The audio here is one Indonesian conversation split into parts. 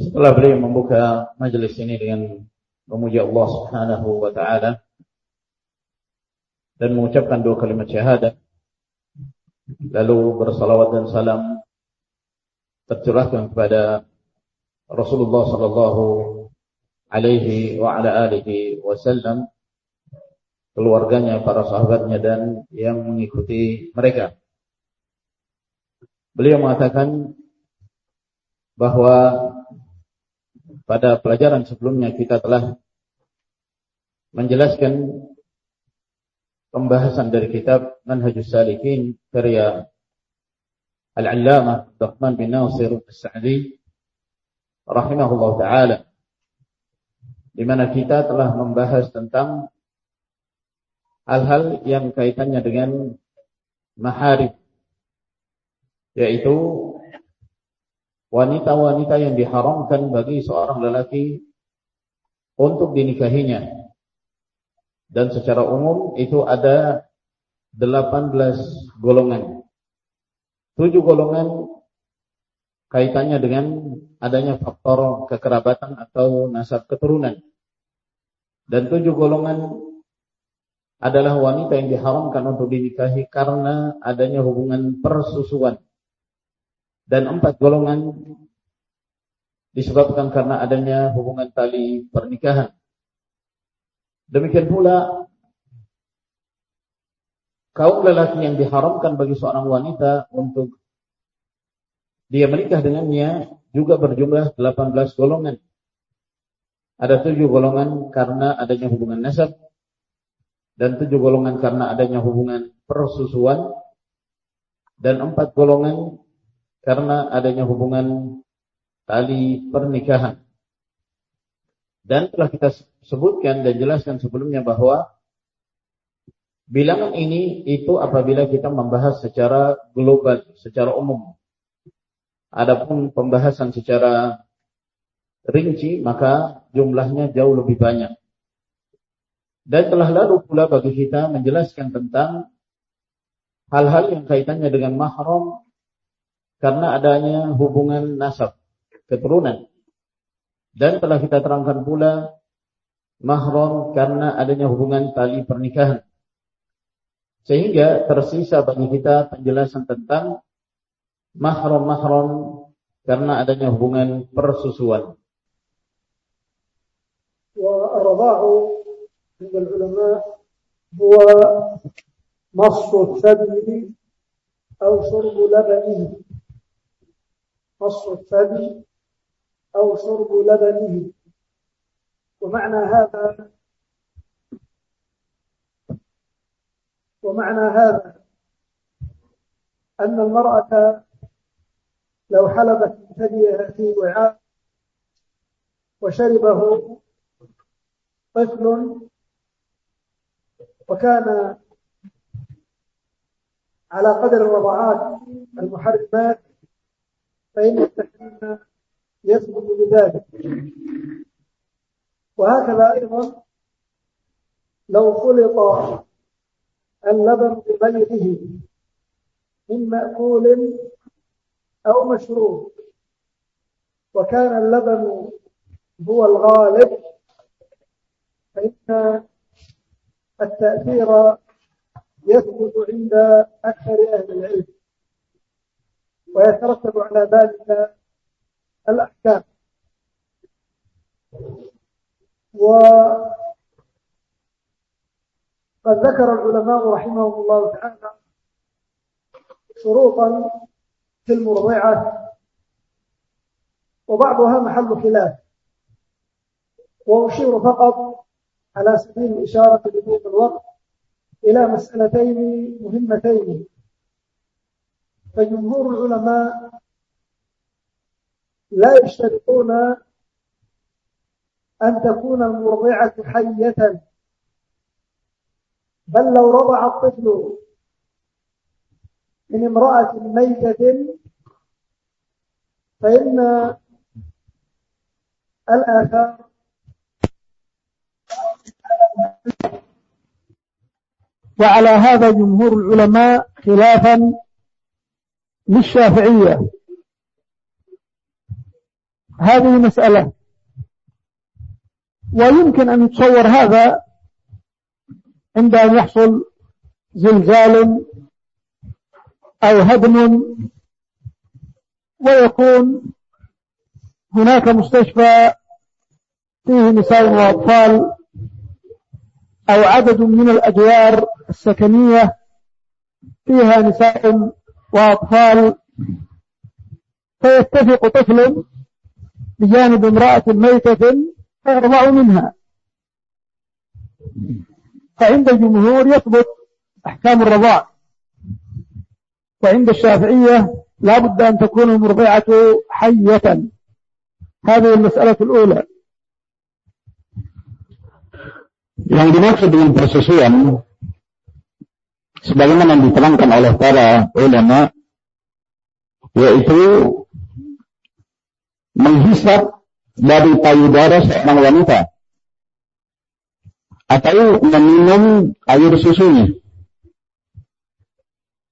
Setelah beliau membuka majelis ini dengan memuji Allah Subhanahu wa taala dan mengucapkan dua kalimat syahadat lalu bersalawat dan salam tercurahkan kepada Rasulullah sallallahu alaihi wa ala alihi wasallam keluarganya, para sahabatnya dan yang mengikuti mereka. Beliau mengatakan bahwa pada pelajaran sebelumnya kita telah menjelaskan pembahasan dari kitab Manhajus Salikin karya Al-Allamah Rahman bin Nasir As-Sa'di rahimahullah taala di mana kita telah membahas tentang hal-hal yang kaitannya dengan maharib yaitu wanita-wanita yang diharamkan bagi seorang lelaki untuk dinikahinya. Dan secara umum itu ada 18 golongan. 7 golongan kaitannya dengan adanya faktor kekerabatan atau nasab keturunan. Dan 7 golongan adalah wanita yang diharamkan untuk dinikahi karena adanya hubungan persusuan dan empat golongan disebabkan karena adanya hubungan tali pernikahan. Demikian pula kaum lelaki yang diharamkan bagi seorang wanita untuk dia menikah dengannya juga berjumlah 18 golongan. Ada tujuh golongan karena adanya hubungan nasab dan tujuh golongan karena adanya hubungan persusuan dan empat golongan karena adanya hubungan tali pernikahan. Dan telah kita sebutkan dan jelaskan sebelumnya bahwa bilangan ini itu apabila kita membahas secara global, secara umum. Adapun pembahasan secara rinci maka jumlahnya jauh lebih banyak. Dan telah lalu pula bagi kita menjelaskan tentang hal-hal yang kaitannya dengan mahram karena adanya hubungan nasab, keturunan. Dan telah kita terangkan pula mahram karena adanya hubungan tali pernikahan. Sehingga tersisa bagi kita penjelasan tentang mahram-mahram karena adanya hubungan persusuan. والرضاع عند العلماء هو مص الثدي أو شرب لبنه مص الثدي أو شرب لبنه. ومعنى هذا ومعنى هذا أن المرأة لو حلبت ثديها في وعاء وشربه طفل وكان على قدر الرضعات المحرمات فإن التحريم يثبت بذلك. وهكذا أيضا لو خلط اللبن بغيره من مأكول أو مشروب وكان اللبن هو الغالب فإن التأثير يثبت عند أكثر أهل العلم. ويترتب على ذلك الأحكام. وقد ذكر العلماء رحمهم الله تعالى شروطا في المرضعة وبعضها محل خلاف وأشير فقط على سبيل الإشارة لضيق الوقت إلى مسألتين مهمتين. فجمهور العلماء لا يشترطون أن تكون المرضعة حية. بل لو رضع الطفل من امرأة ميتة فإن الآثار وعلى هذا جمهور العلماء خلافا للشافعية. هذه مسألة. ويمكن أن يتصور هذا عند أن يحصل زلزال أو هدم ويكون هناك مستشفى فيه نساء وأطفال أو عدد من الأدوار السكنية فيها نساء وأطفال فيتفق طفل بجانب امرأة ميتة فيرضع منها. فعند الجمهور يثبت أحكام الرضاع. وعند الشافعية لا بد أن تكون المرضعة حية. هذه المسألة الأولى. Yang dimaksud dengan persusuan sebagaimana yang diterangkan oleh para ulama yaitu menghisap dari payudara seorang wanita atau meminum air susunya.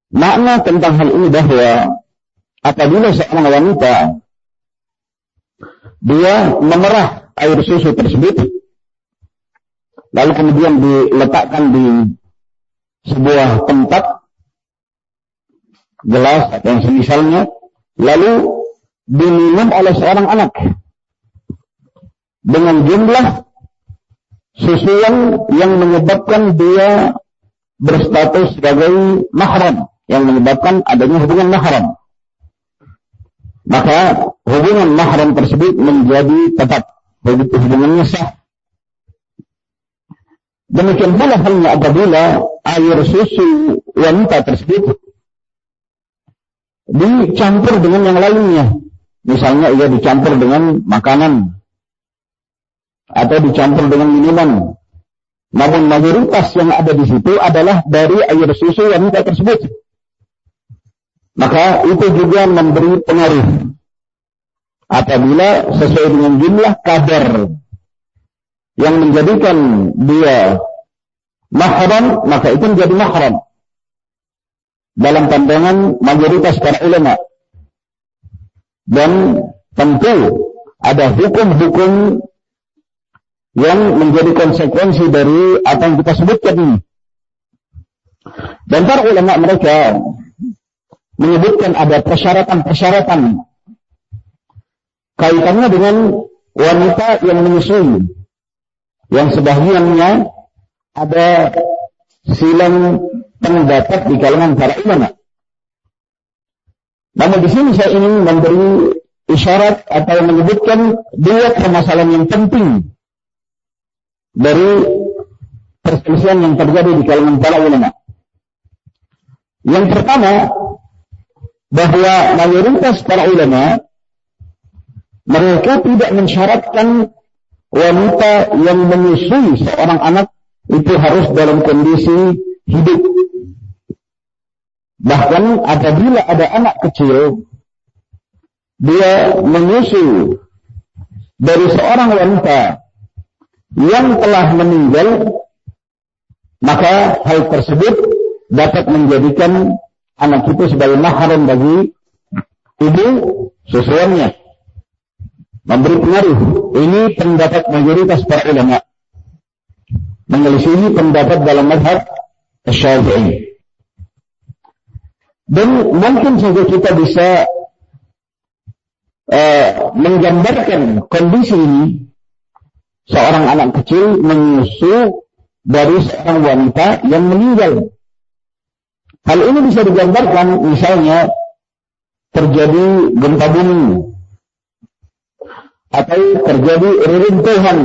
Makna tentang hal ini bahwa apabila seorang wanita dia memerah air susu tersebut lalu kemudian diletakkan di sebuah tempat gelas atau yang semisalnya lalu diminum oleh seorang anak dengan jumlah susu yang, yang menyebabkan dia berstatus sebagai mahram yang menyebabkan adanya hubungan mahram. Maka hubungan mahram tersebut menjadi tetap. Hubungannya sah Demikian pula halnya apabila air susu wanita tersebut dicampur dengan yang lainnya. Misalnya ia dicampur dengan makanan atau dicampur dengan minuman. Namun mayoritas yang ada di situ adalah dari air susu wanita tersebut. Maka itu juga memberi pengaruh. Apabila sesuai dengan jumlah kadar yang menjadikan dia mahram, maka itu menjadi mahram. Dalam pandangan mayoritas para ulama. Dan tentu ada hukum-hukum yang menjadi konsekuensi dari apa yang kita sebutkan ini. Dan para ulama mereka menyebutkan ada persyaratan-persyaratan kaitannya dengan wanita yang menyusui yang sebagiannya ada silang pendapat di kalangan para ulama. Namun di sini saya ingin memberi isyarat atau menyebutkan dua permasalahan yang penting dari perselisihan yang terjadi di kalangan para ulama. Yang pertama, bahwa mayoritas para ulama mereka tidak mensyaratkan wanita yang menyusui seorang anak itu harus dalam kondisi hidup. Bahkan apabila ada anak kecil, dia menyusu dari seorang wanita yang telah meninggal, maka hal tersebut dapat menjadikan anak itu sebagai mahram bagi ibu susuannya memberi pengaruh. Ini pendapat mayoritas para ulama. Menyelisihi pendapat dalam madhab Syafi'i. Dan mungkin saja kita bisa uh, menggambarkan kondisi ini seorang anak kecil menyusu dari seorang wanita yang meninggal. Hal ini bisa digambarkan misalnya terjadi gempa bumi atau terjadi? Reruntuhan.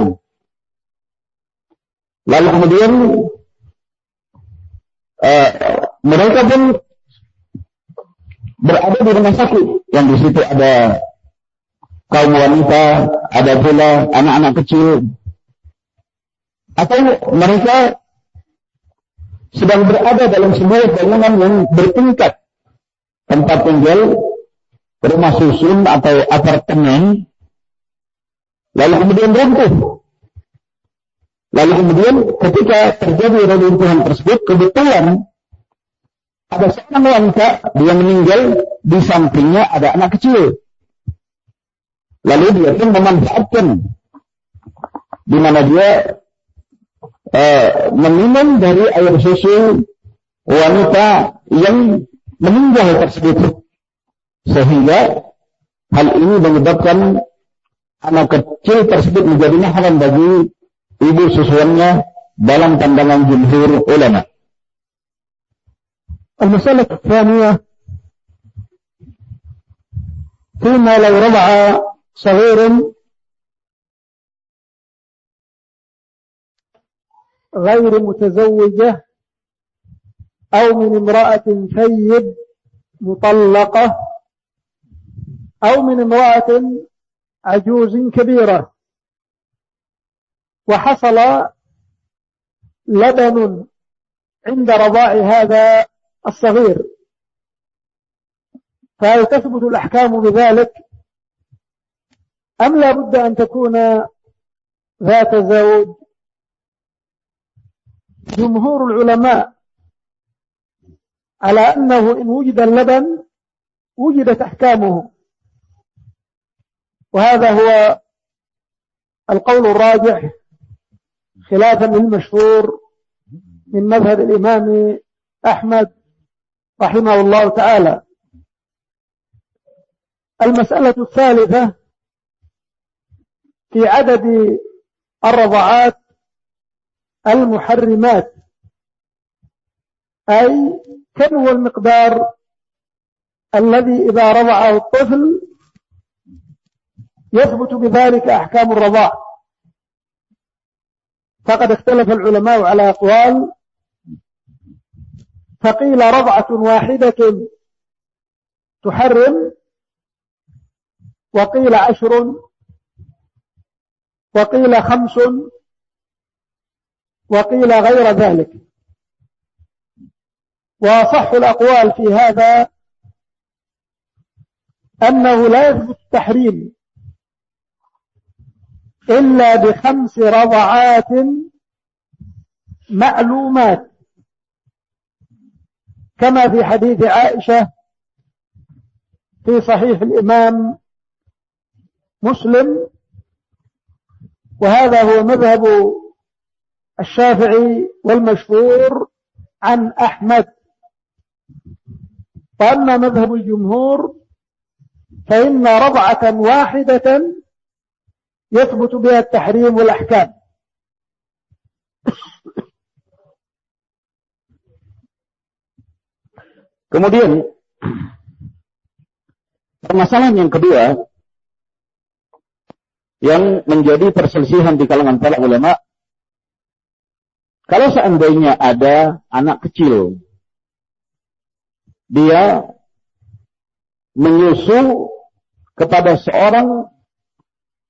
Lalu kemudian uh, mereka pun berada di rumah sakit. Yang di situ ada kaum wanita, ada pula anak-anak kecil, atau mereka sedang berada dalam sebuah bangunan yang bertingkat. Tempat tinggal rumah susun atau apartemen Lalu kemudian runtuh. Lalu kemudian ketika terjadi reruntuhan tersebut, kebetulan ada seorang wanita dia meninggal di sampingnya ada anak kecil. Lalu dia pun memanfaatkan di mana dia uh, meminum dari air susu wanita yang meninggal tersebut. Sehingga hal ini menyebabkan anak kecil tersebut menjadi mahram bagi ibu susuannya dalam pandangan jumhur ulama. المسألة الثانية فيما لو رضع صغير غير متزوجة أو من امرأة ثيب مطلقة أو من امرأة عجوز كبيرة. وحصل لبن عند رضاع هذا الصغير. فهل تثبت الأحكام بذلك. أم لا بد أن تكون ذات زوج؟ جمهور العلماء على أنه إن وجد اللبن وجدت أحكامه. وهذا هو القول الراجح خلافا للمشهور من مذهب الإمام أحمد رحمه الله تعالى. المسألة الثالثة في عدد الرضعات المحرمات أي كم هو المقدار الذي إذا رضعه الطفل يثبت بذلك أحكام الرضاع. فقد اختلف العلماء على أقوال فقيل رضعة واحدة تحرم وقيل عشر وقيل خمس وقيل غير ذلك. وصح الأقوال في هذا أنه لا يثبت التحريم. إلا بخمس رضعات معلومات كما في حديث عائشة في صحيح الإمام مسلم وهذا هو مذهب الشافعي والمشهور عن أحمد. وأما مذهب الجمهور فإن رضعة واحدة يثبت بها التحريم والأحكام Kemudian permasalahan yang kedua yang menjadi perselisihan di kalangan para ulama kalau seandainya ada anak kecil dia menyusu kepada seorang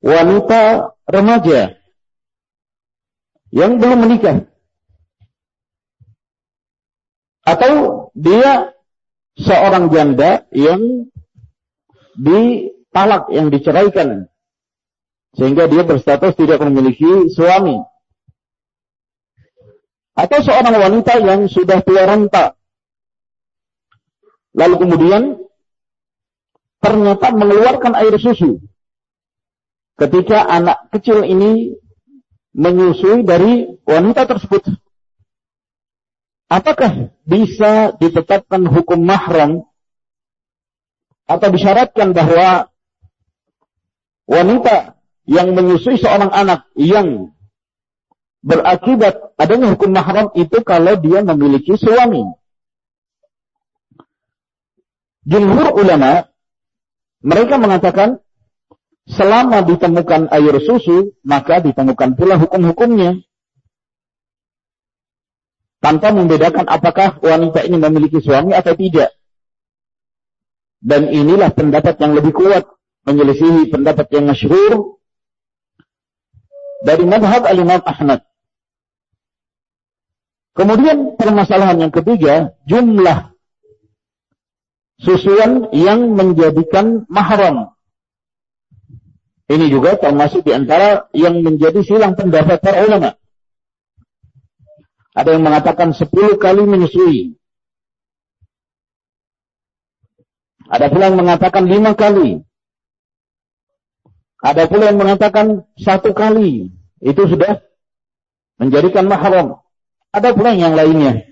wanita remaja yang belum menikah atau dia seorang janda yang ditalak, yang diceraikan. Sehingga dia berstatus tidak memiliki suami. Atau seorang wanita yang sudah tua renta. Lalu kemudian ternyata mengeluarkan air susu. Ketika anak kecil ini menyusui dari wanita tersebut. Apakah bisa ditetapkan hukum mahram atau disyaratkan bahwa wanita yang menyusui seorang anak yang berakibat adanya hukum mahram itu kalau dia memiliki suami. Jumhur ulama mereka mengatakan selama ditemukan air susu maka ditemukan pula hukum-hukumnya tanpa membedakan apakah wanita ini memiliki suami atau tidak. Dan inilah pendapat yang lebih kuat menyelisihi pendapat yang masyhur dari madhab al-Imam Ahmad. Kemudian permasalahan yang ketiga, jumlah susuan yang menjadikan mahram. Ini juga termasuk di antara yang menjadi silang pendapat para ulama. Ada yang mengatakan 10 kali menyusui. Ada pula yang mengatakan 5 kali. Ada pula yang mengatakan satu kali itu sudah menjadikan mahram. Ada pula yang lainnya.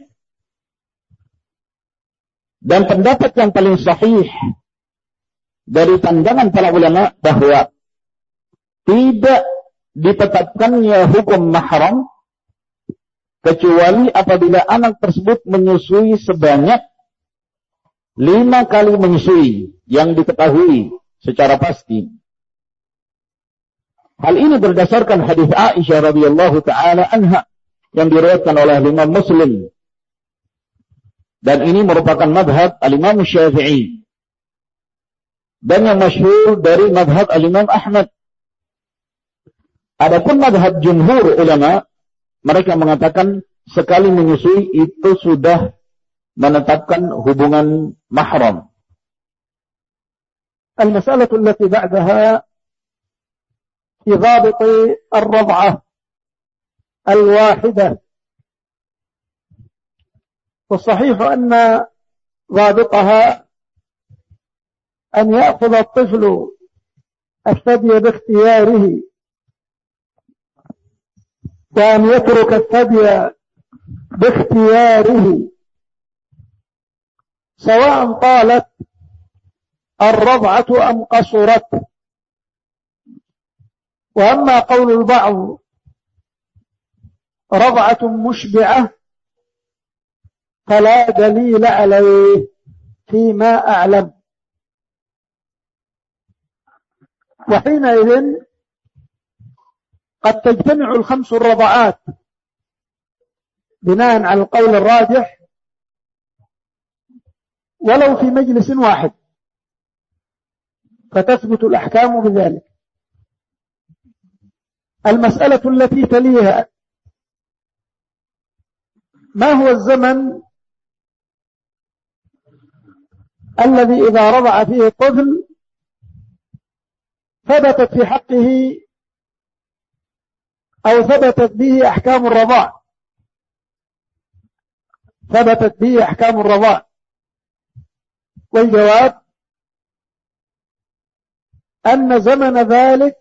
Dan pendapat yang paling sahih dari pandangan para ulama bahwa tidak ditetapkannya hukum mahram kecuali apabila anak tersebut menyusui sebanyak lima kali menyusui yang diketahui secara pasti. Hal ini berdasarkan hadis Aisyah radhiyallahu taala anha yang diriwayatkan oleh Imam Muslim. Dan ini merupakan madhab al-Imam Syafi'i. Dan yang masyhur dari madhab al-Imam Ahmad. Adapun madhab jumhur ulama, mereka mengatakan sekali menyusui itu sudah menetapkan hubungan mahram. المسألة التي بعدها في ضابط الرضعة الواحدة والصحيح أن ضابطها أن يأخذ الطفل الثدي باختياره وأن يترك الثدي باختياره. سواء طالت الرضعة أم قصرت. وأما قول البعض رضعة مشبعة فلا دليل عليه فيما أعلم. وحينئذ قد تجتمع الخمس الرضعات بناء على القول الراجح ولو في مجلس واحد. فتثبت الأحكام بذلك. المسألة التي تليها ما هو الزمن الذي إذا رضع فيه الطفل ثبتت في حقه أو ثبتت به أحكام الرضاع. ثبتت به أحكام الرضاع. والجواب أن زمن ذلك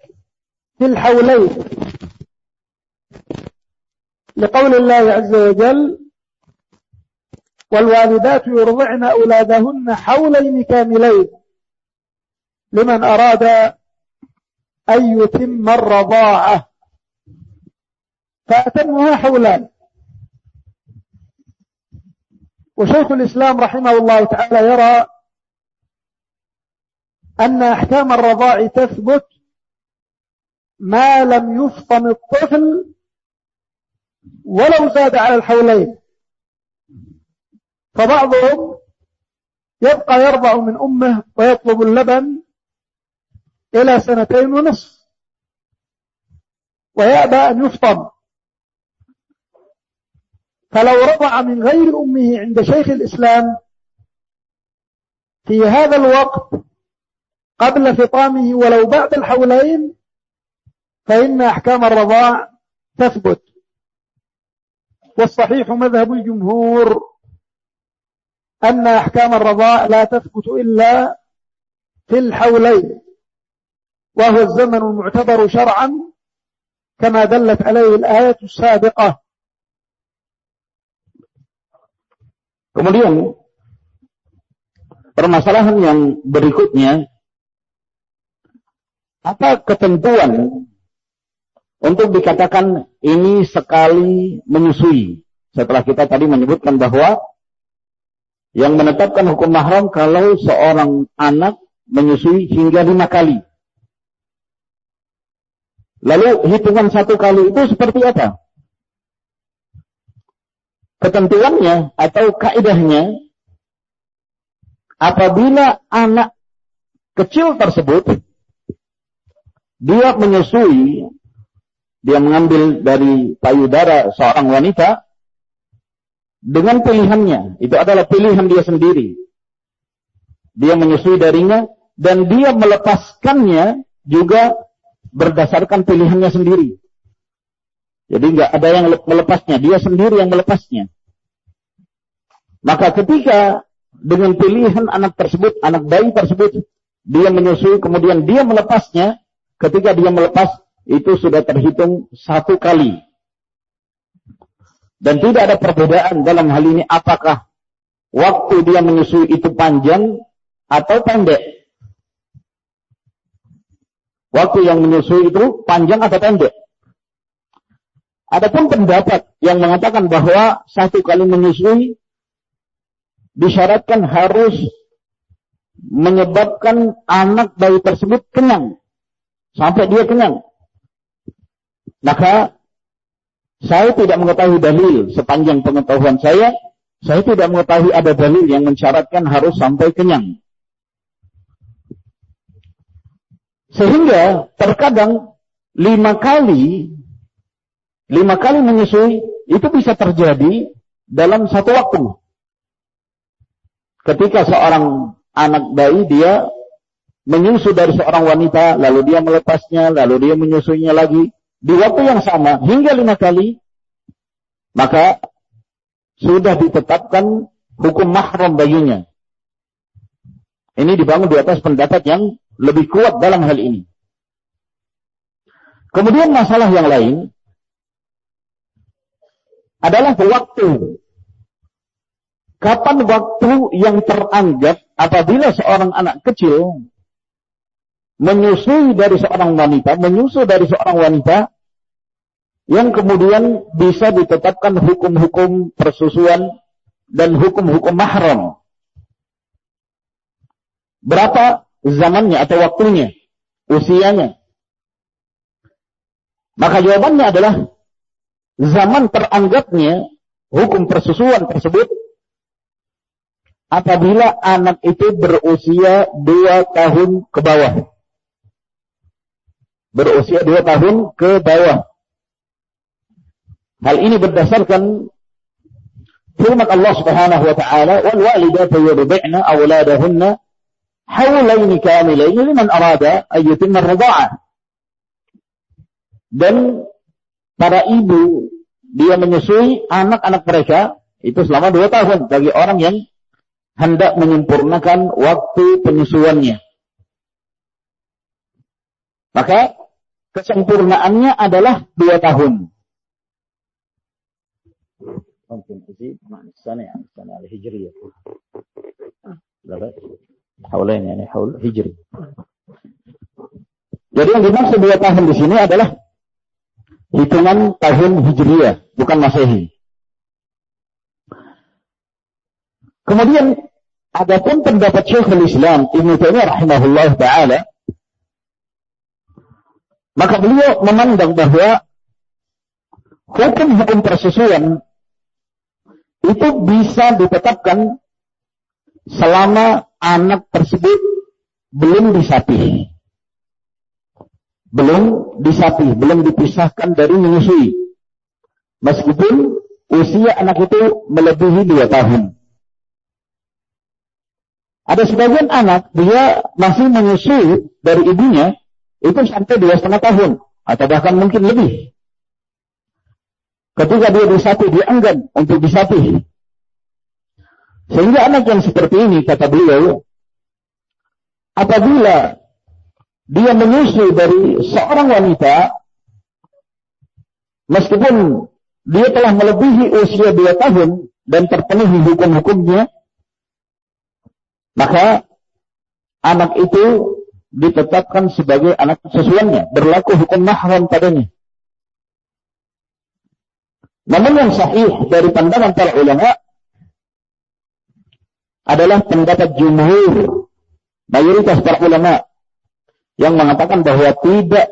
في الحولين. لقول الله عز وجل والوالدات يرضعن أولادهن حولين كاملين. لمن أراد أن يتم الرضاعة. فأتمها حولان. وشيخ الإسلام رحمه الله تعالى يرى أن أحكام الرضاع تثبت ما لم يفطم الطفل ولو زاد على الحولين. فبعضهم يبقى يرضع من أمه ويطلب اللبن إلى سنتين ونصف. ويأبى أن يفطم فلو رضع من غير أمه عند شيخ الإسلام في هذا الوقت قبل فطامه ولو بعد الحولين فإن أحكام الرضاع تثبت. والصحيح مذهب الجمهور أن أحكام الرضاع لا تثبت إلا في الحولين وهو الزمن المعتبر شرعا كما دلت عليه الآية السابقة. Kemudian permasalahan yang berikutnya apa ketentuan untuk dikatakan ini sekali menyusui? Setelah kita tadi menyebutkan bahwa yang menetapkan hukum mahram kalau seorang anak menyusui hingga lima kali. Lalu hitungan satu kali itu seperti apa? Ketentuannya atau kaidahnya apabila anak kecil tersebut dia menyusui, dia mengambil dari payudara seorang wanita dengan pilihannya. Itu adalah pilihan dia sendiri. Dia menyusui darinya dan dia melepaskannya juga berdasarkan pilihannya sendiri. Jadi nggak ada yang melepasnya, dia sendiri yang melepasnya. Maka ketika dengan pilihan anak tersebut, anak bayi tersebut, dia menyusui kemudian dia melepasnya, ketika dia melepas itu sudah terhitung satu kali. Dan tidak ada perbedaan dalam hal ini apakah waktu dia menyusui itu panjang atau pendek. Waktu yang menyusui itu panjang atau pendek. Adapun pendapat yang mengatakan bahwa satu kali menyusui disyaratkan harus menyebabkan anak bayi tersebut kenyang sampai dia kenyang. Maka saya tidak mengetahui dalil sepanjang pengetahuan saya, saya tidak mengetahui ada dalil yang mensyaratkan harus sampai kenyang. Sehingga terkadang lima kali lima kali menyusui itu bisa terjadi dalam satu waktu. Ketika seorang anak bayi dia menyusu dari seorang wanita, lalu dia melepasnya, lalu dia menyusuinya lagi di waktu yang sama hingga lima kali, maka sudah ditetapkan hukum mahram baginya. Ini dibangun di atas pendapat yang lebih kuat dalam hal ini. Kemudian masalah yang lain, adalah waktu. Kapan waktu yang teranggap apabila seorang anak kecil menyusui dari seorang wanita, menyusu dari seorang wanita yang kemudian bisa ditetapkan hukum-hukum persusuan dan hukum-hukum mahram. Berapa zamannya atau waktunya, usianya? Maka jawabannya adalah zaman teranggapnya hukum persusuan tersebut apabila anak itu berusia dua tahun ke bawah. Berusia dua tahun ke bawah. Hal ini berdasarkan firman Allah Subhanahu wa taala wal walidatu yurdi'na awladahunna hawlaini kamilaini liman arada an Dan para ibu dia menyusui anak-anak mereka itu selama dua tahun bagi orang yang hendak menyempurnakan waktu penyusuannya. Maka kesempurnaannya adalah dua tahun. Mungkin sana ya, sana al hijri ya. Haulain haul hijri. Jadi yang dimaksud dua tahun di sini adalah hitungan tahun Hijriyah, bukan Masehi. Kemudian adapun pendapat Syekhul Islam Ibnu Taimiyah rahimahullah taala maka beliau memandang bahwa hukum-hukum persusuan itu bisa ditetapkan selama anak tersebut belum disapih belum disapi, belum dipisahkan dari menyusui. Meskipun usia anak itu melebihi dua tahun. Ada sebagian anak, dia masih menyusui dari ibunya, itu sampai dua setengah tahun. Atau bahkan mungkin lebih. Ketika dia disapi, dia enggan untuk disapi. Sehingga anak yang seperti ini, kata beliau, apabila dia menyusu dari seorang wanita. Meskipun dia telah melebihi usia dua tahun dan terpenuhi hukum-hukumnya maka anak itu ditetapkan sebagai anak sesuanya berlaku hukum mahram padanya. Namun yang sahih dari pandangan para ulama adalah pendapat jumhur mayoritas para ulama yang mengatakan bahwa tidak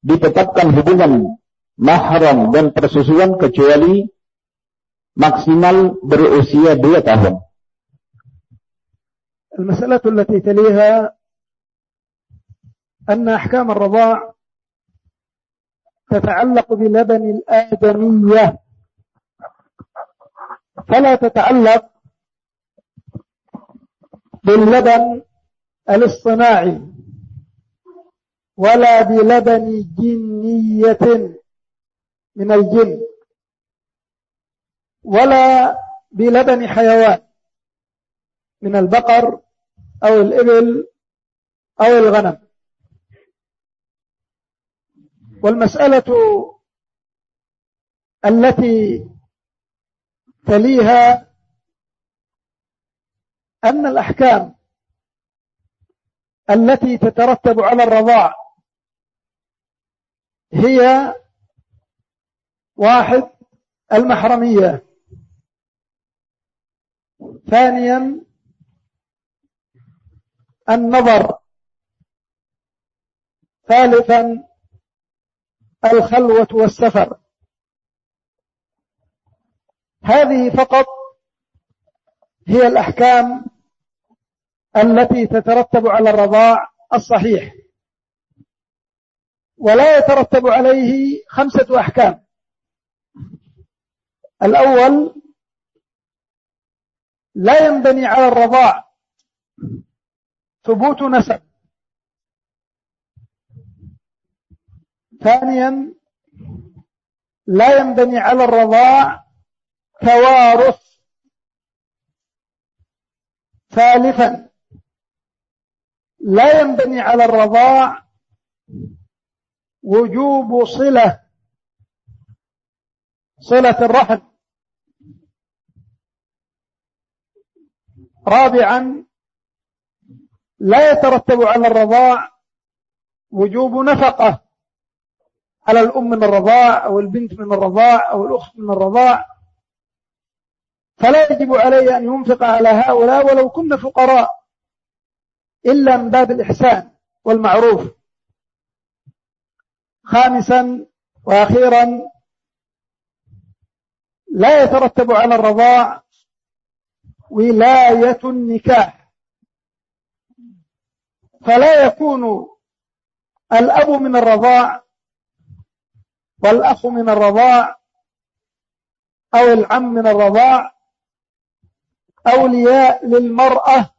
ditetapkan hubungan mahram dan persusuan kecuali maksimal berusia dua tahun. المسألة التي تليها أن أحكام الرضاع تتعلق بلبن الآدمية فلا تتعلق باللبن الاصطناعي ولا بلبن جنية من الجن. ولا بلبن حيوان من البقر أو الإبل أو الغنم. والمسألة التي تليها أن الأحكام التي تترتب على الرضاع هي واحد المحرمية. ثانيا النظر. ثالثا الخلوة والسفر. هذه فقط هي الأحكام التي تترتب على الرضاع الصحيح. ولا يترتب عليه خمسة أحكام. الأول لا ينبني على الرضاع. ثبوت نسب. ثانيا لا ينبني على الرضاع توارث ثالثا لا ينبني على الرضاع وجوب صلة. صلة الرحم. رابعا لا يترتب على الرضاع وجوب نفقة. على الأم من الرضاع أو البنت من الرضاع أو الأخت من الرضاع. فلا يجب عليه أن ينفق على هؤلاء ولو كن فقراء إلا من باب الإحسان والمعروف. خامسا وأخيرا لا يترتب على الرضاع ولاية النكاح. فلا يكون الأب من الرضاع والأخ من الرضاع أو العم من الرضاع أولياء للمرأة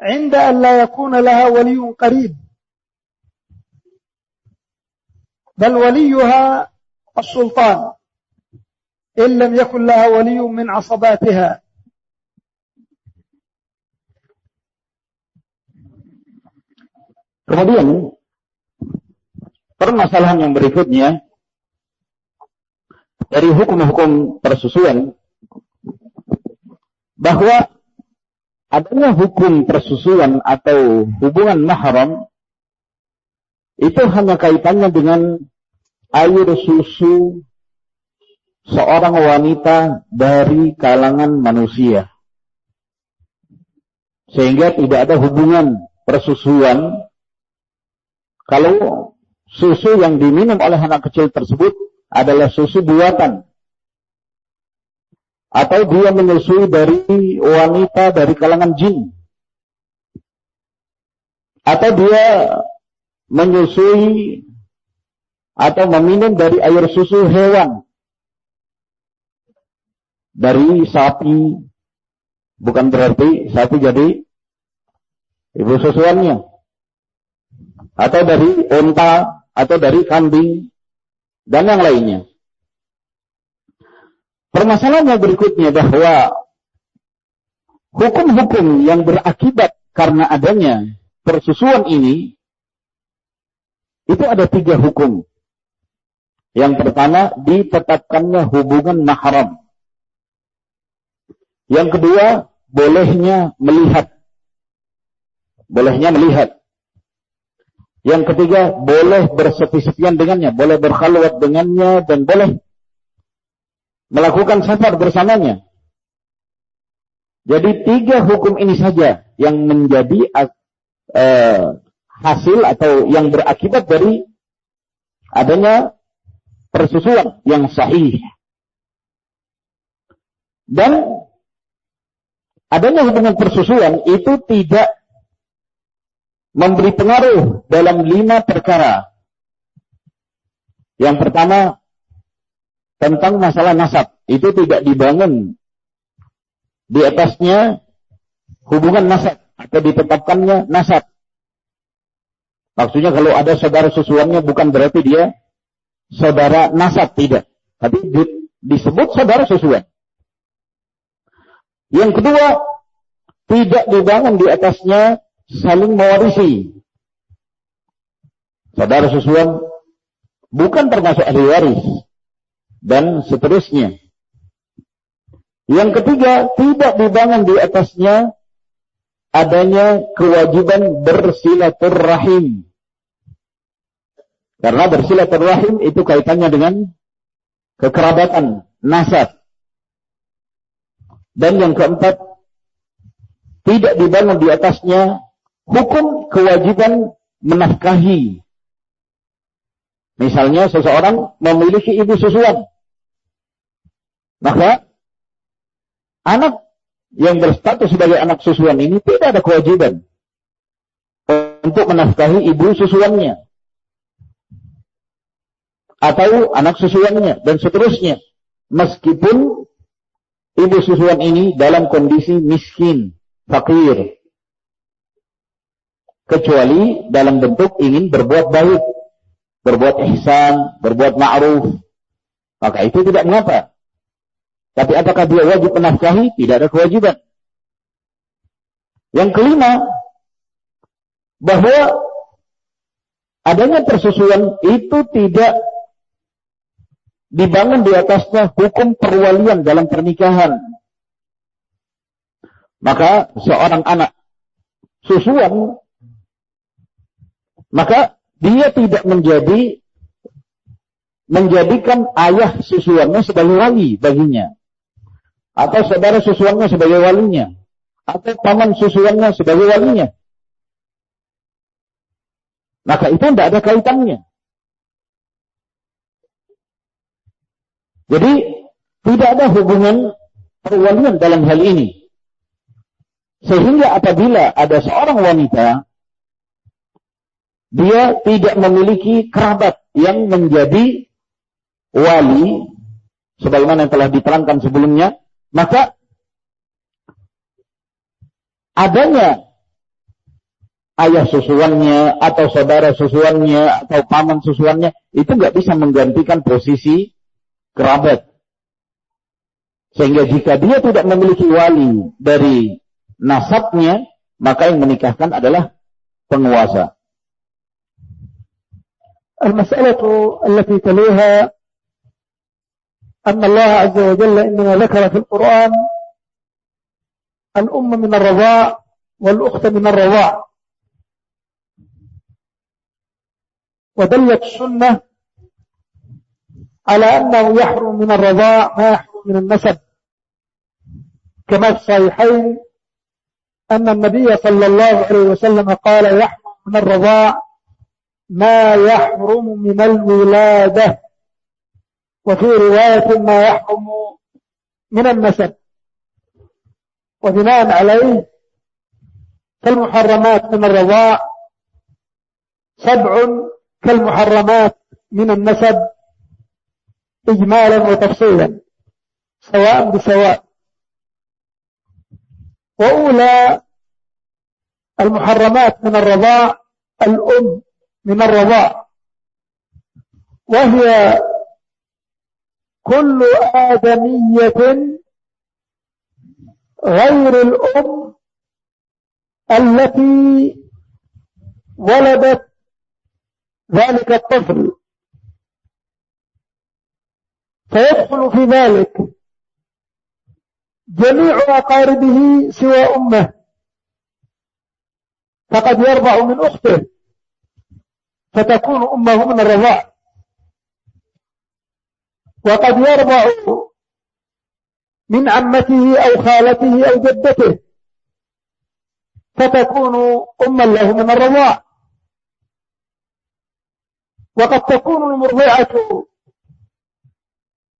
عند أن لا يكون لها ولي قريب. بل وليها السلطان إن لم يكن لها ولي من عصباتها Kemudian permasalahan yang berikutnya dari hukum-hukum persusuan bahwa adanya hukum persusuan atau hubungan mahram itu hanya kaitannya dengan air susu seorang wanita dari kalangan manusia. Sehingga tidak ada hubungan persusuan kalau susu yang diminum oleh anak kecil tersebut adalah susu buatan. Atau dia menyusui dari wanita dari kalangan jin. Atau dia menyusui atau meminum dari air susu hewan. Dari sapi. Bukan berarti sapi jadi ibu susuannya. Atau dari unta atau dari kambing dan yang lainnya. Permasalahannya berikutnya bahwa hukum-hukum yang berakibat karena adanya persusuan ini itu ada tiga hukum. Yang pertama ditetapkannya hubungan mahram. Yang kedua, bolehnya melihat. Bolehnya melihat. Yang ketiga, boleh bersepi-sepian dengannya, boleh berkhalwat dengannya, dan boleh melakukan safar bersamanya. Jadi tiga hukum ini saja yang menjadi uh, hasil atau yang berakibat dari adanya persusuan yang sahih. Dan adanya hubungan persusuan itu tidak memberi pengaruh dalam lima perkara. Yang pertama, tentang masalah nasab. Itu tidak dibangun di atasnya hubungan nasab. Atau ditetapkannya nasab. Maksudnya kalau ada saudara susuannya bukan berarti dia saudara nasab. Tidak. Tapi disebut saudara susuan. Yang kedua, tidak dibangun di atasnya saling mewarisi. saudara susuan bukan termasuk ahli waris dan seterusnya. Yang ketiga, tidak dibangun di atasnya adanya kewajiban bersilaturrahim. Karena bersilaturrahim itu kaitannya dengan kekerabatan, nasab. Dan yang keempat, tidak dibangun di atasnya hukum kewajiban menafkahi Misalnya seseorang memiliki ibu susuan. Maka anak yang berstatus sebagai anak susuan ini tidak ada kewajiban untuk menafkahi ibu susuannya. Atau anak susuannya dan seterusnya. Meskipun ibu susuan ini dalam kondisi miskin, fakir. Kecuali dalam bentuk ingin berbuat baik berbuat ihsan, berbuat ma'ruf, maka itu tidak mengapa. Tapi apakah dia wajib menafkahi? Tidak ada kewajiban. Yang kelima, bahwa adanya persusuan itu tidak dibangun di atasnya hukum perwalian dalam pernikahan. Maka seorang anak susuan, maka dia tidak menjadi menjadikan ayah susuannya sebagai wali baginya. Atau saudara susuannya sebagai walinya. Atau paman susuannya sebagai walinya. Maka itu tidak ada kaitannya jadi tidak ada hubungan perwalian dalam hal ini. Sehingga apabila ada seorang wanita dia tidak memiliki kerabat yang menjadi wali sebagaimana yang telah diterangkan sebelumnya, maka adanya ayah susuannya atau saudara susuannya atau paman susuannya itu nggak bisa menggantikan posisi kerabat. Sehingga jika dia tidak memiliki wali dari nasabnya, maka yang menikahkan adalah penguasa. المسألة التي تليها أن الله عز وجل إنما ذكر في القرآن الأم من الرضاع والأخت من الرضاع ودلت السنة على أنه يحرم من الرضاع ما يحرم من النسب. كما في الصحيحين أن النبي صلى الله عليه وسلم قال يحرم من الرضاع ما يحرم من الولادة. وفي رواية ما يحرم من النسب. وبناء عليه فالمحرمات من الرضاع سبع كالمحرمات من النسب. إجمالا وتفصيلا سواء بسواء. وأولى المحرمات من الرضاع الأم من الرضاع. وهي كل آدمية غير الأم التي ولدت ذلك الطفل. فيدخل في ذلك. جميع أقاربه سوى أمه. فقد يرضع من أخته. فتكون أمه من الرضاع. وقد يرضع من عمته أو خالته أو جدته. فتكون أما له من الرضاع. وقد تكون المرضعة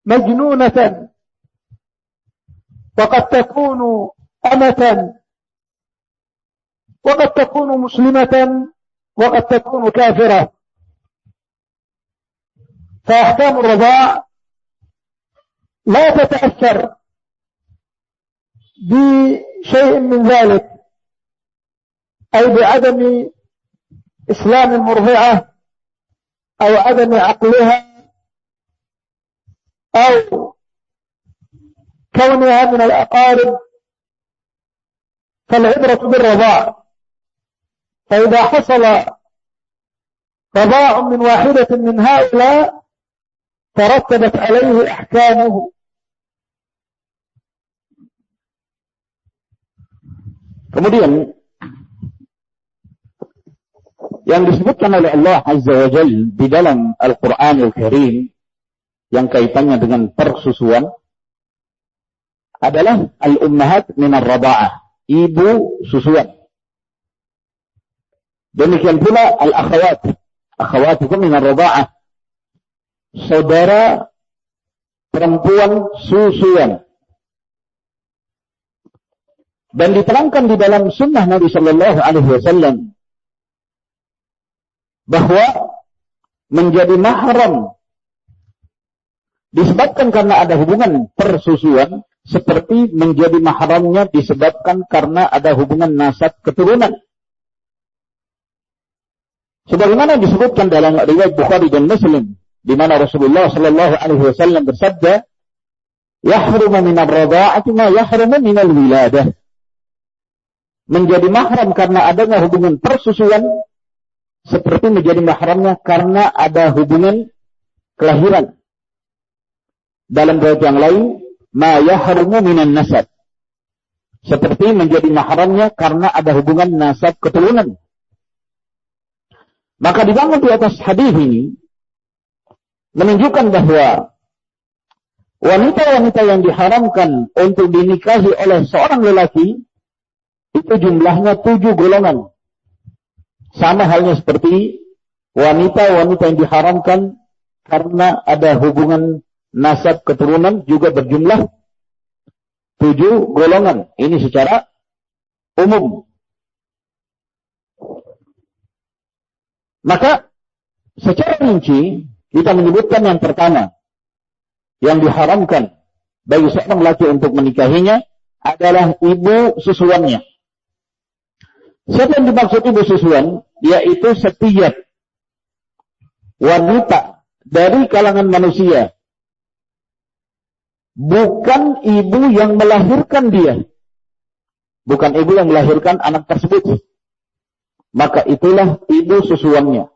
مجنونة. وقد تكون أمة. وقد تكون مسلمة. وقد تكون كافرة. فأحكام الرضاع لا تتأثر بشيء من ذلك أي بعدم إسلام المرضعة أو عدم عقلها أو كونها من الأقارب فالعبرة بالرضاع. فإذا حصل رضاع من واحدة من هؤلاء ترتبت عليه أحكامه. Kemudian yang disebutkan oleh Allah Azza wa Jal di dalam Al-Quranul Karim yang kaitannya dengan persusuan adalah al-ummahat min ar-rada'ah, ibu susuan. Demikian pula al-akhawat, akhawat itu min ar-rada'ah, saudara perempuan susuan. Dan diterangkan di dalam sunnah Nabi Shallallahu Alaihi Wasallam bahwa menjadi mahram disebabkan karena ada hubungan persusuan seperti menjadi mahramnya disebabkan karena ada hubungan nasab keturunan. Sebagaimana disebutkan dalam riwayat Bukhari dan Muslim di mana Rasulullah Shallallahu alaihi wasallam bersabda, "Yahrumu min ar-radha'ati ma yahrumu min al-wiladah." Menjadi mahram karena adanya hubungan persusuan seperti menjadi mahramnya karena ada hubungan kelahiran. Dalam riwayat yang lain, ma yahrumu minan nasab. Seperti menjadi mahramnya karena ada hubungan nasab keturunan. Maka dibangun di atas hadis ini menunjukkan bahwa wanita-wanita yang diharamkan untuk dinikahi oleh seorang lelaki itu jumlahnya tujuh golongan. Sama halnya seperti wanita-wanita yang diharamkan karena ada hubungan nasab keturunan juga berjumlah tujuh golongan. Ini secara umum. Maka secara rinci kita menyebutkan yang pertama yang diharamkan bagi seorang laki untuk menikahinya adalah ibu susuannya. Siapa yang dimaksud ibu susuan? Yaitu setiap wanita dari kalangan manusia. Bukan ibu yang melahirkan dia. Bukan ibu yang melahirkan anak tersebut. Maka itulah ibu susuannya.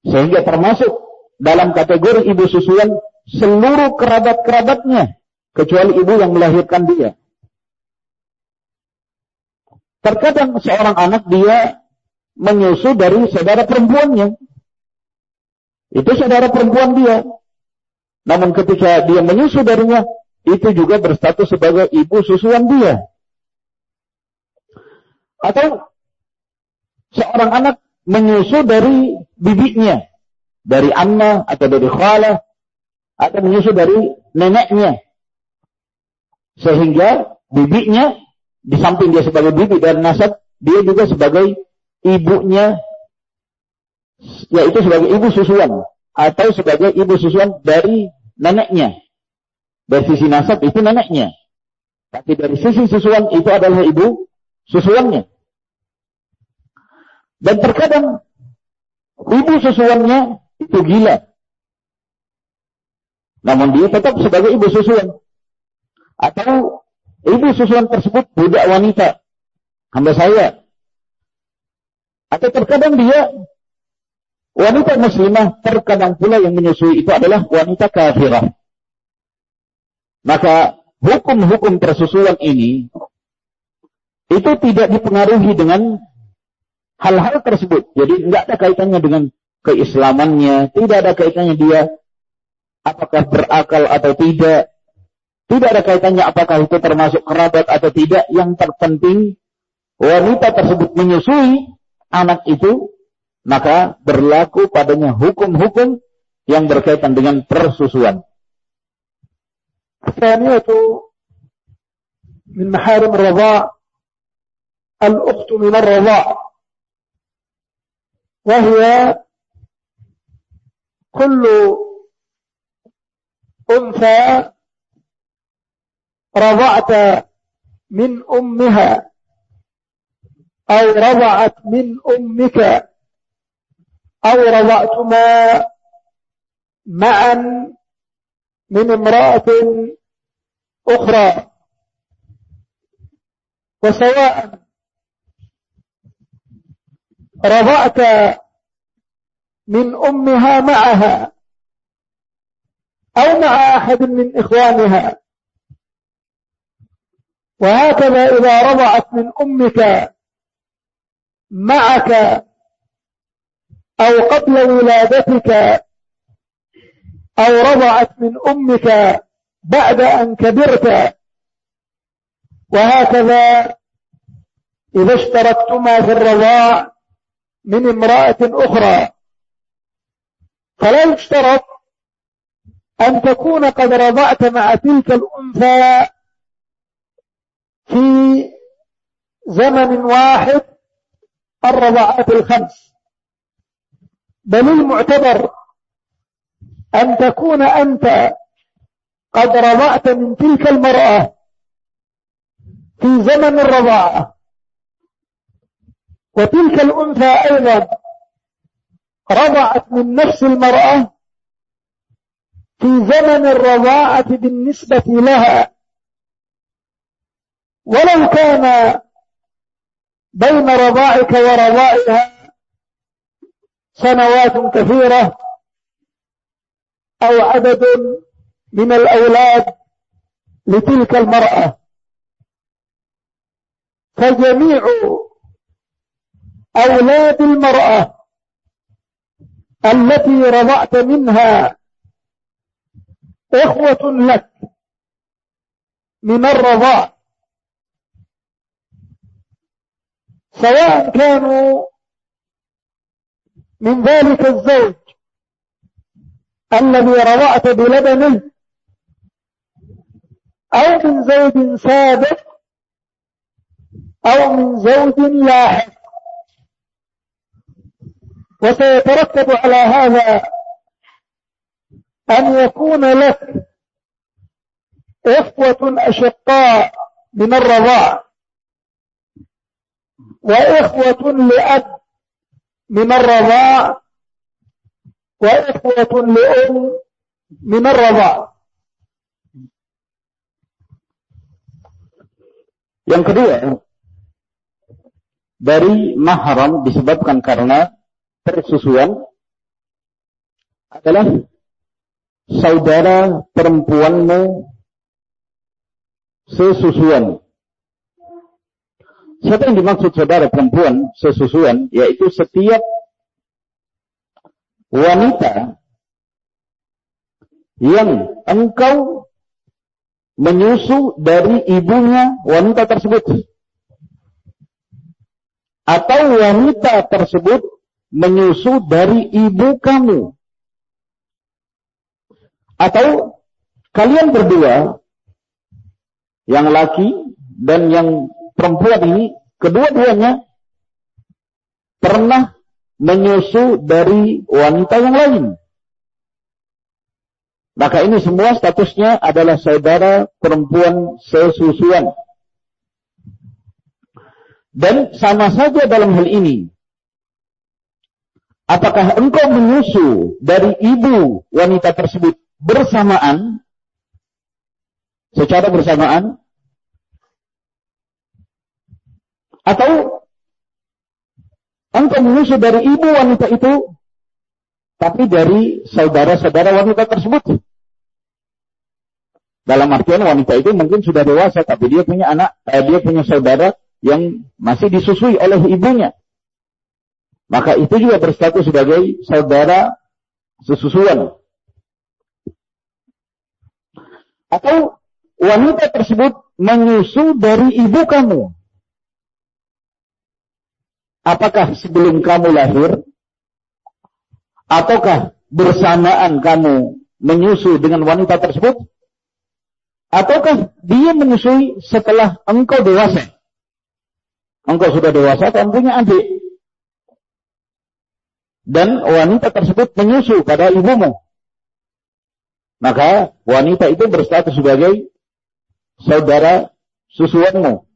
Sehingga termasuk dalam kategori ibu susuan seluruh kerabat-kerabatnya. Kecuali ibu yang melahirkan dia. Terkadang seorang anak dia menyusu dari saudara perempuannya. Itu saudara perempuan dia. Namun ketika dia menyusu darinya, itu juga berstatus sebagai ibu susuan dia. Atau seorang anak menyusu dari bibinya, dari amma atau dari khala, atau menyusu dari neneknya. Sehingga bibinya di samping dia sebagai bibi dan nasab, dia juga sebagai ibunya, yaitu sebagai ibu susuan atau sebagai ibu susuan dari neneknya. Dari sisi nasab itu neneknya. Tapi dari sisi susuan itu adalah ibu susuannya. Dan terkadang ibu susuannya itu gila. Namun dia tetap sebagai ibu susuan. Atau Ibu susuan tersebut budak wanita. Hamba saya. Atau terkadang dia wanita muslimah, terkadang pula yang menyusui itu adalah wanita kafirah. Maka hukum-hukum persusuan ini itu tidak dipengaruhi dengan hal-hal tersebut. Jadi tidak ada kaitannya dengan keislamannya, tidak ada kaitannya dia apakah berakal atau tidak, tidak ada kaitannya apakah itu termasuk kerabat atau tidak. Yang terpenting wanita tersebut menyusui anak itu, maka berlaku padanya hukum-hukum yang berkaitan dengan persusuan. الثانية من محارم الرضاع الأخت من الرضاع وهي كل أنثى رضعت من أمها أو رضعت من أمك أو رضعتما معا من امرأة أخرى. وسواء رضعت من أمها معها أو مع أحد من إخوانها. وهكذا إذا رضعت من أمك معك أو قبل ولادتك أو رضعت من أمك بعد أن كبرت. وهكذا إذا اشتركتما في الرضاع من امرأة أخرى. فلا يشترط أن تكون قد رضعت مع تلك الأنثى في زمن واحد الرضعات الخمس. بل المعتبر أن تكون أنت قد رضعت من تلك المرأة في زمن الرضاعة. وتلك الأنثى أيضا رضعت من نفس المرأة في زمن الرضاعة بالنسبة لها. ولو كان بين رضاعك ورضائها سنوات كثيرة أو عدد من الأولاد لتلك المرأة. فجميع أولاد المرأة التي رضعت منها إخوة لك من الرضاع سواء كانوا من ذلك الزوج الذي رضعت بلبنه أو من زوج سابق أو من زوج لاحق. وسيترتب على هذا أن يكون لك إخوة أشقاء من الرضاع وإخوة لأب. من الرضاع وإخوة لأم من الرضاع Yang kedua, dari mahram disebabkan karena persusuan adalah saudara perempuanmu sesusuan. Siapa yang dimaksud saudara perempuan sesusuan? Yaitu setiap wanita yang engkau menyusu dari ibunya wanita tersebut. Atau wanita tersebut menyusu dari ibu kamu. Atau kalian berdua, yang laki dan yang perempuan ini, kedua-duanya pernah menyusu dari wanita yang lain. Maka ini semua statusnya adalah saudara perempuan sesusuan. Dan sama saja dalam hal ini. Apakah engkau menyusu dari ibu wanita tersebut bersamaan secara bersamaan atau engkau menyusu dari ibu wanita itu tapi dari saudara-saudara wanita tersebut. Dalam artian wanita itu mungkin sudah dewasa tapi dia punya anak eh, dia punya saudara yang masih disusui oleh ibunya. Maka itu juga berstatus sebagai saudara sesusuan. Atau wanita tersebut menyusu dari ibu kamu. Apakah sebelum kamu lahir? Ataukah bersamaan kamu menyusu dengan wanita tersebut? Ataukah dia menyusui setelah engkau dewasa? Engkau sudah dewasa, kamu punya adik. Dan wanita tersebut menyusu pada ibumu maka wanita itu berstatus sebagai saudara susuanmu.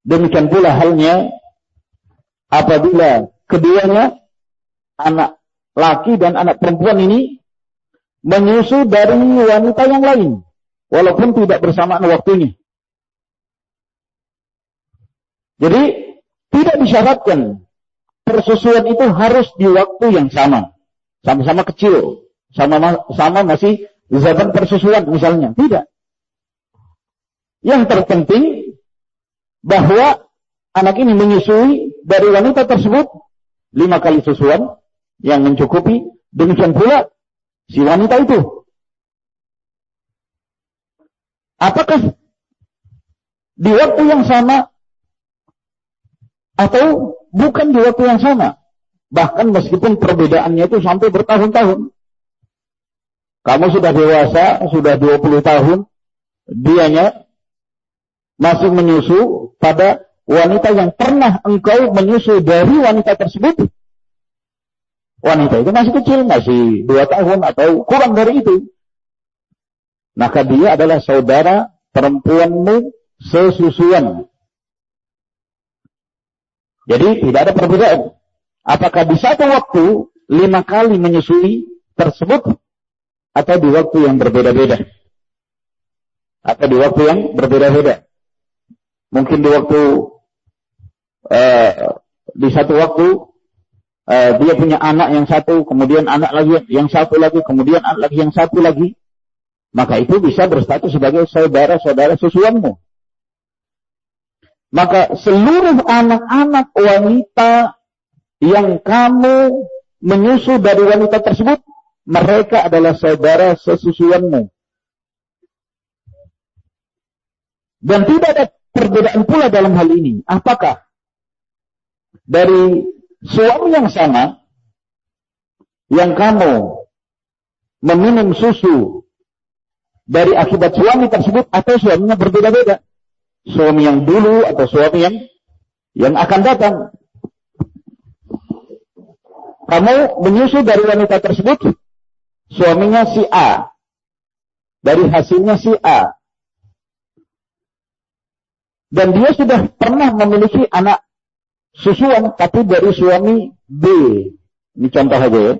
Demikian pula halnya apabila keduanya anak laki dan anak perempuan ini menyusu dari wanita yang lain walaupun tidak bersamaan waktunya. Jadi tidak disyaratkan persusuan itu harus di waktu yang sama. Sama-sama kecil. Sama sama masih zaman persusuan misalnya. Tidak. Yang terpenting bahwa anak ini menyusui dari wanita tersebut lima kali susuan yang mencukupi. Demikian pula si wanita itu. Apakah di waktu yang sama atau bukan di waktu yang sama? Bahkan meskipun perbedaannya itu sampai bertahun-tahun. Kamu sudah dewasa, sudah 20 tahun, dianya masih menyusu pada wanita yang pernah engkau menyusu dari wanita tersebut. Wanita itu masih kecil, masih dua tahun atau kurang dari itu. Maka dia adalah saudara perempuanmu sesusuan. Jadi tidak ada perbedaan. Apakah di satu waktu lima kali menyusui tersebut atau di waktu yang berbeda-beda? Atau di waktu yang berbeda-beda? Mungkin di waktu uh, di satu waktu uh, dia punya anak yang satu, kemudian anak lagi yang satu lagi, kemudian anak lagi yang satu lagi, maka itu bisa berstatus sebagai saudara-saudara susuanmu. Maka seluruh anak-anak wanita yang kamu menyusu dari wanita tersebut, mereka adalah saudara sesusuanmu. Dan tidak ada perbedaan pula dalam hal ini. Apakah dari suami yang sama yang kamu meminum susu dari akibat suami tersebut atau suaminya berbeda-beda? suami yang dulu atau suami yang yang akan datang. Kamu menyusu dari wanita tersebut, suaminya si A. Dari hasilnya si A. Dan dia sudah pernah memiliki anak susuan, tapi dari suami B. Ini contoh aja ya.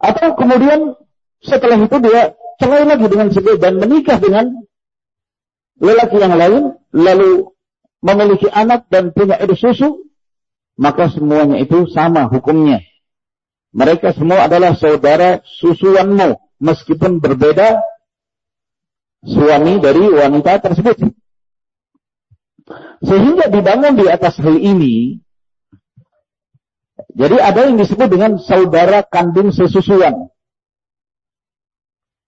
Atau kemudian setelah itu dia cerai lagi dengan si B dan menikah dengan lelaki yang lain lalu memiliki anak dan punya air susu, maka semuanya itu sama hukumnya. Mereka semua adalah saudara susuanmu, meskipun berbeda suami dari wanita tersebut. Sehingga dibangun di atas hal ini, jadi ada yang disebut dengan saudara kandung sesusuan.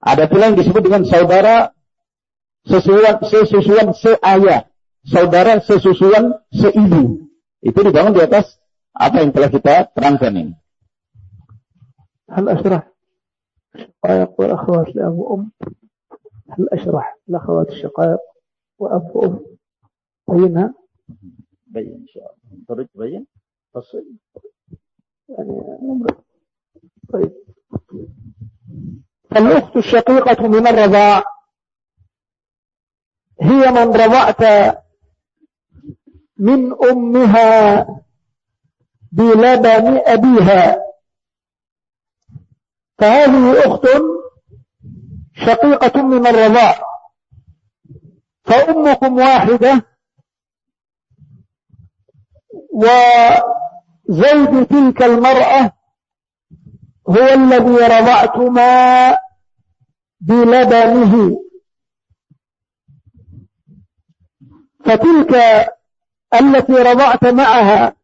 Ada pula yang disebut dengan saudara sesusuan, sesusuan seayah, saudara sesusuan seibu. Itu dibangun di atas apa yang telah kita terangkan ini. Hal asrah. Ayat wal akhwat li um. أشرح الأخوات الشقائق وأب وأم بينها؟ بين إن شاء الله. طريق بين؟ فصل. يعني طيب. فالأخت الشقيقة من الرضاع. هي من رضعت من أمها بلبن أبيها. فهذه أخت شقيقة من الرضاع. فأمكم واحدة وزوج تلك المرأة هو الذي رضعتما بلبنه. فتلك التي رضعت معها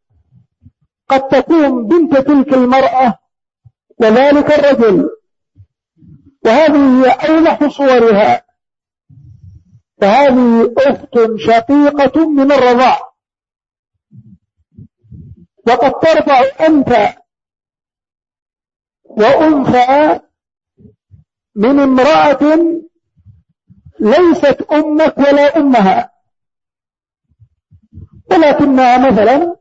قد تكون بنت تلك المرأة وذلك الرجل. وهذه هي أوضح صورها. فهذه أخت شقيقة من الرضاع. وقد ترضع أنت وأنثى من امرأة ليست أمك ولا أمها. ولكنها مثلا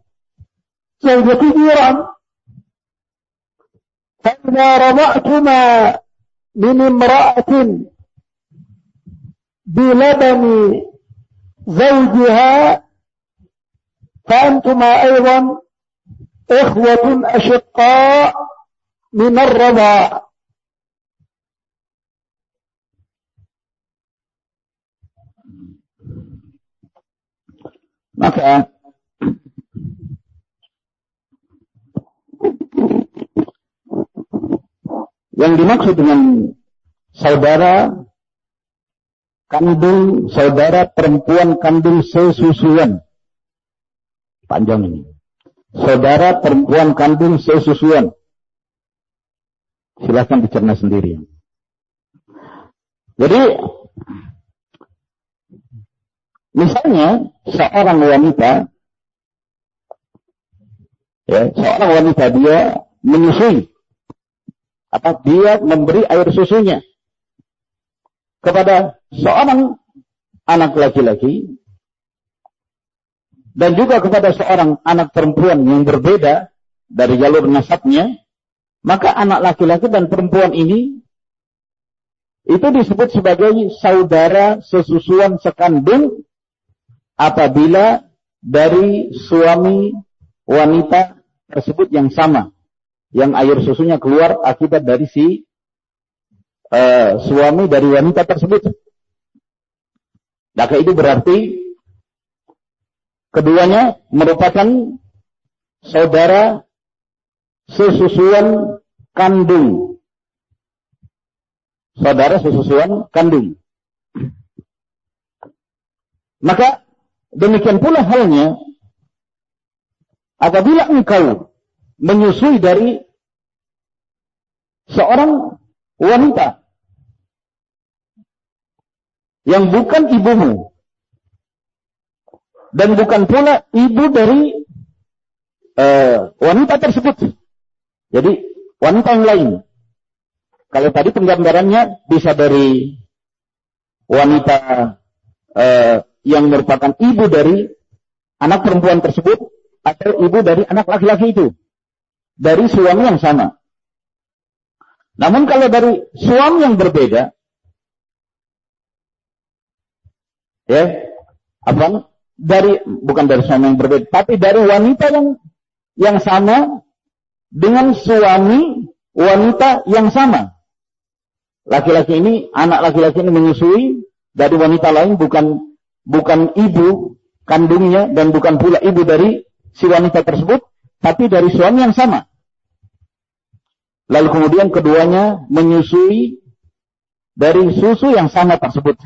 زوجة جيران. فإذا رضعتما من امرأة بلبن زوجها فأنتما أيضا إخوة أشقاء من الرضاع Maka Yang dimaksud dengan saudara kandung, saudara perempuan kandung sesusuan. Panjang ini. Saudara perempuan kandung sesusuan. Silahkan dicerna sendiri. Jadi, misalnya seorang wanita, ya, seorang wanita dia menyusui, apa? Dia memberi air susunya kepada seorang anak laki-laki dan juga kepada seorang anak perempuan yang berbeda dari jalur nasabnya, maka anak laki-laki dan perempuan ini itu disebut sebagai saudara sesusuan sekandung apabila dari suami wanita tersebut yang sama yang air susunya keluar akibat dari si uh, suami dari wanita tersebut. Maka itu berarti keduanya merupakan saudara sesusuan kandung. Saudara sesusuan kandung. Maka demikian pula halnya apabila engkau menyusui dari seorang wanita yang bukan ibumu dan bukan pula ibu dari uh, wanita tersebut. Jadi wanita yang lain. Kalau tadi penggambarannya bisa dari wanita uh, yang merupakan ibu dari anak perempuan tersebut atau ibu dari anak laki-laki itu dari suami yang sama. Namun kalau dari suami yang berbeda, ya apa? Dari bukan dari suami yang berbeda tapi dari wanita yang yang sama dengan suami wanita yang sama. Laki-laki ini anak laki-laki ini menyusui dari wanita lain bukan bukan ibu kandungnya dan bukan pula ibu dari si wanita tersebut tapi dari suami yang sama lalu kemudian keduanya menyusui dari susu yang sama tersebut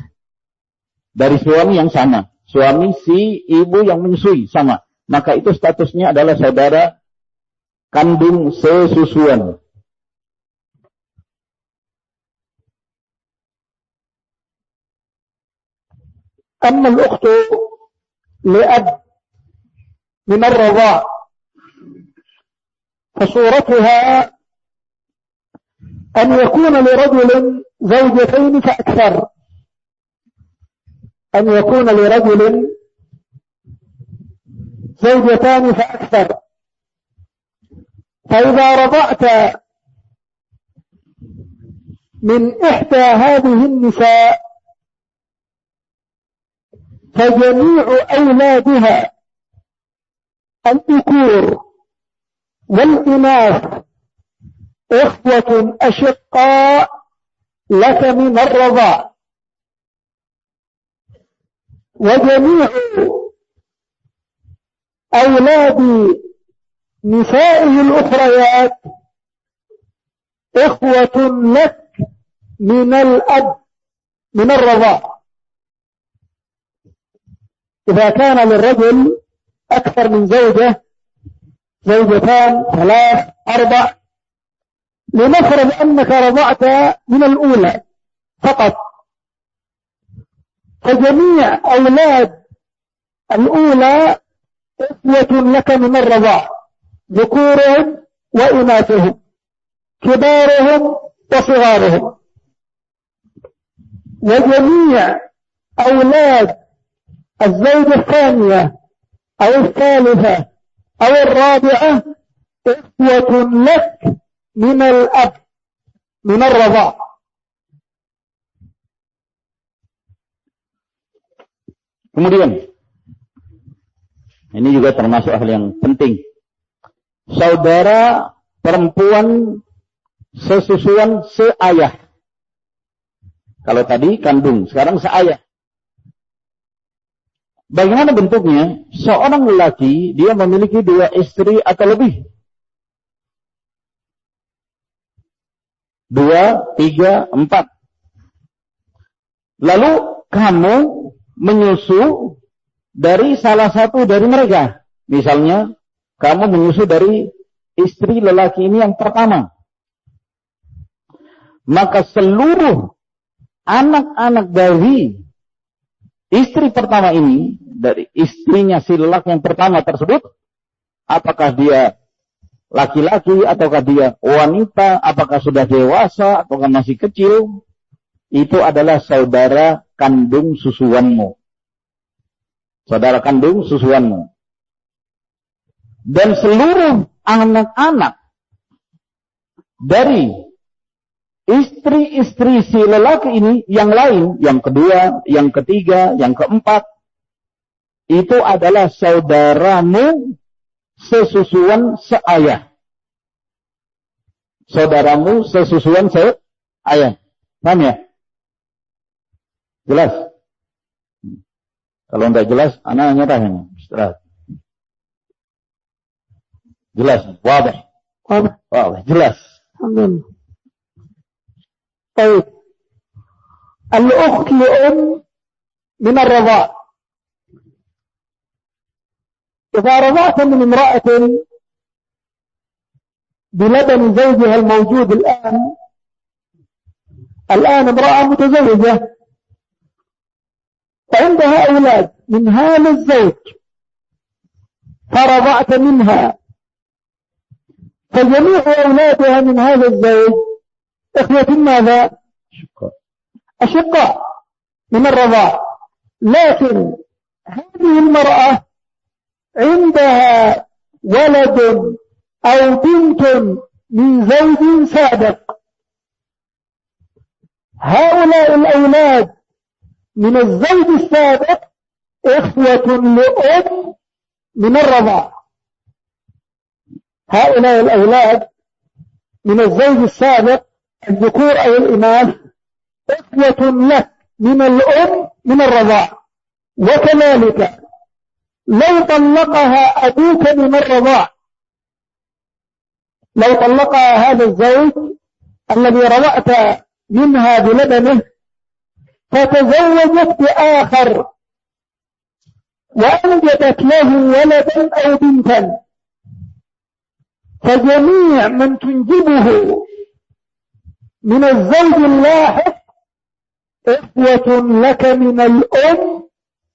dari suami yang sama. Suami si ibu yang menyusui sama. Maka itu statusnya adalah saudara kandung sesusuan. أما الأخت لأب من الرضاع فصورتها أن يكون لرجل زوجتين فأكثر. أن يكون لرجل زوجتان فأكثر. فإذا رضعت من إحدى هذه النساء فجميع أولادها الذكور والإناث إخوة أشقاء لك من الرضاع وجميع أولاد نسائه الأخريات إخوة لك من الأب من الرضاع إذا كان للرجل أكثر من زوجة زوجتان ثلاث أربع لنفرض أنك رضعت من الأولى فقط. فجميع أولاد الأولى إخوة لك من الرضاع ذكورهم وإناثهم كبارهم وصغارهم. وجميع أولاد الزوجة الثانية أو الثالثة أو الرابعة إخوة لك من الأب من الرضاع Kemudian, ini juga termasuk hal yang penting. Saudara perempuan sesusuan seayah. Kalau tadi kandung, sekarang seayah. Bagaimana bentuknya? Seorang lelaki, dia memiliki dua istri atau lebih. Dua, tiga, empat. Lalu kamu menyusu dari salah satu dari mereka. Misalnya, kamu menyusu dari istri lelaki ini yang pertama. Maka seluruh anak-anak dari istri pertama ini, dari istrinya si lelaki yang pertama tersebut, apakah dia laki-laki, ataukah dia wanita, apakah sudah dewasa, ataukah masih kecil, itu adalah saudara kandung susuanmu. Saudara kandung susuanmu. Dan seluruh anak-anak dari istri-istri si lelaki ini yang lain, yang kedua, yang ketiga, yang keempat, itu adalah saudaramu sesusuan seayah. Saudaramu sesusuan seayah. Paham ya? Jelas? Kalau tidak jelas, anak nyerah. Istirahat. Jelas, wabah. Wabah. Wabah, jelas. Amin. Baik. Al-ukhli'um minar-rawat. إذا رضعت من امرأة بلبن زوجها الموجود الآن الآن امرأة متزوجة وعندها أولاد من هذا الزوج فرضعت منها فجميع أولادها من هذا الزوج إخوة ماذا؟ أشقاء من الرضاع. لكن هذه المرأة عندها ولد أو بنت من زوج سابق. هؤلاء الأولاد من الزوج السابق إخوة لأم من الرضاع. هؤلاء الأولاد من الزوج السابق الذكور أو الإناث إخوة لك من الأم من الرضاع. وكذلك لو طلقها أبوك من الرضاع لو طلقها هذا الزوج الذي رضعت منها بلبنه فتزوجت بآخر. وأنجبت له ولدا أو بنتا. فجميع من تنجبه من الزوج اللاحق إخوة لك من الأم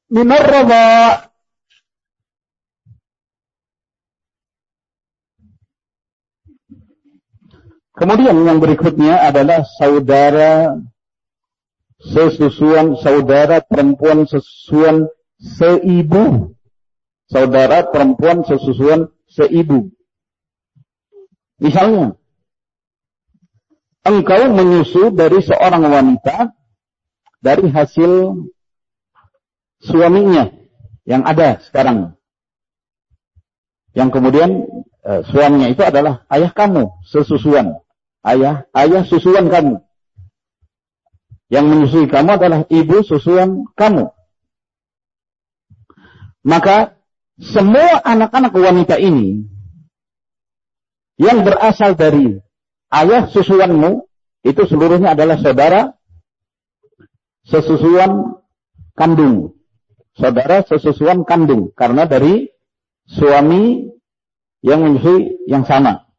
من الرضاع Kemudian yang berikutnya adalah saudara sesusuan, saudara perempuan sesusuan seibu. Saudara perempuan sesusuan seibu. Misalnya, engkau menyusu dari seorang wanita dari hasil suaminya yang ada sekarang. Yang kemudian e, suaminya itu adalah ayah kamu, sesusuan. Ayah, ayah susuan kamu. Yang menyusui kamu adalah ibu susuan kamu. Maka semua anak-anak wanita ini yang berasal dari ayah susuanmu itu seluruhnya adalah saudara sesusuan kandung. Saudara sesusuan kandung karena dari suami yang menyusui yang sama.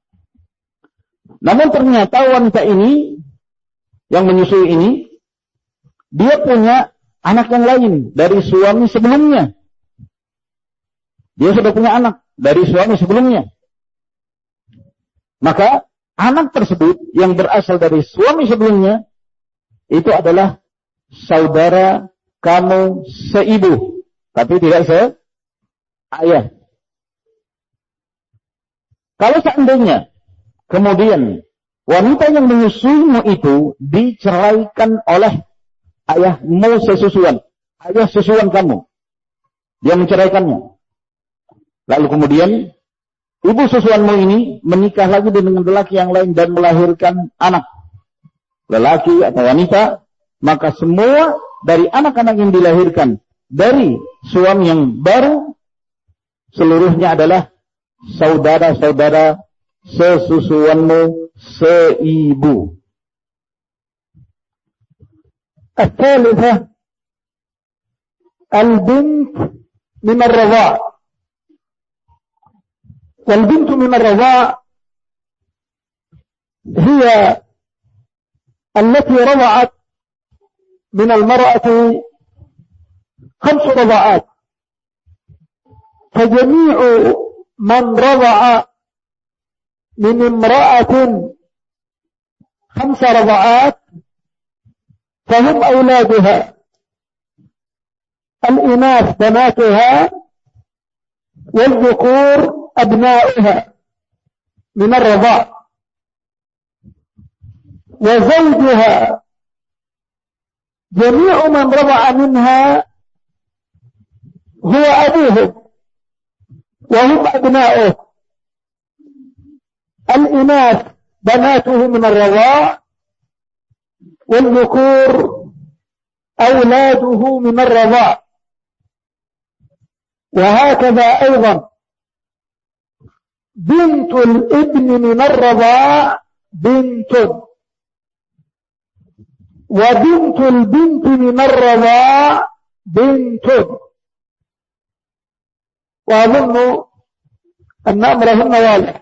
Namun ternyata wanita ini yang menyusui ini dia punya anak yang lain dari suami sebelumnya. Dia sudah punya anak dari suami sebelumnya. Maka anak tersebut yang berasal dari suami sebelumnya itu adalah saudara kamu seibu, tapi tidak se ayah. Kalau seandainya kemudian wanita yang menyusuimu itu diceraikan oleh ayahmu sesusuan, ayah susuan kamu, dia menceraikannya. Lalu kemudian ibu susuanmu ini menikah lagi dengan lelaki yang lain dan melahirkan anak. Lelaki atau wanita, maka semua dari anak-anak yang dilahirkan dari suami yang baru, seluruhnya adalah saudara-saudara sesusuanmu seibu. الثالثة البنت من الرضاع والبنت من الرضاع هي التي رضعت من المرأة خمس رضعات فجميع من رضع من امرأة خمس رضعات فهم أولادها. الإناث بناتها والذكور أبناؤها من الرضاع. وزوجها جميع من رضع منها هو أبوهم وهم أبناؤه الإناث بناته من الرضاع والذكور أولاده من الرضاع. وهكذا أيضا بنت الابن من الرضاع بنت. وبنت البنت من الرضاع بنت. وأظن أن أمرهن واضح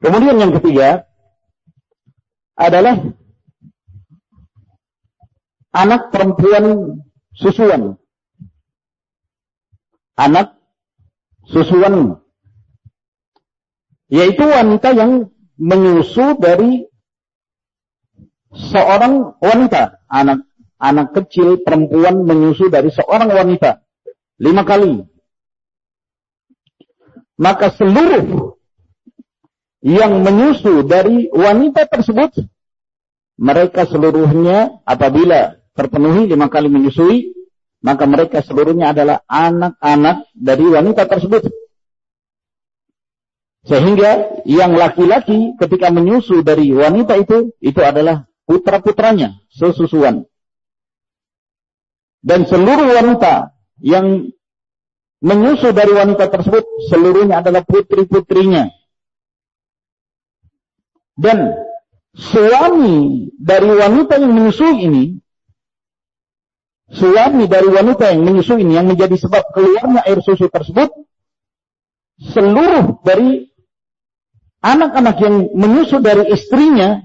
Kemudian yang ketiga adalah anak perempuan susuan. Anak susuan. Yaitu wanita yang menyusu dari seorang wanita. Anak anak kecil perempuan menyusu dari seorang wanita. Lima kali. Maka seluruh yang menyusu dari wanita tersebut, mereka seluruhnya apabila terpenuhi lima kali menyusui, maka mereka seluruhnya adalah anak-anak dari wanita tersebut. Sehingga yang laki-laki ketika menyusu dari wanita itu, itu adalah putra-putranya, sesusuan. Dan seluruh wanita yang menyusu dari wanita tersebut, seluruhnya adalah putri-putrinya. Dan suami dari wanita yang menyusui ini, suami dari wanita yang menyusui ini yang menjadi sebab keluarnya air susu tersebut, seluruh dari anak-anak yang menyusu dari istrinya,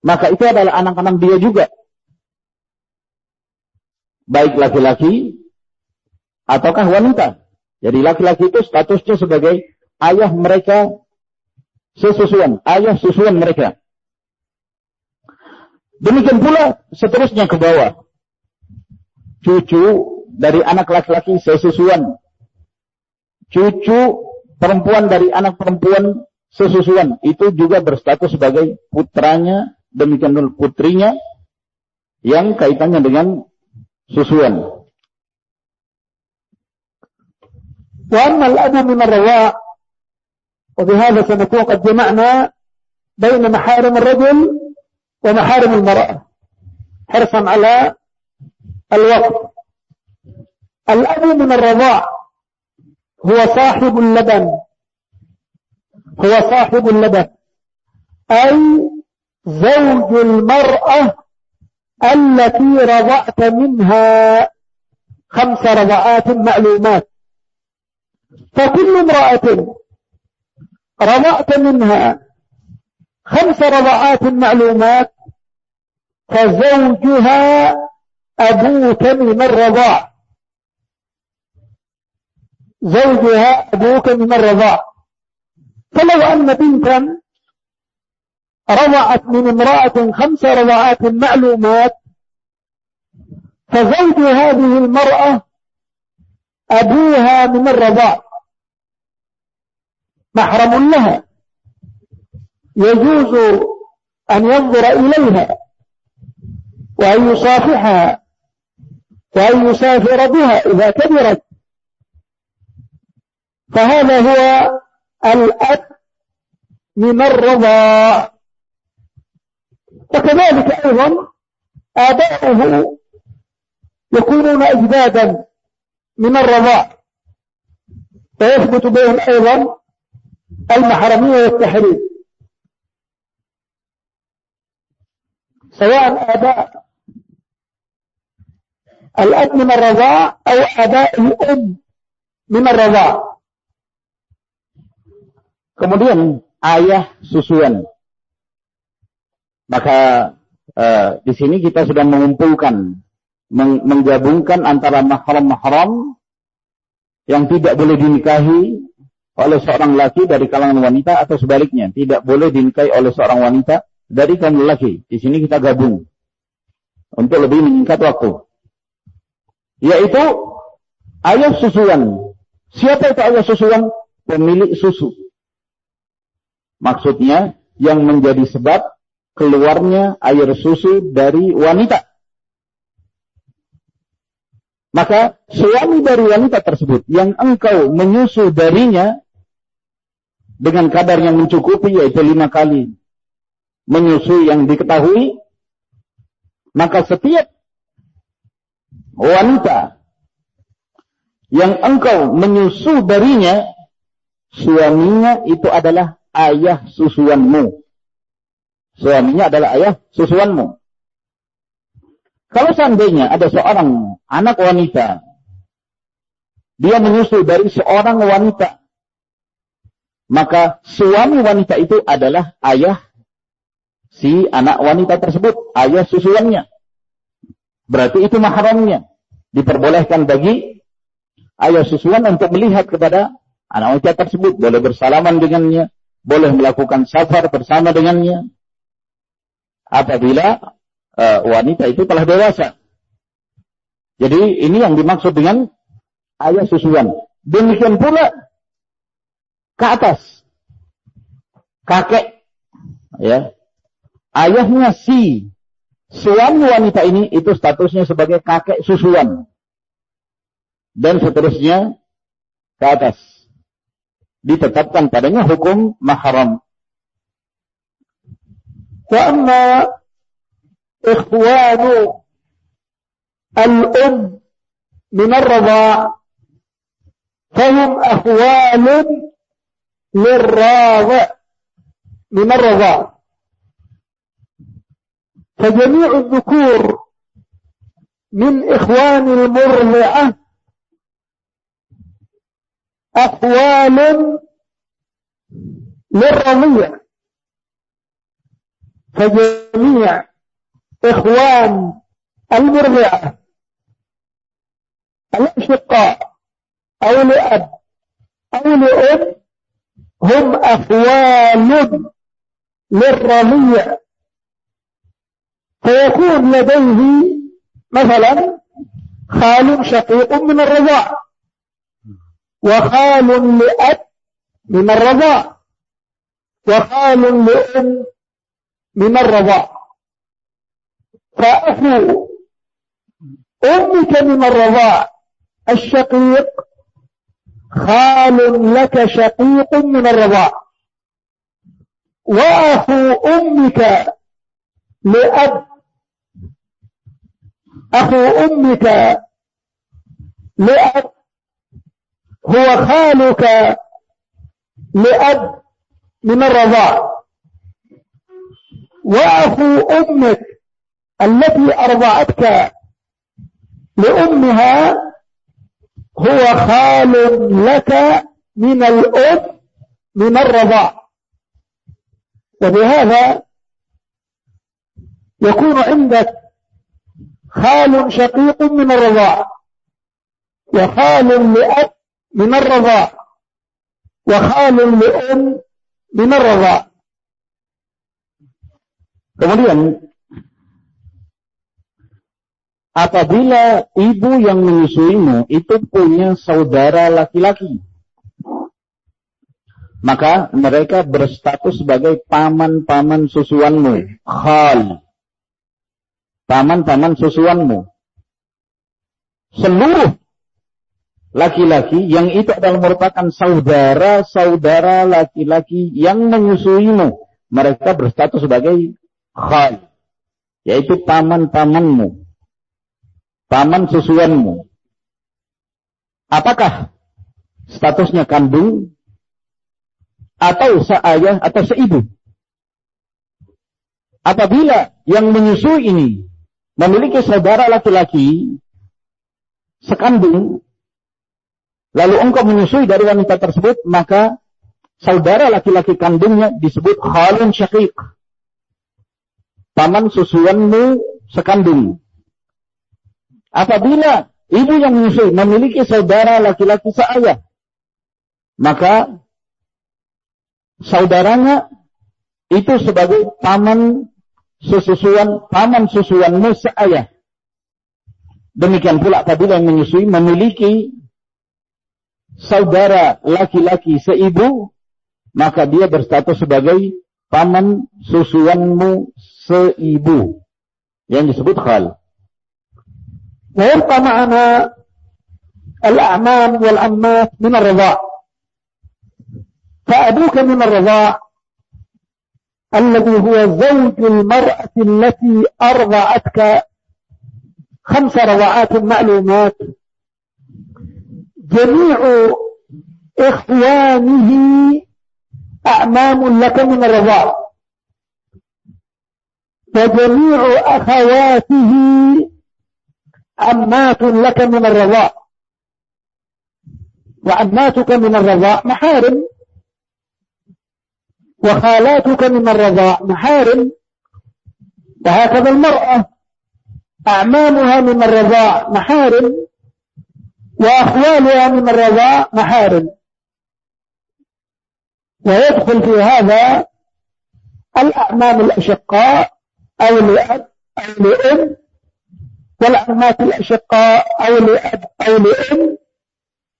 maka itu adalah anak-anak dia juga. Baik laki-laki ataukah wanita. Jadi laki-laki itu statusnya sebagai ayah mereka sesusuan ayah susuan mereka. Demikian pula seterusnya ke bawah. Cucu dari anak laki-laki sesusuan. Cucu perempuan dari anak perempuan sesusuan itu juga berstatus sebagai putranya demikian pula putrinya yang kaitannya dengan susuan. Wa amal abu وبهذا سنكون قد جمعنا بين محارم الرجل ومحارم المرأة حرصا على الوقت. الأب من الرضاع هو صاحب اللبن هو صاحب اللبن أي زوج المرأة التي رضعت منها خمس رضعات معلومات. فكل امرأة رضعت منها خمس رضعات معلومات فزوجها أبوك من الرضاع. زوجها أبوك من الرضاع. فلو أن بنتا رضعت من امرأة خمس رضعات معلومات فزوج هذه المرأة أبوها من الرضاع. محرم لها. يجوز أن ينظر إليها وأن يصافحها وأن يسافر بها إذا كبرت. فهذا هو الأب من الرضا وكذلك أيضا آباؤه يكونون أجدادا من الرضاء فيثبت بهم أيضا المحرمية والتحريم سواء أباء الأب من الرضاع أو أباء الأم من الرضاع Kemudian ayah susuan. Maka uh, di sini kita sudah mengumpulkan, meng menggabungkan antara mahram-mahram yang tidak boleh dinikahi oleh seorang laki dari kalangan wanita atau sebaliknya tidak boleh dinikahi oleh seorang wanita dari kaum lelaki. Di sini kita gabung untuk lebih meningkat waktu. Yaitu ayah susuan. Siapa itu ayah susuan? Pemilik susu. Maksudnya yang menjadi sebab keluarnya air susu dari wanita. Maka suami dari wanita tersebut yang engkau menyusu darinya dengan kadar yang mencukupi yaitu lima kali menyusui yang diketahui, maka setiap wanita yang engkau menyusu darinya, suaminya itu adalah ayah susuanmu. Suaminya adalah ayah susuanmu. Kalau seandainya ada seorang anak wanita, dia menyusu dari seorang wanita, maka suami wanita itu adalah ayah si anak wanita tersebut, ayah susuannya. Berarti itu mahramnya. Diperbolehkan bagi ayah susuan untuk melihat kepada anak wanita tersebut. Boleh bersalaman dengannya. Boleh melakukan safar bersama dengannya. Apabila uh, wanita itu telah dewasa. Jadi ini yang dimaksud dengan ayah susuan. Demikian pula ke atas. Kakek, ya, ayahnya si suami wanita ini itu statusnya sebagai kakek susuan. Dan seterusnya ke atas. Ditetapkan padanya hukum mahram. Wa ikhwanu al-um min ar-radha fahum ahwalun للراضع. من الرضاع فجميع الذكور من إخوان المرضعة أقوال للرضيع. فجميع إخوان المرضعة الأشقاء أو لأب أو لأم هم أخوال للرضيع فيكون لديه مثلا خال شقيق من الرضاع وخال لأب من الرضاع وخال لأم من الرضاع. فأخو أمك من الرضاع الشقيق خال لك شقيق من الرضاع. وأخو أمك لأب. أخو أمك لأب. هو خالك لأب من الرضاع. وأخو أمك التي أرضعتك لأمها هو خال لك من الأم من الرضاع. وبهذا يكون عندك خال شقيق من الرضاع وخال لأب من الرضاع وخال لأم من الرضاع. Apabila ibu yang menyusuimu itu punya saudara laki-laki, maka mereka berstatus sebagai paman-paman susuanmu, khal paman-paman susuanmu. Seluruh laki-laki yang itu adalah merupakan saudara-saudara laki-laki yang menyusuimu. Mereka berstatus sebagai khal. Yaitu paman-pamanmu. Paman susuanmu. Apakah statusnya kandung atau seayah atau seibu? apabila yang menyusui ini memiliki saudara laki-laki sekandung, lalu engkau menyusui dari wanita tersebut, maka saudara laki-laki kandungnya disebut khalun syakik. Paman susuanmu sekandung. Apabila ibu yang menyusui memiliki saudara laki-laki seayah, maka saudaranya itu sebagai paman susuan paman susuanmu seayah. Demikian pula apabila yang menyusui memiliki saudara laki-laki seibu, maka dia berstatus sebagai paman susuanmu seibu yang disebut khal. ويبقى معنا الأعمام والعمات من الرضاع. فأبوك من الرضاع الذي هو زوج المرأة التي أرضعتك خمس رضعات معلومات. جميع إخوانه أعمام لك من الرضاع. وجميع أخواته عمات لك من الرضاع وعماتك من الرضاع محارم. وخالاتك من الرضاع محارم. وهكذا المرأة أعمامها من الرضاع محارم. وأخوالها من الرضاع محارم. ويدخل في هذا الأعمام الأشقاء أو لأب أو لأم والعمات الأشقاء أو لأب أو لأم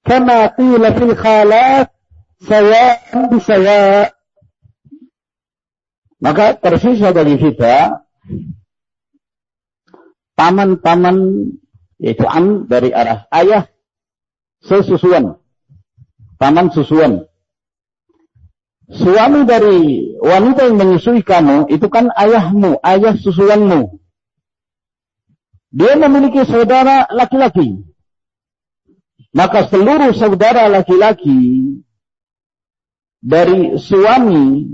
كما قيل في الخالات سواء بسواء Maka tersisa bagi kita paman-paman yaitu am dari arah ayah sesusuan. Paman susuan. Suami dari wanita yang menyusui kamu itu kan ayahmu, ayah susuanmu. Dia memiliki saudara laki-laki. Maka seluruh saudara laki-laki dari suami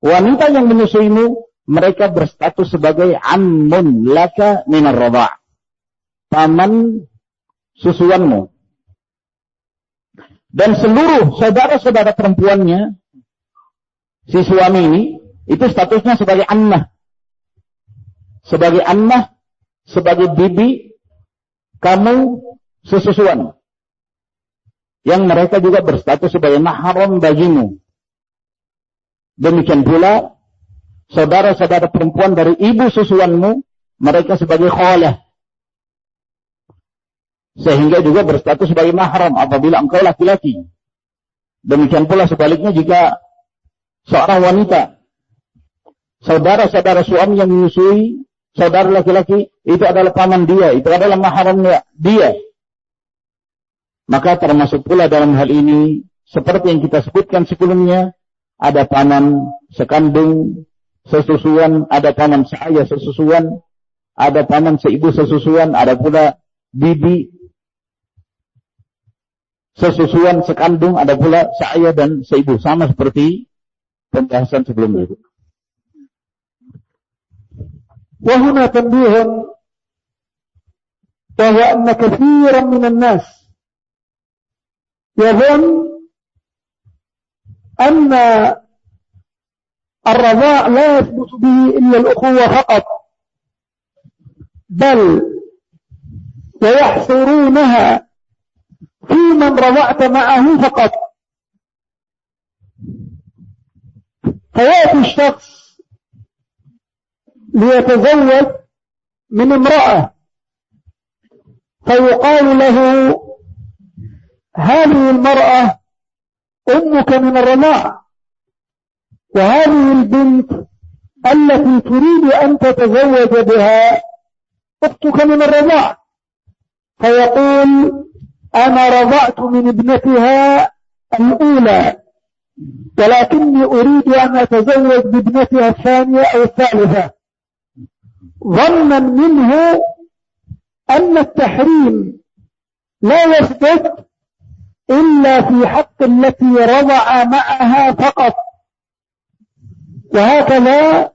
wanita yang menyusuimu, mereka berstatus sebagai ammun laka minar rada. Paman susuanmu. Dan seluruh saudara-saudara perempuannya, si suami ini, itu statusnya sebagai ammah. Sebagai ammah, sebagai bibi, kamu sesusuan. Yang mereka juga berstatus sebagai mahram bagimu. Demikian pula saudara-saudara perempuan dari ibu susuanmu, mereka sebagai khalah. Sehingga juga berstatus sebagai mahram apabila engkau laki-laki. Demikian pula sebaliknya jika seorang wanita, saudara-saudara suami yang menyusui, saudara laki-laki, itu adalah paman dia, itu adalah mahramnya dia. Maka termasuk pula dalam hal ini, seperti yang kita sebutkan sebelumnya, ada paman sekandung sesusuan, ada paman seayah sesusuan, ada paman seibu sesusuan, ada pula bibi sesusuan sekandung, ada pula seayah dan seibu sama seperti pembahasan sebelumnya. وهنا تنبيه وهو أن كثيرا من الناس يظن أن الرضاع لا يثبت به إلا الأخوة فقط بل ويحصرونها في من رضعت معه فقط. فيأتي الشخص ليتزوج من امرأة. فيقال له هذه المرأة أمك من الرضاع وهذه البنت التي تريد أن تتزوج بها أختك من الرضاع فيقول أنا رضعت من ابنتها الأولى ولكني أريد أن أتزوج بابنتها الثانية أو الثالثة. ظنا منه أن التحريم لا يثبت إلا في حق التي رضع معها فقط. وهكذا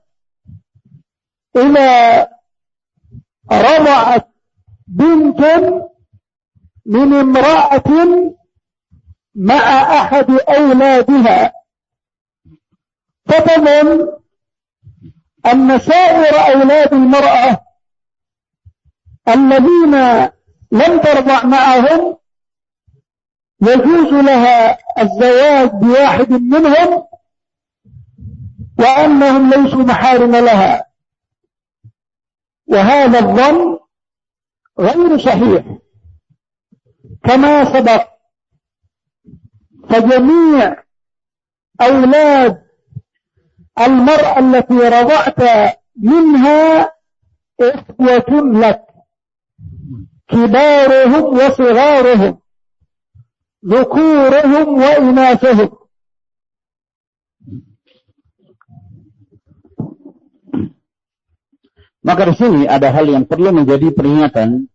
إذا رضعت بنت من امرأة مع أحد أولادها فتظن أن سائر أولاد المرأة الذين لم ترضع معهم يجوز لها الزواج بواحد منهم وأنهم ليسوا محارم لها. وهذا الظن غير صحيح. كما سبق فجميع أولاد المرأة التي رضعت منها إخوة لك كبارهم وصغارهم ذكورهم وإناثهم Maka di sini ada hal yang perlu menjadi peringatan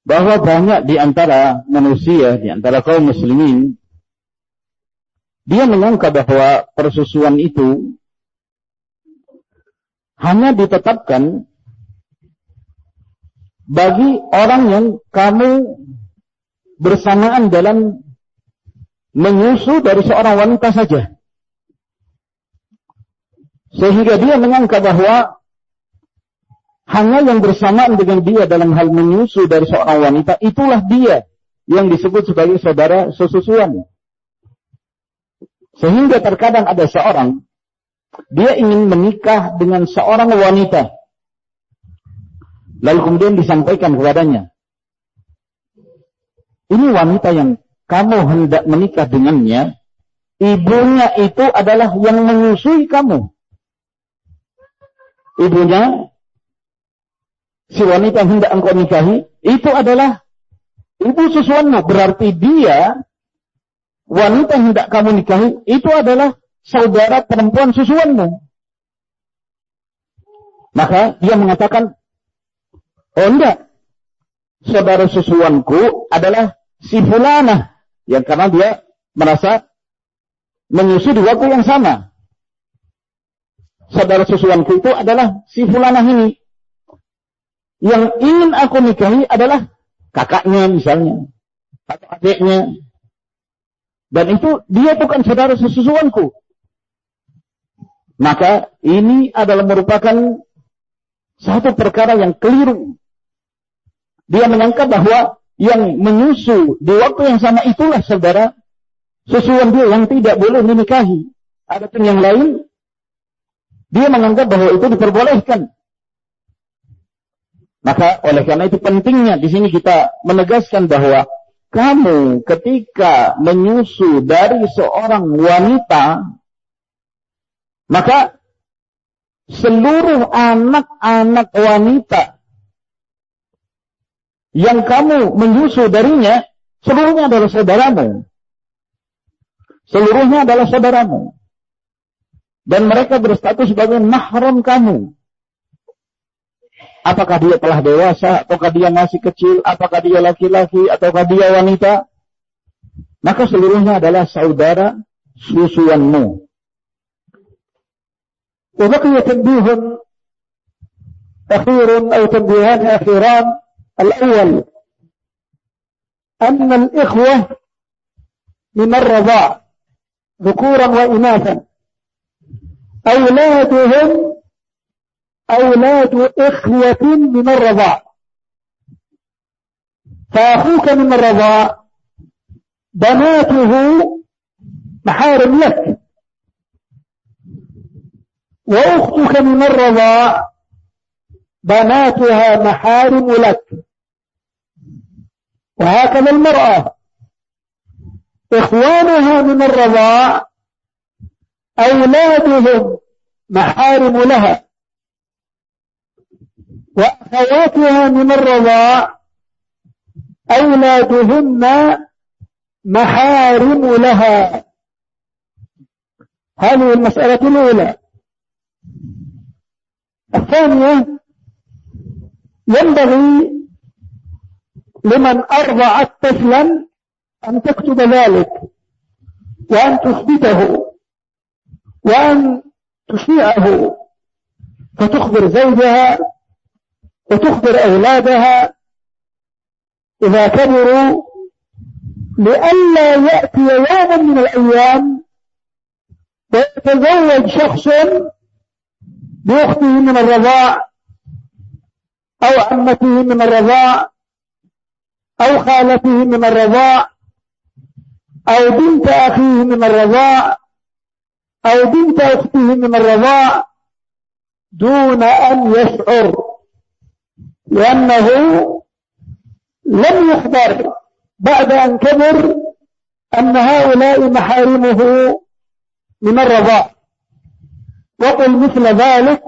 bahwa banyak di antara manusia, di antara kaum muslimin, dia menyangka bahwa persusuan itu hanya ditetapkan bagi orang yang kamu bersamaan dalam menyusu dari seorang wanita saja. Sehingga dia menyangka bahwa hanya yang bersamaan dengan dia dalam hal menyusu dari seorang wanita, itulah dia yang disebut sebagai saudara sesusuan. Sehingga terkadang ada seorang, dia ingin menikah dengan seorang wanita. Lalu kemudian disampaikan kepadanya. Ini wanita yang kamu hendak menikah dengannya, ibunya itu adalah yang menyusui kamu. Ibunya si wanita yang hendak engkau nikahi itu adalah ibu susuanmu. Berarti dia wanita yang hendak kamu nikahi itu adalah saudara perempuan susuanmu. Maka dia mengatakan, oh enggak, saudara susuanku adalah si fulana. Yang karena dia merasa menyusu di waktu yang sama. Saudara susuanku itu adalah si fulana ini yang ingin aku nikahi adalah kakaknya misalnya atau adiknya dan itu dia bukan saudara sesusuanku. Maka ini adalah merupakan satu perkara yang keliru. Dia menyangka bahwa yang menyusu di waktu yang sama itulah saudara sesuatu dia yang tidak boleh dinikahi adapun yang lain dia menganggap bahwa itu diperbolehkan. Maka oleh karena itu pentingnya di sini kita menegaskan bahwa kamu ketika menyusu dari seorang wanita, maka seluruh anak-anak wanita yang kamu menyusu darinya, seluruhnya adalah saudaramu. Seluruhnya adalah saudaramu. Dan mereka berstatus sebagai mahram kamu. Apakah dia telah dewasa, ataukah dia masih kecil, apakah dia laki-laki, ataukah dia wanita. Maka seluruhnya adalah saudara susuanmu. وبقي تنبيه أخير أو تنبيهان أخيران الأول أن الإخوة من الرضاع ذكورا وإناثا أولادهم أولاد إخوة من الرضاع. فأخوك من الرضاع بناته محارم لك. وأختك من الرضاع بناتها محارم لك. وهكذا المرأة. إخوانها من الرضاع أولادهم محارم لها. وأخواتها من الرضاع أولادهن محارم لها. هذه المسألة الأولى. الثانية ينبغي لمن أرضعت طفلا أن تكتب ذلك وأن تثبته وأن تشيعه فتخبر زوجها وتخبر أولادها إذا كبروا لئلا يأتي يوم من الأيام ويتزوج شخص بأخته من الرضاع أو عمته من الرضاع أو خالته من الرضاع أو بنت أخيه من الرضاع أو بنت أخته من الرضاع دون أن يشعر. لأنه لم يخبر بعد أن كبر أن هؤلاء محارمه من الرضاع. وقل مثل ذلك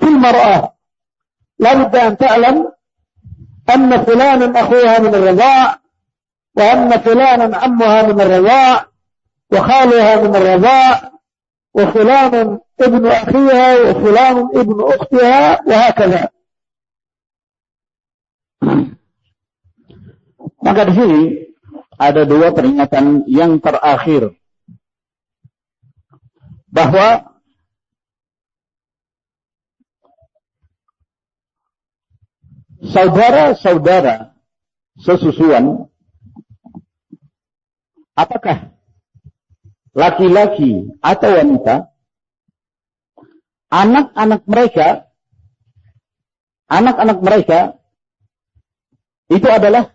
في المرأة. لا بد أن تعلم أن فلان أخوها من الرضاع وأن فلانا عمها من الرضاع وخالها من الرضاع وفلان ابن أخيها وفلان ابن أختها وهكذا. Maka di sini ada dua peringatan yang terakhir. Bahwa saudara-saudara sesusuan apakah laki-laki atau wanita anak-anak mereka anak-anak mereka itu adalah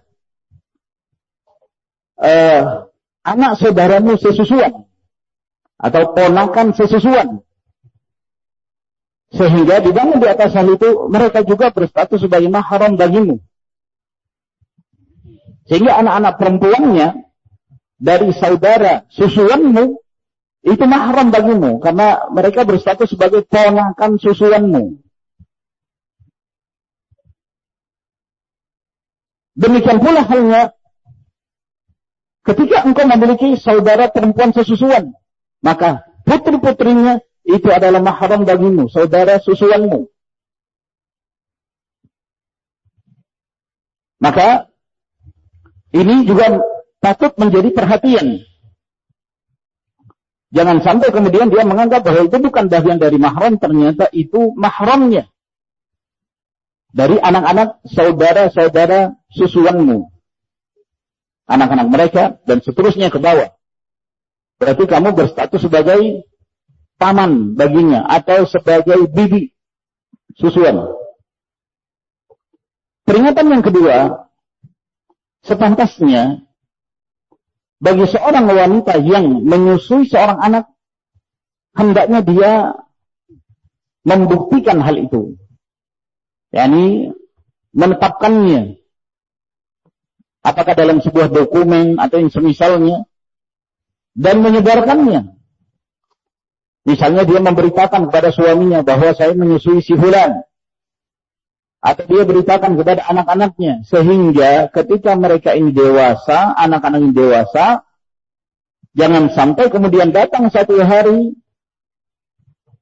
uh, anak saudaramu sesusuan. Atau ponakan sesusuan. Sehingga dibangun di atas hal itu mereka juga berstatus sebagai mahram bagimu. Sehingga anak-anak perempuannya dari saudara susuanmu itu mahram bagimu. Karena mereka berstatus sebagai ponakan susuanmu Demikian pula halnya ketika engkau memiliki saudara perempuan sesusuan, maka putri-putrinya itu adalah mahram bagimu, saudara susuanmu. Maka ini juga patut menjadi perhatian. Jangan sampai kemudian dia menganggap bahwa itu bukan bagian dari mahram, ternyata itu mahramnya dari anak-anak saudara-saudara susuanmu. Anak-anak mereka dan seterusnya ke bawah. Berarti kamu berstatus sebagai paman baginya atau sebagai bibi susuan. Peringatan yang kedua, sepantasnya bagi seorang wanita yang menyusui seorang anak, hendaknya dia membuktikan hal itu yakni menetapkannya. Apakah dalam sebuah dokumen atau yang semisalnya. Dan menyebarkannya. Misalnya dia memberitakan kepada suaminya bahwa saya menyusui si fulan. Atau dia beritakan kepada anak-anaknya. Sehingga ketika mereka ini dewasa anak-anak ini dewasa jangan sampai kemudian datang satu hari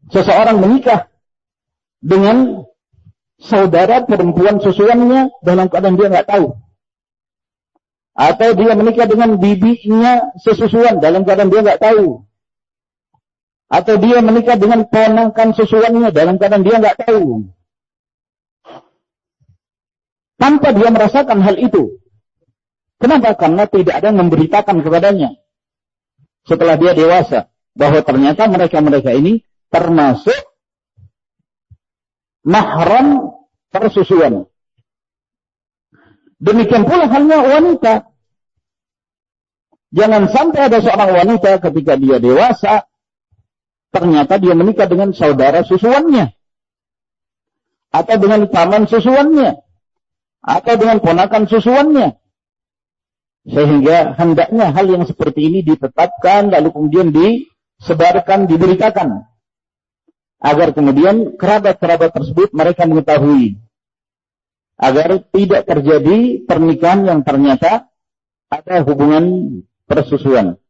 seseorang menikah dengan saudara perempuan susuannya dalam keadaan dia nggak tahu. Atau dia menikah dengan bibinya sesusuan dalam keadaan dia nggak tahu. Atau dia menikah dengan ponakan susuannya dalam keadaan dia nggak tahu. Tanpa dia merasakan hal itu. Kenapa? Karena tidak ada yang memberitakan kepadanya. Setelah dia dewasa. Bahwa ternyata mereka-mereka ini termasuk mahram persusuan. Demikian pula halnya wanita. Jangan sampai ada seorang wanita ketika dia dewasa, ternyata dia menikah dengan saudara susuannya. Atau dengan paman susuannya. Atau dengan ponakan susuannya. Sehingga hendaknya hal yang seperti ini ditetapkan, lalu kemudian disebarkan, diberitakan agar kemudian kerabat-kerabat tersebut mereka mengetahui agar tidak terjadi pernikahan yang ternyata ada hubungan persusuan.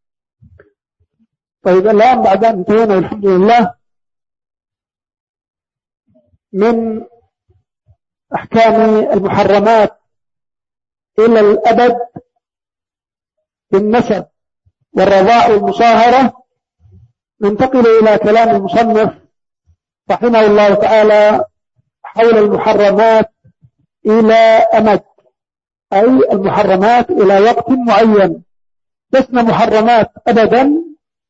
طيب الآن بعد أن انتهينا الحمد لله من أحكام المحرمات إلى الأبد بالنسب والرضاء والمصاهرة ننتقل إلى كلام المصنف رحمه الله تعالى حول المحرمات إلى أمد أي المحرمات إلى وقت معين لسن محرمات أبدا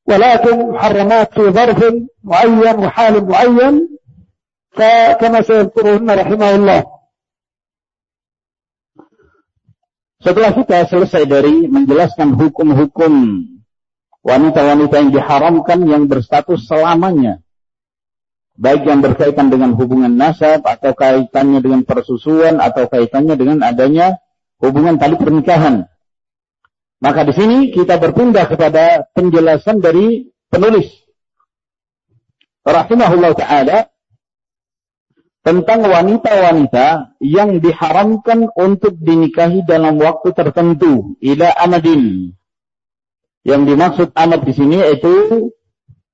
ولكن محرمات في ظرف معين وحال معين فكما سيذكرهن رحمه الله Setelah kita selesai dari menjelaskan hukum-hukum wanita-wanita yang diharamkan yang berstatus selamanya baik yang berkaitan dengan hubungan nasab atau kaitannya dengan persusuan atau kaitannya dengan adanya hubungan tali pernikahan. Maka di sini kita berpindah kepada penjelasan dari penulis rahimahullah taala tentang wanita-wanita yang diharamkan untuk dinikahi dalam waktu tertentu ila amadin. Yang dimaksud amad di sini yaitu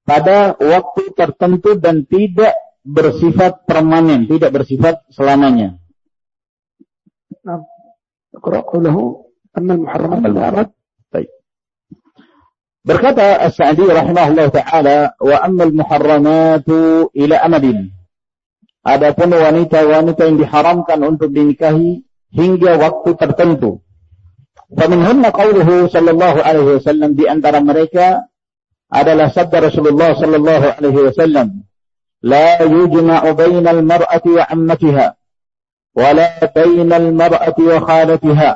pada waktu tertentu dan tidak bersifat permanen, tidak bersifat selamanya. Nah. Baik. Berkata As-Sa'di rahimahullah taala, "Wa amma al-muharramatu ila amadin." Adapun wanita-wanita yang diharamkan untuk dinikahi hingga waktu tertentu. Faminhunna qawluhu sallallahu alaihi wasallam di antara mereka adalah sabda Rasulullah sallallahu alaihi wasallam la yujma'u bainal mar'ati wa 'ammatiha wa la bainal mar'ati wa khalatiha.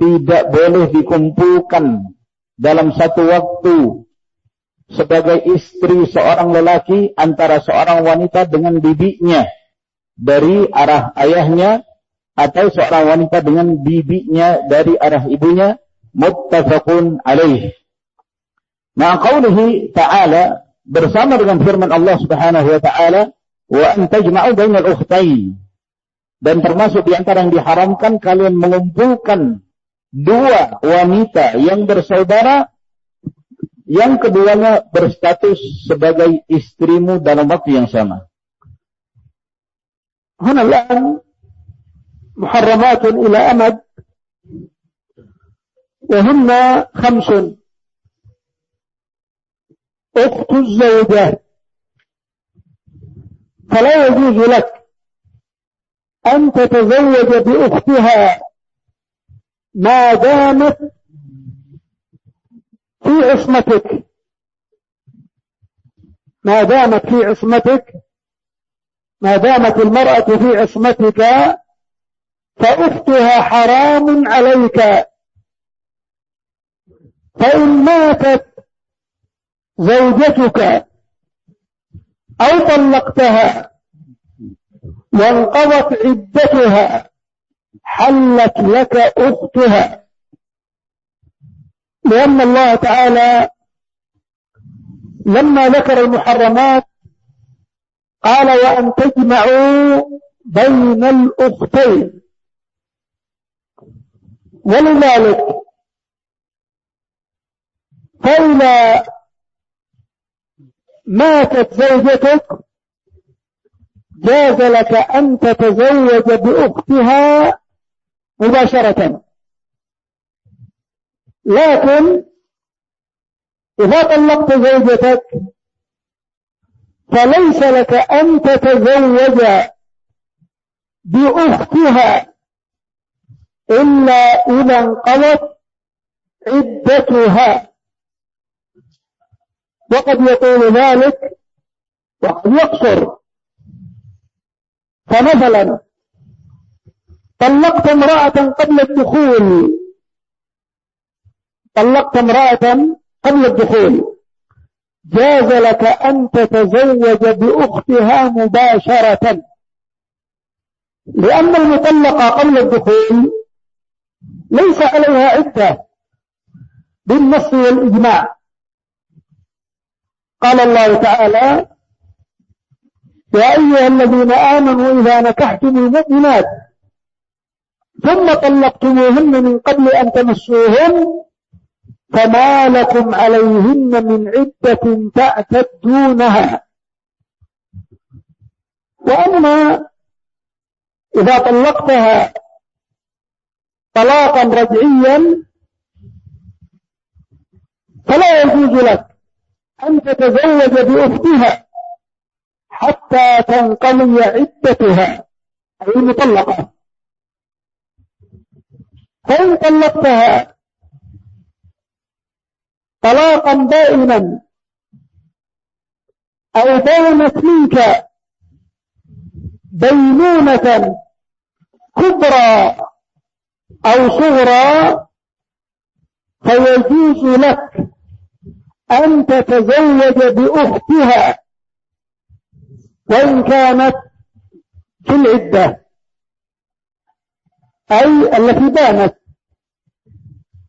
Tidak boleh dikumpulkan dalam satu waktu sebagai istri seorang lelaki antara seorang wanita dengan bibinya dari arah ayahnya atau seorang wanita dengan bibinya dari arah ibunya muttafaqun alaih Ma'a qawlihi ta'ala bersama dengan firman Allah Subhanahu wa taala wa an tajma'u bainal ukhtain dan termasuk di antara yang diharamkan kalian mengumpulkan dua wanita yang bersaudara yang keduanya berstatus sebagai istrimu dalam waktu yang sama. هنا الآن محرمات إلى أمد وهن خمس أخت الزوجة فلا يجوز لك أن تتزوج بأختها ما دامت في عصمتك. ما دامت في عصمتك ما دامت المرأة في عصمتك فأختها حرام عليك. فإن ماتت زوجتك أو طلقتها وانقضت عدتها حلت لك أختها. لأن الله تعالى لما ذكر المحرمات قال وأن تجمعوا بين الأختين. ولذلك فإذا ماتت زوجتك جاز لك أن تتزوج بأختها مباشرة. لكن إذا طلقت زوجتك فليس لك أن تتزوج بأختها إلا إذا انقضت عدتها. وقد يطول ذلك وقد يقصر. فمثلا طلقت امرأة قبل الدخول. طلقت امرأة قبل الدخول. جاز لك أن تتزوج بأختها مباشرة. لأن المطلقة قبل الدخول ليس عليها عدة بالنص والإجماع. قال الله تعالى يا أيها الذين آمنوا إذا نكحتم المؤمنات ثم طلقتموهن من قبل أن تمسوهن فما لكم عليهن من عدة تعتدونها. وأما إذا طلقتها طلاقا رجعيا فلا يجوز لك أن تتزوج بأختها حتى تنقضي عدتها أي المطلقة فإن طلقتها طلاقا دائما أو بانت منك بينونة كبرى أو صغرى فيجوز لك أن تتزوج بأختها وإن كانت في العدة. أي التي بانت.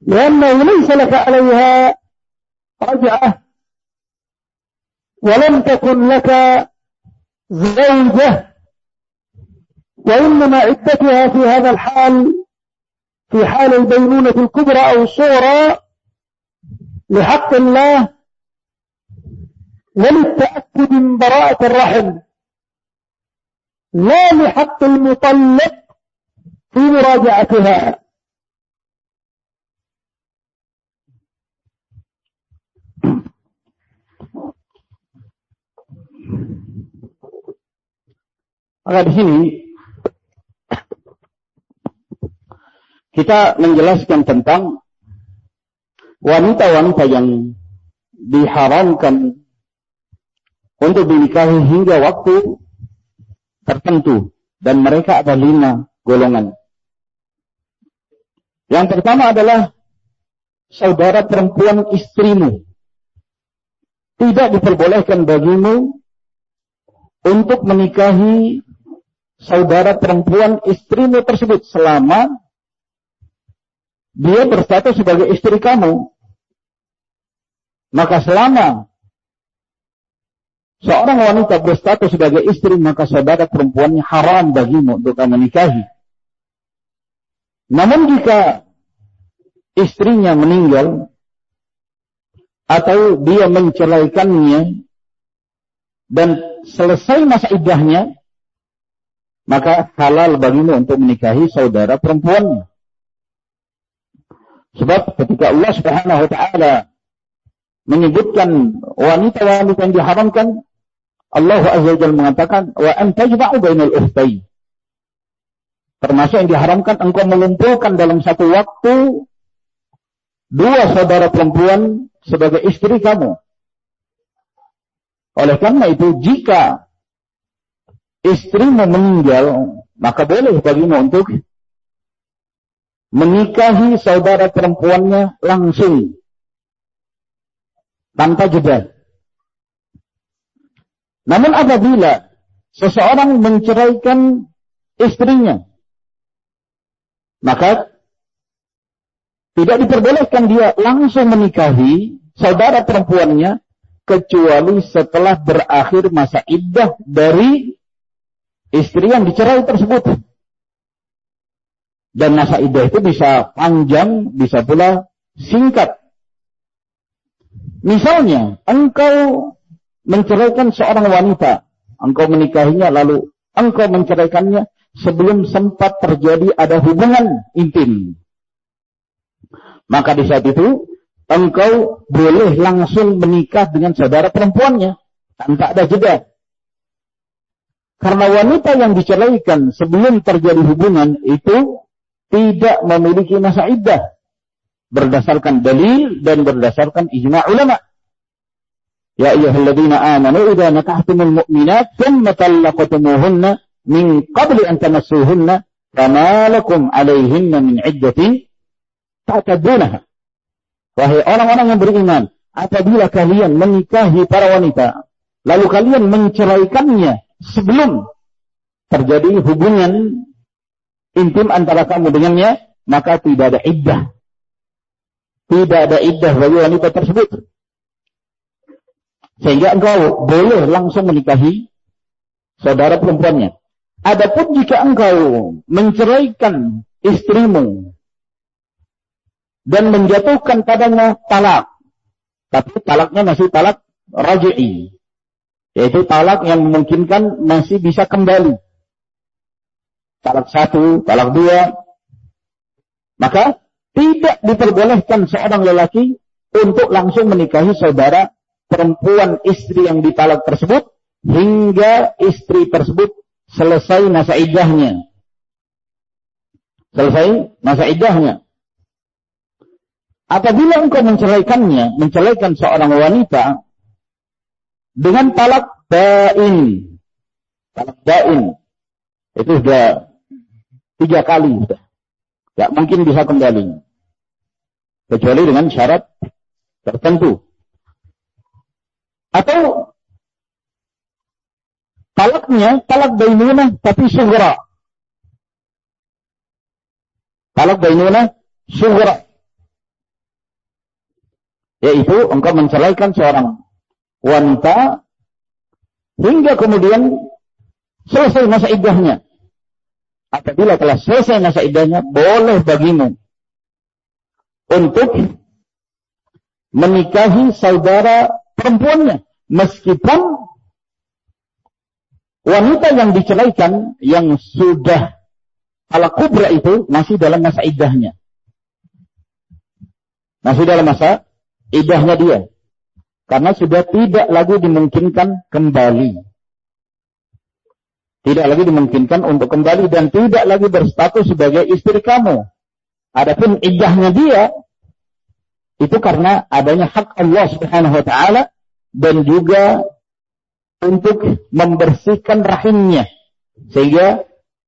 لأنه ليس لك عليها رجعة ولم تكن لك زوجة وإنما عدتها في هذا الحال في حال البينونة الكبرى أو الصغرى لحق الله وللتأكد من براءة الرحم لا لحق المطلق في مراجعتها Maka di sini kita menjelaskan tentang wanita-wanita yang diharamkan untuk dinikahi hingga waktu tertentu dan mereka ada lima golongan. Yang pertama adalah saudara perempuan istrimu. Tidak diperbolehkan bagimu untuk menikahi saudara perempuan istrimu tersebut selama dia berstatus sebagai istri kamu. Maka selama seorang wanita berstatus sebagai istri, maka saudara perempuannya haram bagimu untuk kamu nikahi. Namun jika istrinya meninggal atau dia menceraikannya dan selesai masa iddahnya, maka halal bagimu untuk menikahi saudara perempuannya. Sebab ketika Allah Subhanahu wa taala menyebutkan wanita-wanita yang diharamkan, Allah Azza wa mengatakan wa an tajma'u bainal ukhtayn. Termasuk yang diharamkan engkau mengumpulkan dalam satu waktu dua saudara perempuan sebagai istri kamu. Oleh karena itu, jika istrimu meninggal, maka boleh bagimu untuk menikahi saudara perempuannya langsung tanpa jeda. Namun apabila seseorang menceraikan istrinya, maka tidak diperbolehkan dia langsung menikahi saudara perempuannya kecuali setelah berakhir masa iddah dari istri yang dicerai tersebut. Dan masa iddah itu bisa panjang, bisa pula singkat. Misalnya, engkau menceraikan seorang wanita, engkau menikahinya lalu engkau menceraikannya sebelum sempat terjadi ada hubungan intim. Maka di saat itu, engkau boleh langsung menikah dengan saudara perempuannya tanpa ada jeda. Karena wanita yang diceraikan sebelum terjadi hubungan itu tidak memiliki masa iddah berdasarkan dalil dan berdasarkan ijma' ulama. Ya ayyuhalladzina amanu idza nakahtumul mu'minat thumma talaqtumuhunna min qabli an tamassuhunna fama lakum 'alayhinna min iddatin ta'tadunaha. Wahai orang-orang yang beriman, apabila kalian menikahi para wanita, lalu kalian menceraikannya sebelum terjadi hubungan intim antara kamu dengannya, maka tidak ada iddah. Tidak ada iddah bagi wanita tersebut. Sehingga engkau boleh langsung menikahi saudara perempuannya. Adapun jika engkau menceraikan istrimu dan menjatuhkan padanya talak, tapi talaknya masih talak raj'i, yaitu talak yang memungkinkan masih bisa kembali talak satu, talak dua, maka tidak diperbolehkan seorang lelaki untuk langsung menikahi saudara perempuan istri yang ditalak tersebut hingga istri tersebut selesai masa idahnya. Selesai masa idahnya. Apabila engkau menceraikannya, menceraikan seorang wanita dengan talak bain. Talak bain. Itu sudah tiga kali. Tidak mungkin bisa kembali. Kecuali dengan syarat tertentu. Atau talaknya talak bainunah tapi sugra. Talak bainunah sugra yaitu engkau menceraikan seorang wanita hingga kemudian selesai masa idahnya. Apabila telah selesai masa idahnya, boleh bagimu untuk menikahi saudara perempuannya. Meskipun wanita yang diceraikan yang sudah ala kubra itu masih dalam masa idahnya. Masih dalam masa idahnya dia. Karena sudah tidak lagi dimungkinkan kembali. Tidak lagi dimungkinkan untuk kembali dan tidak lagi berstatus sebagai istri kamu. Adapun idahnya dia itu karena adanya hak Allah Subhanahu wa taala dan juga untuk membersihkan rahimnya sehingga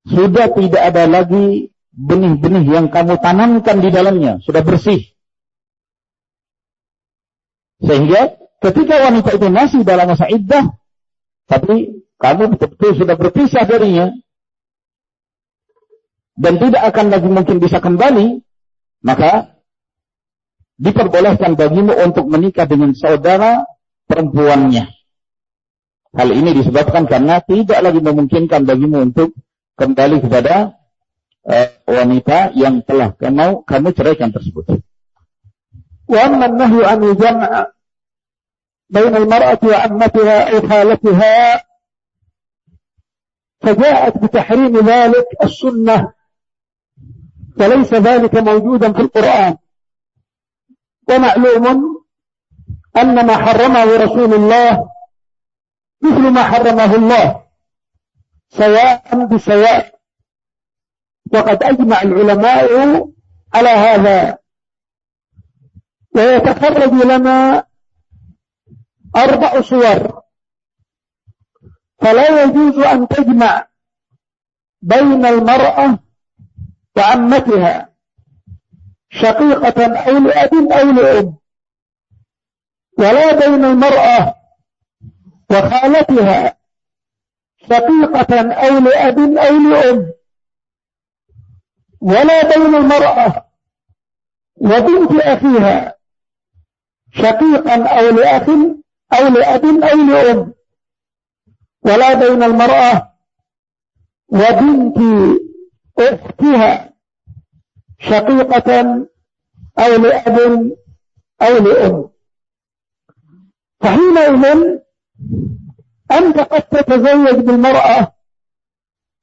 sudah tidak ada lagi benih-benih yang kamu tanamkan di dalamnya, sudah bersih. Sehingga ketika wanita itu masih dalam masa iddah, tapi kamu betul-betul sudah berpisah darinya. Dan tidak akan lagi mungkin bisa kembali. Maka diperbolehkan bagimu untuk menikah dengan saudara perempuannya. Hal ini disebabkan karena tidak lagi memungkinkan bagimu untuk kembali kepada uh, wanita yang telah kamu kamu ceraikan tersebut. Wa فجاءت بتحريم ذلك السنة وليس ذلك موجودا في القرآن. ومعلوم أن ما حرمه رسول الله مثل ما حرمه الله سواء بسواء. وقد أجمع العلماء على هذا. ويتخرج لنا أربع صور. فلا يجوز أن تجمع بين المرأة وعمتها شقيقة أو لأب أو لأم ولا بين المرأة وخالتها شقيقة أو لأب أو لأم ولا بين المرأة وبنت أخيها شقيقا أو لأخ أو لأب أو لأم. ولا بين المرأة وبنت أختها شقيقة أو لأب أو لأم. فحينئذ أنت قد تتزوج بالمرأة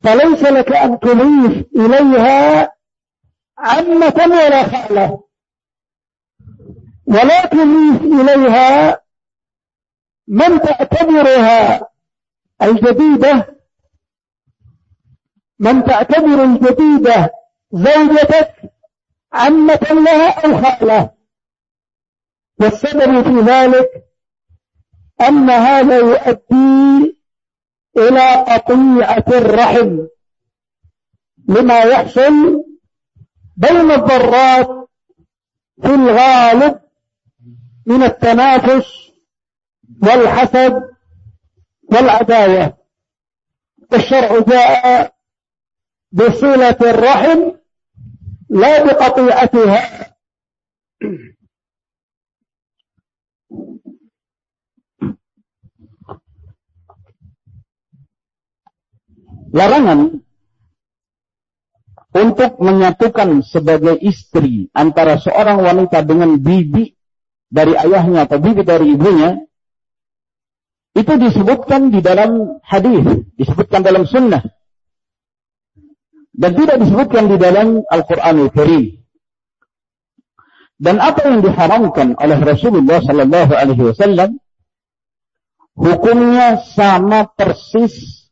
فليس لك أن تضيف إليها عمة ولا خالة ولا تضيف إليها من تعتبرها الجديدة من تعتبر الجديدة زوجتك عمة لها أو خالة. والسبب في ذلك أن هذا يؤدي إلى قطيعة الرحم لما يحصل بين الضرات في الغالب من التنافس والحسد والعداوة الشرع جاء بصلة الرحم لا بقطيعتها larangan untuk menyatukan sebagai istri antara seorang wanita dengan bibi dari ayahnya atau bibi dari ibunya itu disebutkan di dalam hadis, disebutkan dalam sunnah dan tidak disebutkan di dalam Al-Qur'anul Karim. Dan apa yang diharamkan oleh Rasulullah sallallahu alaihi wasallam hukumnya sama persis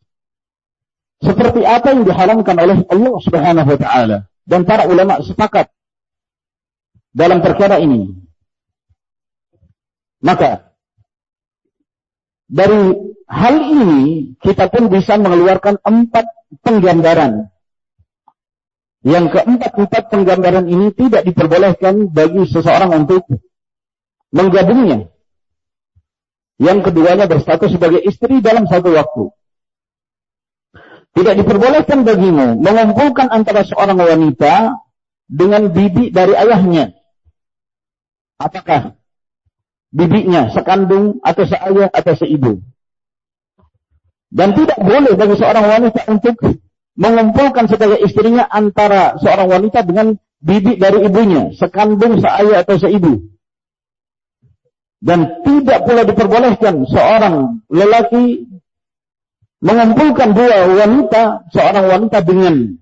seperti apa yang diharamkan oleh Allah Subhanahu wa taala dan para ulama sepakat dalam perkara ini. Maka dari hal ini kita pun bisa mengeluarkan empat penggambaran. Yang keempat-empat penggambaran ini tidak diperbolehkan bagi seseorang untuk menggabungnya. Yang keduanya berstatus sebagai istri dalam satu waktu. Tidak diperbolehkan bagimu mengumpulkan antara seorang wanita dengan bibi dari ayahnya. Apakah bibinya sekandung atau seayah atau seibu? Dan tidak boleh bagi seorang wanita untuk mengumpulkan sebagai istrinya antara seorang wanita dengan bibi dari ibunya, sekandung, seayah atau seibu. Dan tidak pula diperbolehkan seorang lelaki mengumpulkan dua wanita, seorang wanita dengan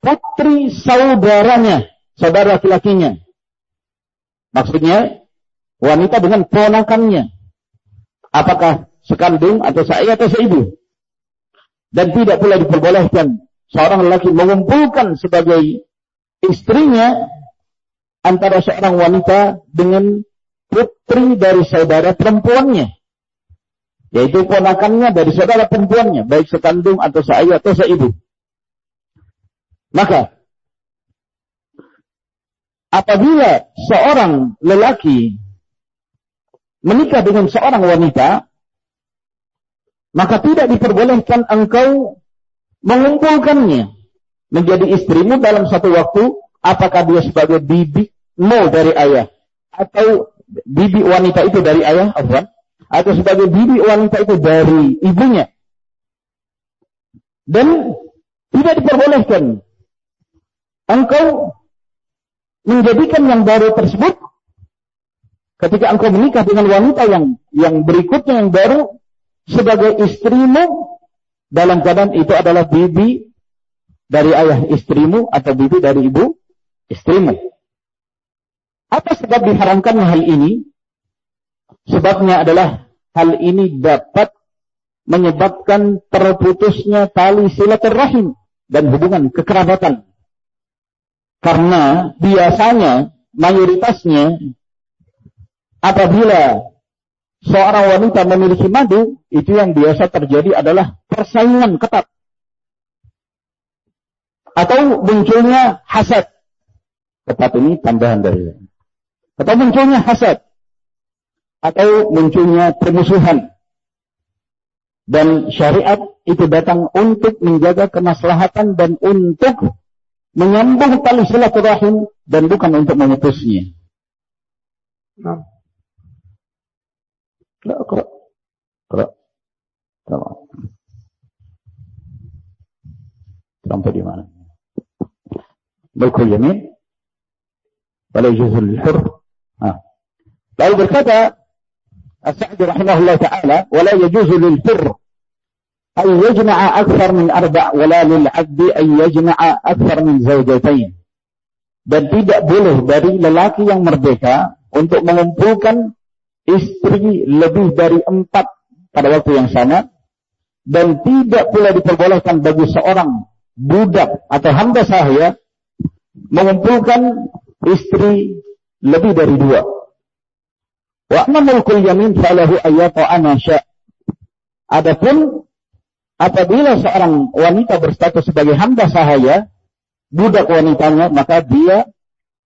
putri saudaranya, saudara laki-lakinya. Maksudnya wanita dengan ponakannya. Apakah sekandung atau seayah atau seibu? Dan tidak pula diperbolehkan seorang lelaki mengumpulkan sebagai istrinya antara seorang wanita dengan putri dari saudara perempuannya. Yaitu ponakannya dari saudara perempuannya, baik sekandung atau seayah atau seibu. Maka, apabila seorang lelaki menikah dengan seorang wanita, maka tidak diperbolehkan engkau mengumpulkannya menjadi istrimu dalam satu waktu, apakah dia sebagai bibi? Mau dari ayah. Atau bibi wanita itu dari ayah, Afwan, atau sebagai bibi wanita itu dari ibunya. Dan tidak diperbolehkan engkau menjadikan yang baru tersebut ketika engkau menikah dengan wanita yang yang berikutnya yang baru sebagai istrimu dalam keadaan itu adalah bibi dari ayah istrimu atau bibi dari ibu istrimu. Apa sebab diharamkan hal ini? Sebabnya adalah hal ini dapat menyebabkan terputusnya tali silaturahim dan hubungan kekerabatan. Karena biasanya mayoritasnya apabila seorang wanita memiliki madu, itu yang biasa terjadi adalah persaingan ketat. Atau munculnya hasad. Ketat ini tambahan dari atau munculnya hasad atau munculnya permusuhan dan syariat itu datang untuk menjaga kemaslahatan dan untuk menyambung tali silaturahim dan bukan untuk memutusnya. Nah. لا اقرأ. اقرأ. تمام. تمام تنظر يمانا ملك اليمين. ولا يجوز للحر طيب آه. ارتدى السعد رحمه الله تعالى ولا يجوز للحر أن يجمع أكثر من أربع ولا للعبد أن يجمع أكثر من زوجتين. dan tidak boleh dari lelaki yang merdeka untuk mengumpulkan istri lebih dari empat pada waktu yang sama. Dan tidak pula diperbolehkan bagi seorang budak atau hamba sahaya mengumpulkan istri lebih dari dua. Wa mulkul yamin falahu ayyata sya. Adapun apabila seorang wanita berstatus sebagai hamba sahaya, budak wanitanya, maka dia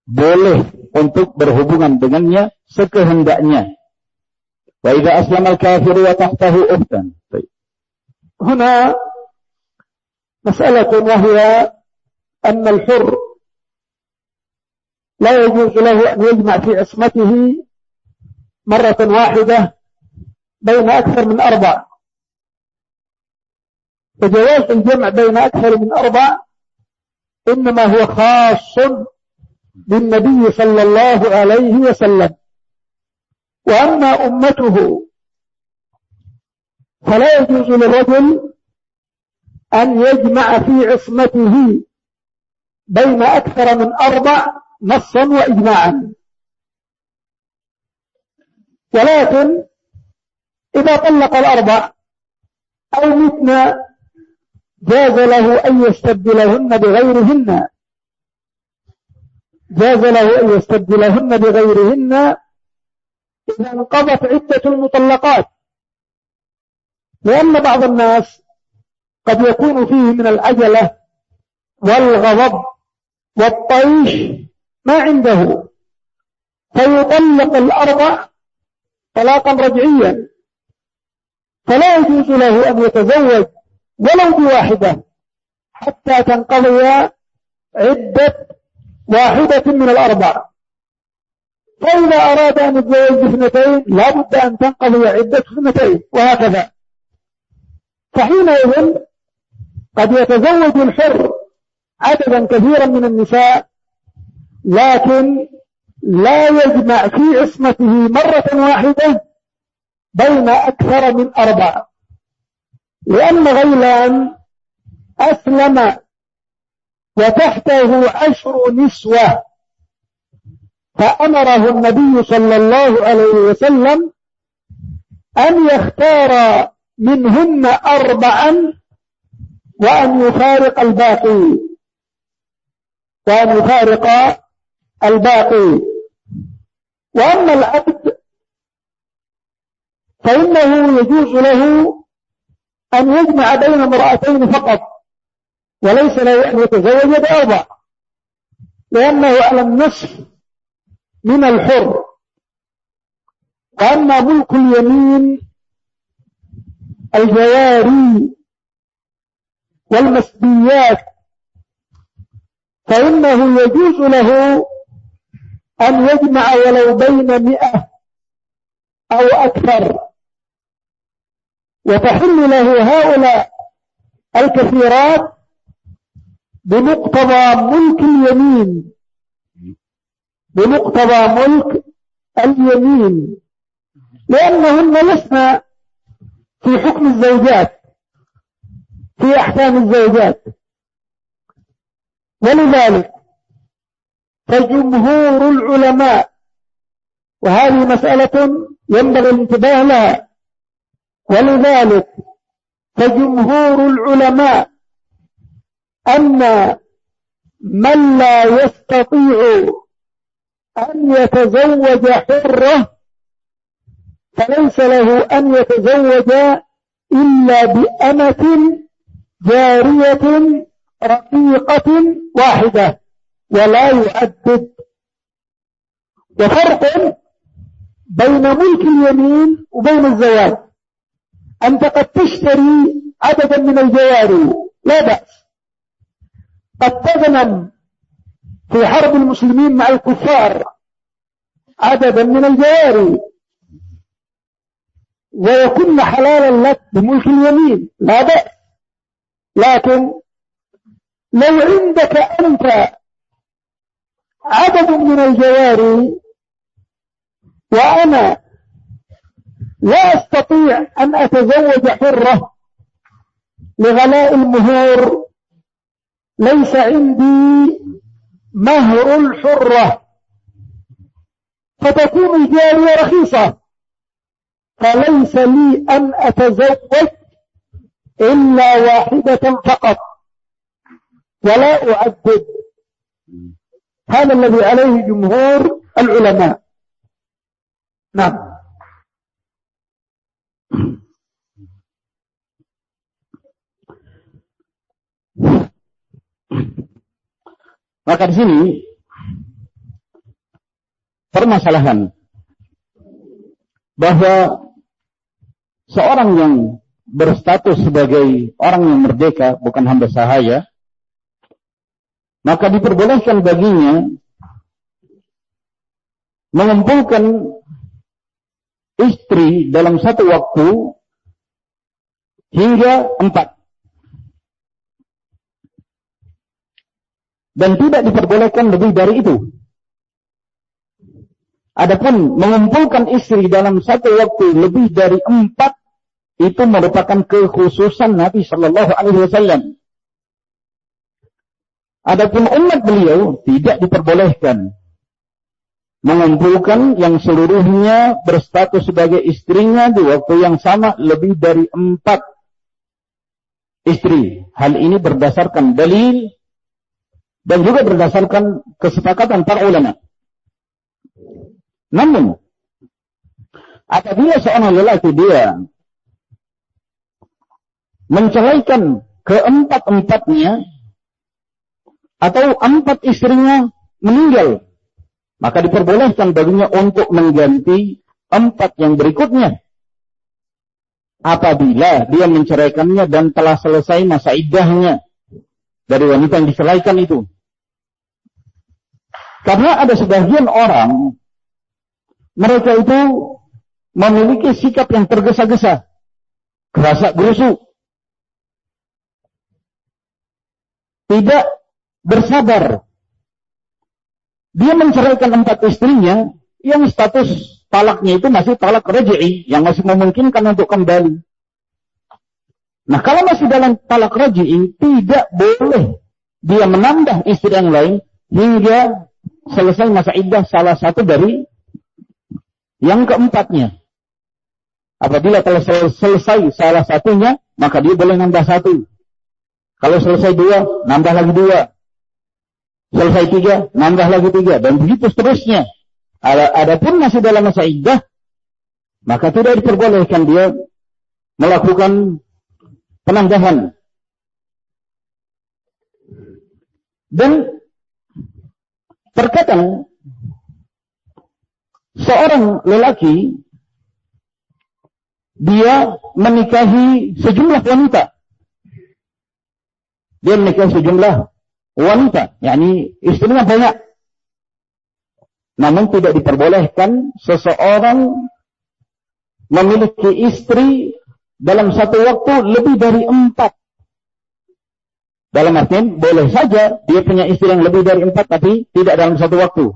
boleh untuk berhubungan dengannya sekehendaknya. Idza aslama al-kafir wa tahtahu ukhtan. هنا مسألة وهي أن الحر لا يجوز له أن يجمع في عصمته مرة واحدة بين أكثر من أربع. فجواز الجمع بين أكثر من أربع إنما هو خاص بالنبي صلى الله عليه وسلم. وأما أمته فلا يجوز للرجل أن يجمع في عصمته بين أكثر من أربع نصا وإجماعا. ولكن إذا طلق الأربع أو متنا جاز له أن يستبدلهن بغيرهن جاز له أن يستبدلهن بغيرهن إذا انقضت عدة المطلقات. لأن بعض الناس قد يكون فيه من العجلة والغضب والطيش ما عنده. فيطلق الأربع طلاقا رجعيا. فلا يجوز له أن يتزوج ولو بواحدة حتى تنقضي عدة واحدة من الأربع. فإذا أراد أن يتزوج باثنتين لا بد أن تنقضي عدة اثنتين وهكذا. فحينئذ قد يتزوج الحر عددا كثيرا من النساء لكن لا يجمع في عصمته مرة واحدة بين أكثر من أربع. لأن غيلان أسلم وتحته عشر نسوة. فأمره النبي صلى الله عليه وسلم أن يختار منهن أربعا وأن يفارق الباقي وأن يفارق الباقي. وأما العبد فإنه يجوز له أن يجمع بين امرأتين فقط وليس له أن يتزوج بأربع لأنه على النصف من الحر. وأما ملك اليمين الجواري والمسبيات فإنه يجوز له أن يجمع ولو بين مئة أو أكثر. وتحل له هؤلاء الكثيرات بمقتضى ملك اليمين. بمقتضى ملك اليمين. لأنهن لسنا في حكم الزوجات في أحكام الزوجات. ولذلك فجمهور العلماء وهذه مسألة ينبغي الانتباه لها ولذلك فجمهور العلماء أن من لا يستطيع أن يتزوج حرة فليس له أن يتزوج إلا بأمة جارية رقيقة واحدة ولا يعدد وفرق بين ملك اليمين وبين الزواج. أنت قد تشتري عددا من الجواري لا بأس. قد تغنم في حرب المسلمين مع الكفار. عددا من الجواري ويكون حلالا لك بملك اليمين. لا بأس. لكن لو عندك أنت عدد من الجواري وأنا لا أستطيع أن أتزوج حرة لغلاء المهور ليس عندي مهر الحرة. فتكون الجارية رخيصة. فليس لي أن أتزوج إلا واحدة فقط. ولا أعدد. هذا الذي عليه جمهور العلماء. نعم. Maka di sini permasalahan bahwa seorang yang berstatus sebagai orang yang merdeka, bukan hamba sahaya, maka diperbolehkan baginya mengumpulkan istri dalam satu waktu hingga empat. Dan tidak diperbolehkan lebih dari itu. Adapun mengumpulkan istri dalam satu waktu lebih dari empat itu merupakan kekhususan Nabi Shallallahu Alaihi Wasallam. Adapun umat beliau tidak diperbolehkan mengumpulkan yang seluruhnya berstatus sebagai istrinya di waktu yang sama lebih dari empat istri. Hal ini berdasarkan dalil dan juga berdasarkan kesepakatan para ulama. Namun, apabila seorang lelaki dia menceraikan keempat-empatnya atau empat istrinya meninggal, maka diperbolehkan baginya untuk mengganti empat yang berikutnya. Apabila dia menceraikannya dan telah selesai masa iddahnya dari wanita yang diceraikan itu. Karena ada sebagian orang, mereka itu memiliki sikap yang tergesa-gesa, kerasa gerusuk, tidak bersabar. Dia menceraikan empat istrinya yang status talaknya itu masih talak raj'i yang masih memungkinkan untuk kembali. Nah, kalau masih dalam talak raj'i tidak boleh dia menambah istri yang lain hingga selesai masa iddah salah satu dari yang keempatnya. Apabila telah selesai salah satunya, maka dia boleh nambah satu. Kalau selesai dua, nambah lagi dua. Selesai tiga, nambah lagi tiga. Dan begitu seterusnya. Adapun masih dalam masa iddah, maka tidak diperbolehkan dia melakukan penambahan. Dan terkadang seorang lelaki dia menikahi sejumlah wanita. Dia menikahi sejumlah wanita, yakni istrinya banyak. Namun tidak diperbolehkan seseorang memiliki istri dalam satu waktu lebih dari empat. Dalam artian boleh saja dia punya istri yang lebih dari empat tapi tidak dalam satu waktu.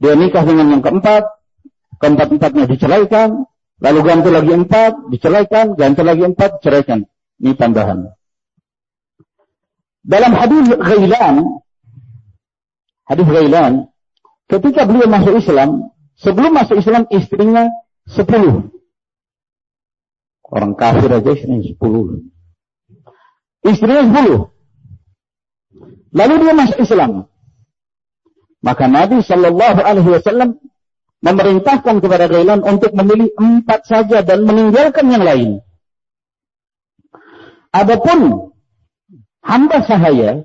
Dia nikah dengan yang keempat, keempat-empatnya diceraikan, lalu ganti lagi empat, diceraikan, ganti lagi empat, ceraikan. Ini tambahan. Dalam hadis Ghailan, hadis Ghailan, ketika beliau masuk Islam, sebelum masuk Islam istrinya sepuluh. Orang kafir aja istrinya sepuluh. Istrinya sepuluh. Lalu dia masuk Islam. Maka Nabi Shallallahu Alaihi Wasallam memerintahkan kepada Ghailan untuk memilih empat saja dan meninggalkan yang lain. Adapun hamba sahaya,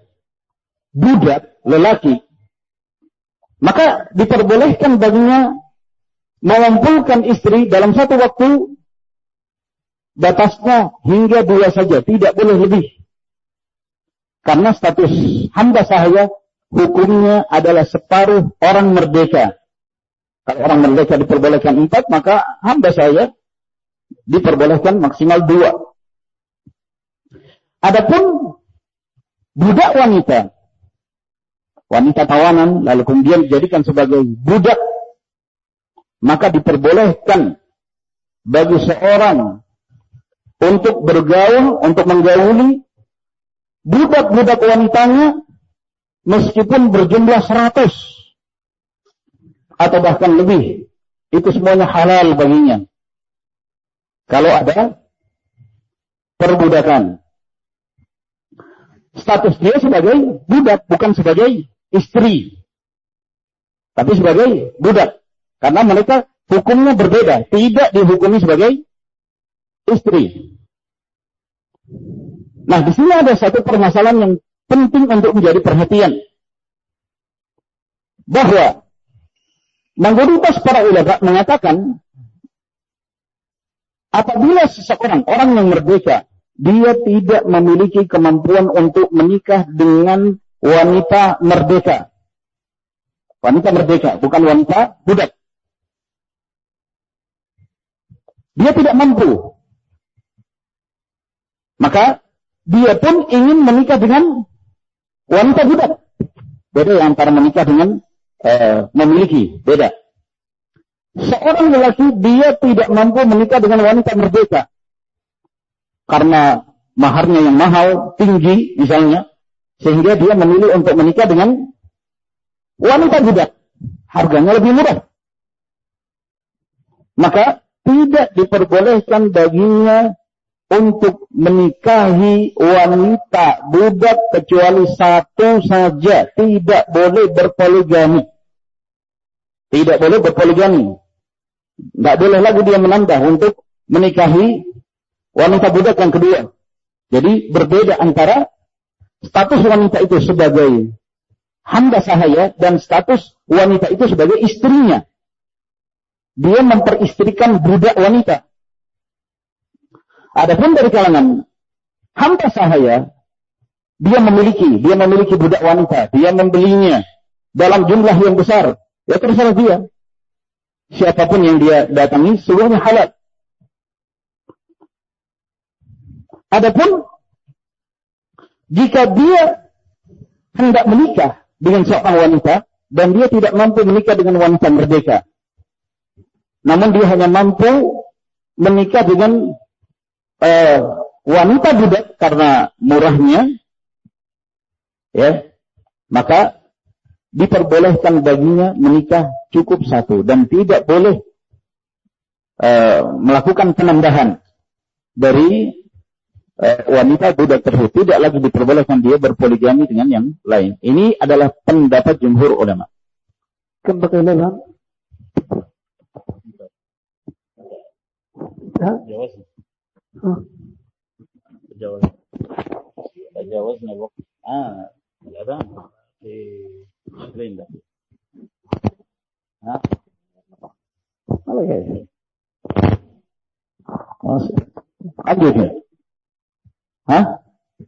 budak, lelaki, maka diperbolehkan baginya mengumpulkan istri dalam satu waktu batasnya hingga dua saja, tidak boleh lebih. Karena status hamba sahaya hukumnya adalah separuh orang merdeka. Kalau orang merdeka diperbolehkan empat, maka hamba saya diperbolehkan maksimal dua. Adapun budak wanita. Wanita tawanan lalu kemudian dijadikan sebagai budak. Maka diperbolehkan bagi seorang untuk bergaul, untuk menggauli budak-budak wanitanya meskipun berjumlah seratus atau bahkan lebih. Itu semuanya halal baginya. Kalau ada perbudakan status dia sebagai budak, bukan sebagai istri. Tapi sebagai budak. Karena mereka hukumnya berbeda. Tidak dihukumi sebagai istri. Nah, di sini ada satu permasalahan yang penting untuk menjadi perhatian. Bahwa mayoritas para ulama mengatakan apabila seseorang, orang yang merdeka, dia tidak memiliki kemampuan untuk menikah dengan wanita merdeka. Wanita merdeka, bukan wanita budak. Dia tidak mampu. Maka dia pun ingin menikah dengan wanita budak. Beda antara menikah dengan uh, memiliki, beda. Seorang lelaki dia tidak mampu menikah dengan wanita merdeka karena maharnya yang mahal, tinggi misalnya, sehingga dia memilih untuk menikah dengan wanita budak. harganya lebih murah. Maka tidak diperbolehkan baginya untuk menikahi wanita budak kecuali satu saja. Tidak boleh berpoligami. Tidak boleh berpoligami. Tidak boleh lagi dia menambah untuk menikahi wanita budak yang kedua. Jadi berbeda antara status wanita itu sebagai hamba sahaya dan status wanita itu sebagai istrinya. Dia memperistrikan budak wanita. Adapun dari kalangan hamba sahaya, dia memiliki, dia memiliki budak wanita, dia membelinya dalam jumlah yang besar. Ya terserah dia. Siapa pun yang dia datangi, seluruhnya halal. Adapun jika dia hendak menikah dengan seorang wanita dan dia tidak mampu menikah dengan wanita merdeka, namun dia hanya mampu menikah dengan eh, wanita budak karena murahnya, ya, maka diperbolehkan baginya menikah cukup satu dan tidak boleh eh, melakukan penambahan dari eh, wanita budak tersebut. Tidak lagi diperbolehkan dia berpoligami dengan yang lain. Ini adalah pendapat jumhur ulama. Kembali lagi. تجاوزنا الوقت آه الأذان في 20 دقيقة ها الله يعين lanjut ها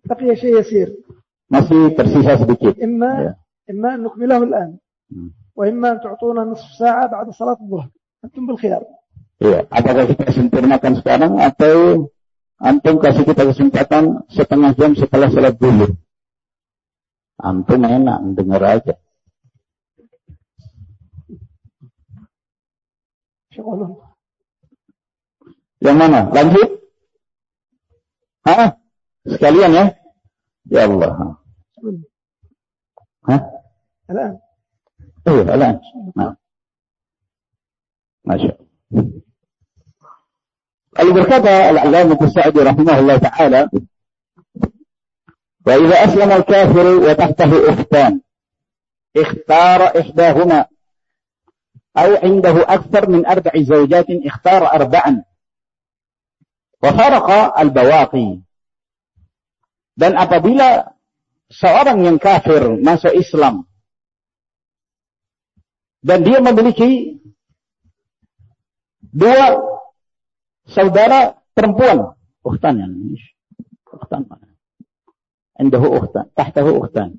بقي شيء يسير masih tersisa sedikit إما ya. إما أن نكمله الآن وإما أن تعطونا نصف ساعة بعد صلاة الظهر أنتم بالخيار Iya, apakah kita sempurnakan sekarang atau antum kasih kita kesempatan setengah jam setelah sholat dulu? Antum enak dengar aja. Yang mana? Lanjut? Hah? Sekalian ya? Ya Allah. Hah? Alan. Oh, alan. Nah. Masya Allah. المرتضى العلامة السعدي رحمه الله تعالى وإذا أسلم الكافر وتحته أختان اختار إحداهما أو عنده أكثر من أربع زوجات اختار أربعا. وفارق البواقي. dan apabila seorang yang kafir masuk Islam dan dia memiliki dua saudara perempuan ukhtan ya ukhtan mana عنده أختان تحته أختان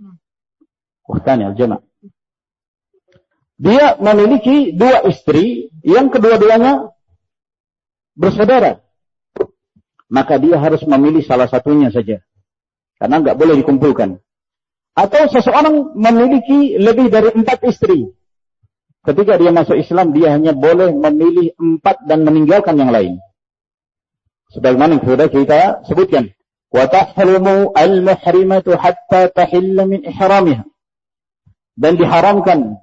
أختان الجمع dia memiliki dua istri yang kedua-duanya bersaudara maka dia harus memilih salah satunya saja karena nggak boleh dikumpulkan atau seseorang memiliki lebih dari empat istri ketika dia masuk Islam dia hanya boleh memilih empat dan meninggalkan yang lain sebagaimana yang sudah kita sebutkan wa tahrimu al-muhrimatu hatta tahilla min ihramiha dan diharamkan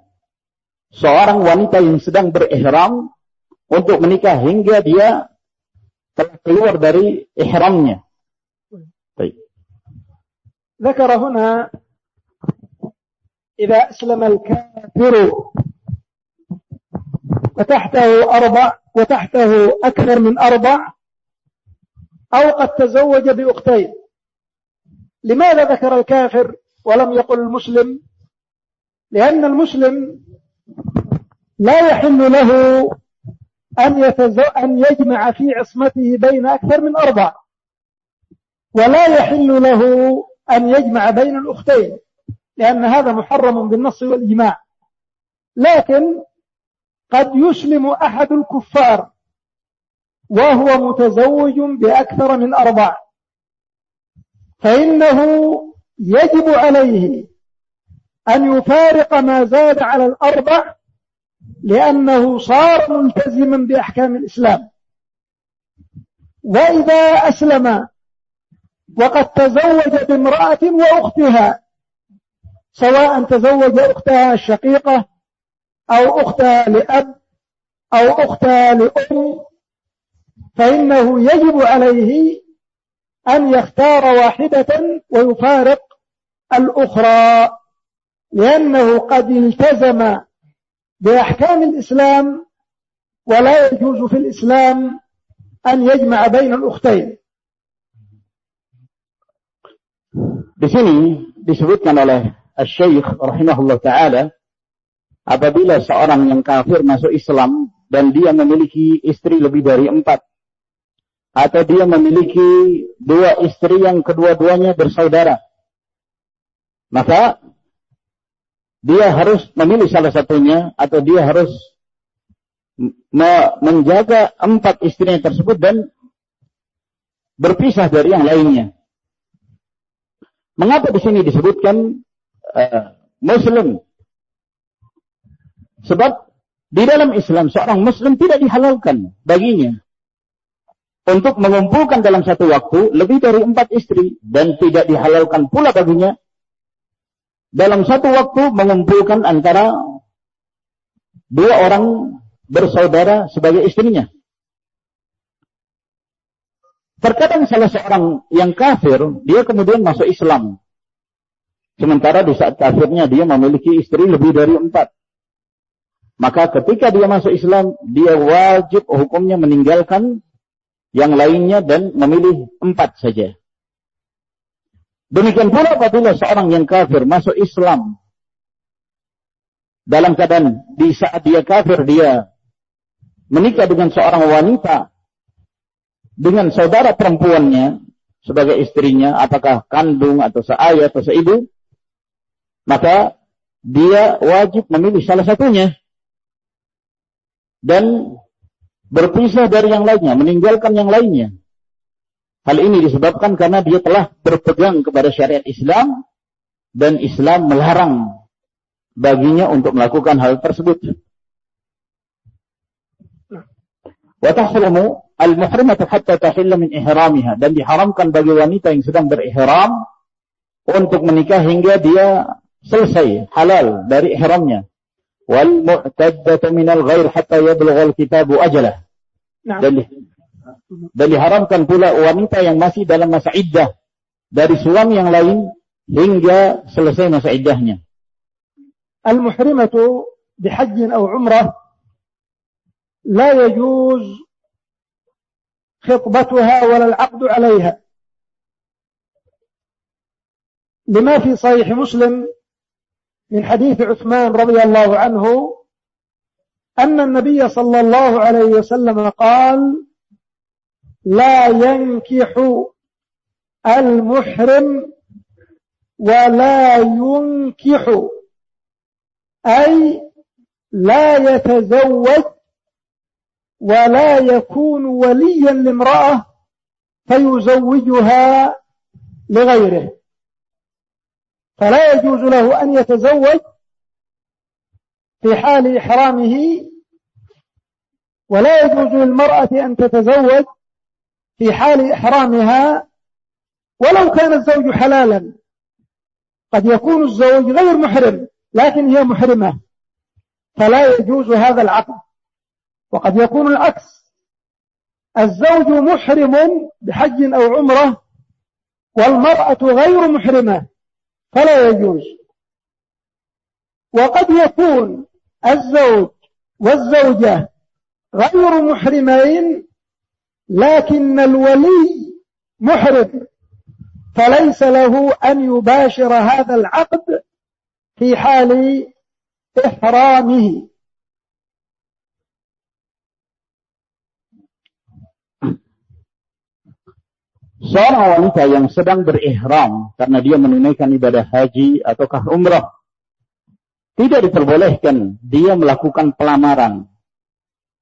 seorang wanita yang sedang berihram untuk menikah hingga dia telah keluar dari ihramnya. Baik. ذكر هنا إذا أسلم الكافر وتحته أربع وتحته أكثر من أربع أو قد تزوج بأختين. لماذا ذكر الكافر ولم يقل المسلم؟ لأن المسلم لا يحل له أن, يتزو... أن يجمع في عصمته بين أكثر من أربع ولا يحل له أن يجمع بين الأختين لأن هذا محرم بالنص والإجماع. لكن قد يسلم أحد الكفار وهو متزوج بأكثر من أربع. فإنه يجب عليه أن يفارق ما زاد على الأربع لأنه صار ملتزما بأحكام الإسلام. وإذا أسلم وقد تزوج بامرأة وأختها سواء تزوج أختها الشقيقة أو أختها لأب أو أختها لأم فإنه يجب عليه أن يختار واحدة ويفارق الأخرى لأنه قد التزم بأحكام الإسلام ولا يجوز في الإسلام أن يجمع بين الأختين Di sini disebutkan oleh Syekh rahimahullah taala apabila seorang yang kafir masuk Islam dan dia memiliki istri lebih dari empat atau dia memiliki dua istri yang kedua-duanya bersaudara maka dia harus memilih salah satunya atau dia harus menjaga empat istrinya tersebut dan berpisah dari yang lainnya. Mengapa di sini disebutkan uh, Muslim? Sebab di dalam Islam seorang Muslim tidak dihalalkan baginya untuk mengumpulkan dalam satu waktu lebih dari empat istri dan tidak dihalalkan pula baginya dalam satu waktu mengumpulkan antara dua orang bersaudara sebagai istrinya. Terkadang salah seorang yang kafir, dia kemudian masuk Islam. Sementara di saat kafirnya dia memiliki istri lebih dari empat. Maka ketika dia masuk Islam, dia wajib hukumnya meninggalkan yang lainnya dan memilih empat saja. Demikian pula apabila seorang yang kafir masuk Islam. Dalam keadaan di saat dia kafir dia menikah dengan seorang wanita dengan saudara perempuannya sebagai istrinya, apakah kandung atau seayah atau seibu, maka dia wajib memilih salah satunya dan berpisah dari yang lainnya, meninggalkan yang lainnya. Hal ini disebabkan karena dia telah berpegang kepada syariat Islam dan Islam melarang baginya untuk melakukan hal tersebut. Wa al-muhrimatu hatta tahilla min ihramiha dan diharamkan bagi wanita yang sedang berihram untuk menikah hingga dia selesai halal dari ihramnya. Mu'taddatu min al-ghair hatta yablugha al-kitabu ajalah. Nah. Dan dan diharamkan pula wanita yang masih dalam masa iddah dari suami yang lain hingga selesai masa iddahnya. المحرمة بحج أو عمرة لا يجوز خطبتها ولا العقد عليها لما في صحيح مسلم من حديث عثمان رضي الله عنه أن النبي صلى الله عليه وسلم قال لا ينكح المحرم ولا ينكح أي لا يتزوج ولا يكون وليا لامرأة فيزوجها لغيره. فلا يجوز له أن يتزوج في حال إحرامه ولا يجوز للمرأة أن تتزوج في حال إحرامها ولو كان الزوج حلالا. قد يكون الزوج غير محرم لكن هي محرمة. فلا يجوز هذا العقد. وقد يكون العكس. الزوج محرم بحج أو عمرة والمرأة غير محرمة. فلا يجوز. وقد يكون الزوج والزوجة غير محرمين لكن الولي محرم. فليس له أن يباشر هذا العقد في حال إحرامه. Seorang wanita yang sedang berihram karena dia menunaikan ibadah haji ataukah umrah tidak diperbolehkan dia melakukan pelamaran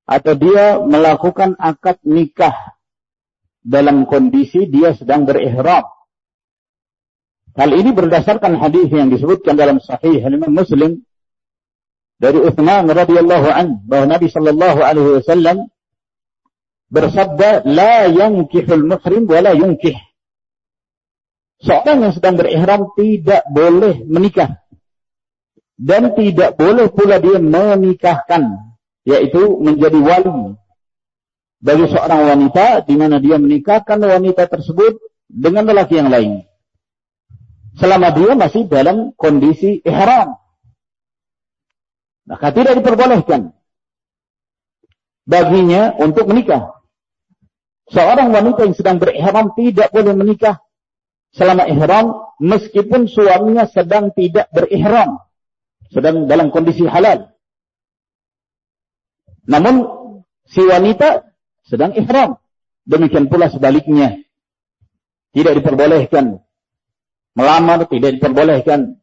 atau dia melakukan akad nikah dalam kondisi dia sedang berihram. Hal ini berdasarkan hadis yang disebutkan dalam Sahih Imam Muslim dari Uthman radhiyallahu an bahwa Nabi sallallahu alaihi wasallam bersabda la yankihul muhrim wa la yunkih. Seorang yang sedang berihram tidak boleh menikah dan tidak boleh pula dia menikahkan, yaitu menjadi wali bagi seorang wanita di mana dia menikahkan wanita tersebut dengan lelaki yang lain. Selama dia masih dalam kondisi ihram. Maka tidak diperbolehkan baginya untuk menikah. Seorang wanita yang sedang berihram tidak boleh menikah selama ihram meskipun suaminya sedang tidak berihram, sedang dalam kondisi halal. Namun si wanita sedang ihram. Demikian pula sebaliknya. Tidak diperbolehkan melamar, tidak diperbolehkan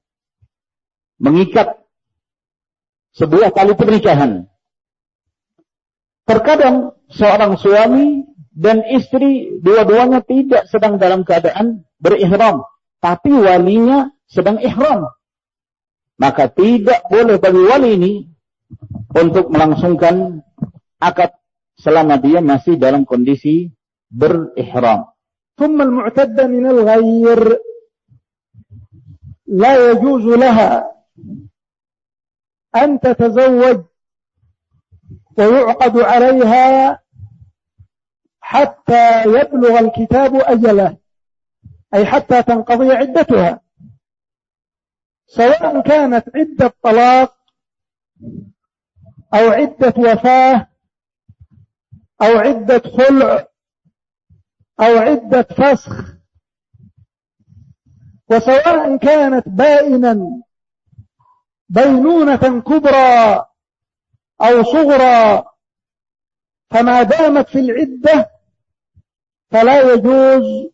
mengikat sebuah tali pernikahan. Terkadang seorang suami dan istri dua-duanya tidak sedang dalam keadaan berihram, tapi walinya sedang ihram. Maka tidak boleh bagi wali ini untuk melangsungkan akad selama dia masih dalam kondisi berihram. ثم المعتدة من الغير لا يجوز لها أن تتزوج ويعقد عليها حتى يبلغ الكتاب أجله أي حتى تنقضي عدتها. سواء كانت عدة طلاق أو عدة وفاة أو عدة خلع أو عدة فسخ. وسواء كانت بائنا بينونة كبرى أو صغرى فما دامت في العدة فلا يجوز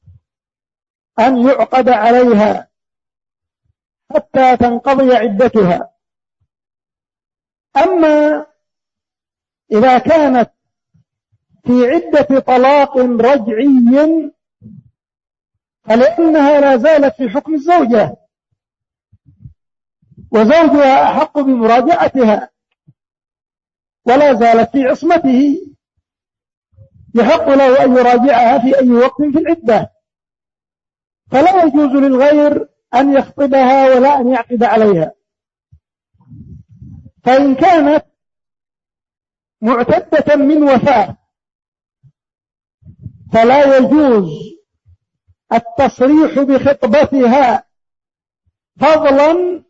أن يعقد عليها حتى تنقضي عدتها. أما إذا كانت في عدة طلاق رجعي فلأنها لا زالت في حكم الزوجة وزوجها أحق بمراجعتها ولا زالت في عصمته. يحق له أن يراجعها في أي وقت في العدة. فلا يجوز للغير أن يخطبها ولا أن يعقد عليها. فإن كانت معتدة من وفاة فلا يجوز التصريح بخطبتها فضلا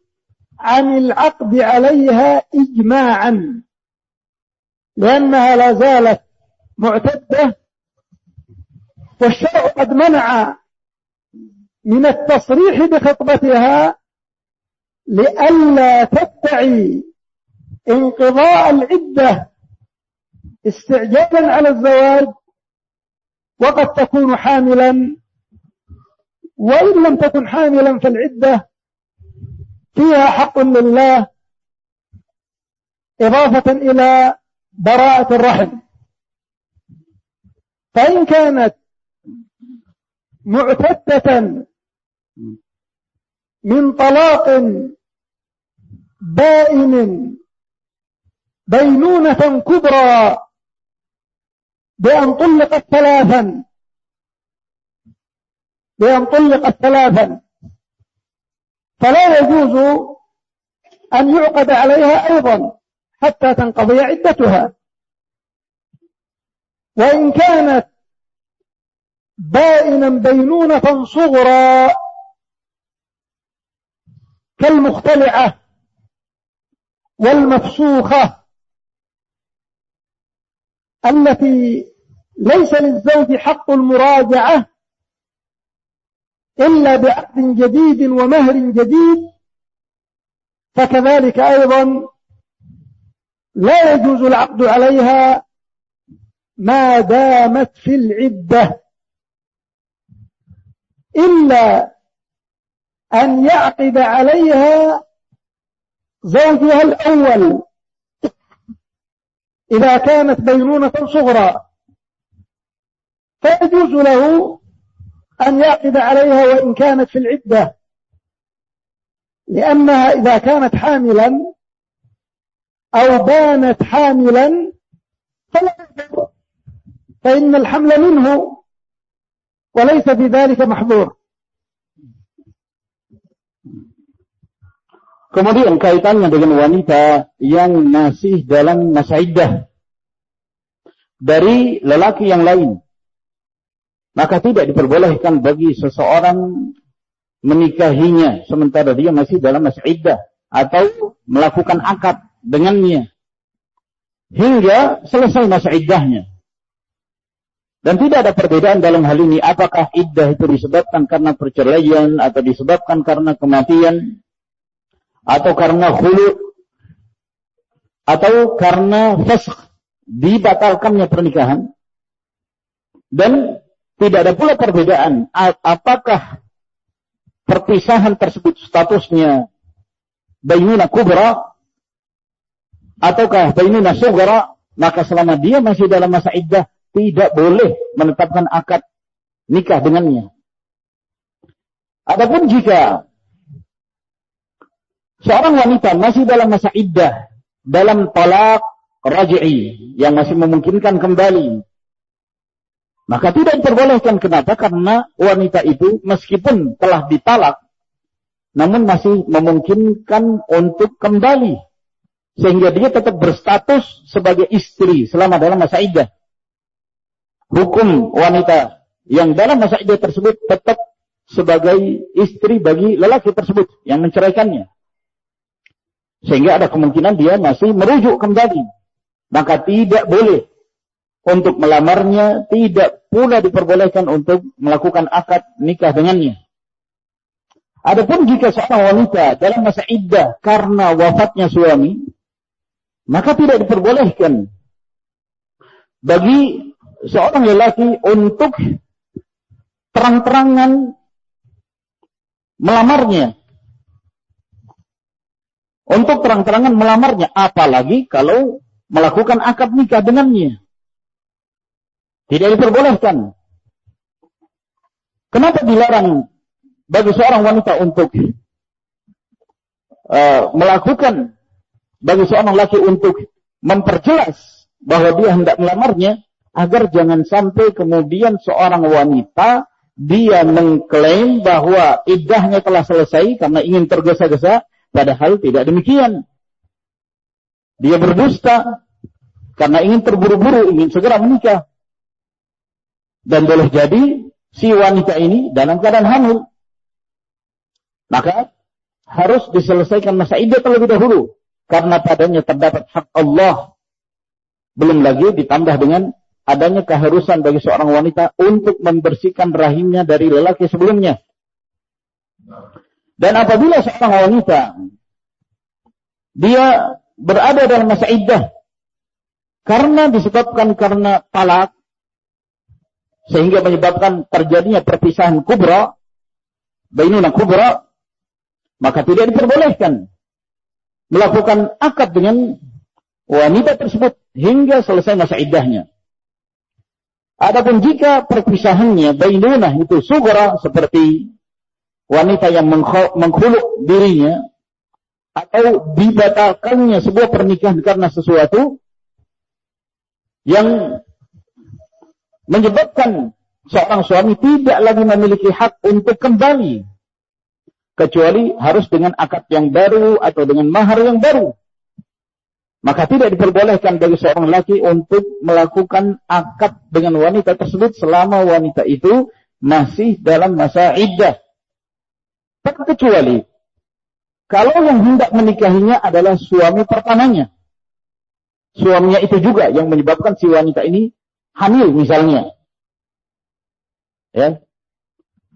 عن العقد عليها إجماعا لأنها لا زالت معتدة والشرع قد منع من التصريح بخطبتها لئلا تدعي انقضاء العدة استعجالا على الزواج وقد تكون حاملا وإن لم تكن حاملا فالعدة فيها حق لله إضافة إلى براءة الرحم. فإن كانت معتدة من طلاق بائن بينونة كبرى بأن طلقت ثلاثا بأن طلقت ثلاثا فلا يجوز أن يعقد عليها أيضا حتى تنقضي عدتها. وإن كانت بائنا بينونة صغرى كالمختلعة والمفسوخة التي ليس للزوج حق المراجعة إلا بعقد جديد ومهر جديد فكذلك أيضا لا يجوز العقد عليها ما دامت في العدة إلا أن يعقد عليها زوجها الأول. إذا كانت بينونة صغرى فيجوز له أن يعقد عليها وإن كانت في العدة. لأنها إذا كانت حاملا أو بانت حاملا فلا يضر فإن الحمل منه وليس في ذلك محظور Kemudian kaitannya dengan wanita yang masih dalam masa iddah dari lelaki yang lain. Maka tidak diperbolehkan bagi seseorang menikahinya sementara dia masih dalam masa iddah atau melakukan akad dengannya hingga selesai masa iddahnya. Dan tidak ada perbedaan dalam hal ini. Apakah iddah itu disebabkan karena perceraian atau disebabkan karena kematian atau karena khulu atau karena fasq dibatalkannya pernikahan. Dan tidak ada pula perbedaan. Apakah perpisahan tersebut statusnya bainuna kubra ataukah bainuna sughra maka selama dia masih dalam masa iddah tidak boleh menetapkan akad nikah dengannya. Adapun jika seorang wanita masih dalam masa iddah, dalam talak raj'i yang masih memungkinkan kembali, maka tidak diperbolehkan. Kenapa? Karena wanita itu meskipun telah ditalak, namun masih memungkinkan untuk kembali. Sehingga dia tetap berstatus sebagai istri selama dalam masa iddah hukum wanita yang dalam masa iddah tersebut tetap sebagai istri bagi lelaki tersebut yang menceraikannya. Sehingga ada kemungkinan dia masih merujuk kembali. Maka tidak boleh untuk melamarnya, tidak pula diperbolehkan untuk melakukan akad nikah dengannya. Adapun jika seorang wanita dalam masa iddah karena wafatnya suami, maka tidak diperbolehkan bagi seorang lelaki untuk terang-terangan melamarnya. Untuk terang-terangan melamarnya. Apalagi kalau melakukan akad nikah dengannya. Tidak diperbolehkan. Kenapa dilarang bagi seorang wanita untuk uh, melakukan bagi seorang laki untuk memperjelas bahwa dia hendak melamarnya agar jangan sampai kemudian seorang wanita dia mengklaim bahwa iddahnya telah selesai karena ingin tergesa-gesa, padahal tidak demikian. Dia berdusta karena ingin terburu-buru, ingin segera menikah. Dan boleh jadi si wanita ini dalam keadaan hamil. Maka harus diselesaikan masa iddah terlebih dahulu. Karena padanya terdapat hak Allah. Belum lagi ditambah dengan adanya keharusan bagi seorang wanita untuk membersihkan rahimnya dari lelaki sebelumnya. Dan apabila seorang wanita dia berada dalam masa iddah karena disebabkan karena talak sehingga menyebabkan terjadinya perpisahan kubra bainuna kubra maka tidak diperbolehkan melakukan akad dengan wanita tersebut hingga selesai masa iddahnya. Adapun jika perpisahannya bainunah itu sugara seperti wanita yang mengkhuluk dirinya atau dibatalkannya sebuah pernikahan karena sesuatu yang menyebabkan seorang suami tidak lagi memiliki hak untuk kembali kecuali harus dengan akad yang baru atau dengan mahar yang baru maka tidak diperbolehkan bagi seorang laki untuk melakukan akad dengan wanita tersebut selama wanita itu masih dalam masa iddah. Terkecuali kalau yang hendak menikahinya adalah suami pertamanya. Suaminya itu juga yang menyebabkan si wanita ini hamil misalnya. Ya.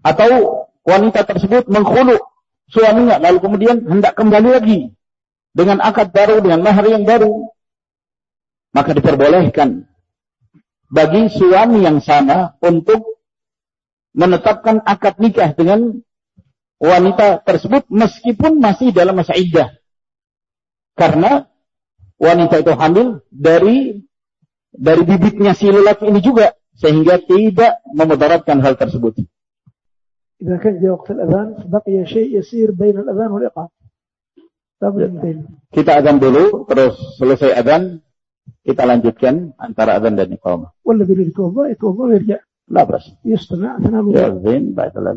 Atau wanita tersebut mengkhuluk suaminya lalu kemudian hendak kembali lagi dengan akad baru, dengan mahar yang baru, maka diperbolehkan bagi suami yang sama untuk menetapkan akad nikah dengan wanita tersebut meskipun masih dalam masa iddah. Karena wanita itu hamil dari dari bibitnya si lelaki ini juga sehingga tidak memudaratkan hal tersebut. إذا كان جاء وقت الأذان بقي شيء يسير بين الأذان والإقامة Ya. Kita azan dulu, terus selesai azan, kita lanjutkan antara azan dan iqamah. Walladhi yatawaffa allah itu allah La bas. Yastami' thana. Ya'zin ba'da.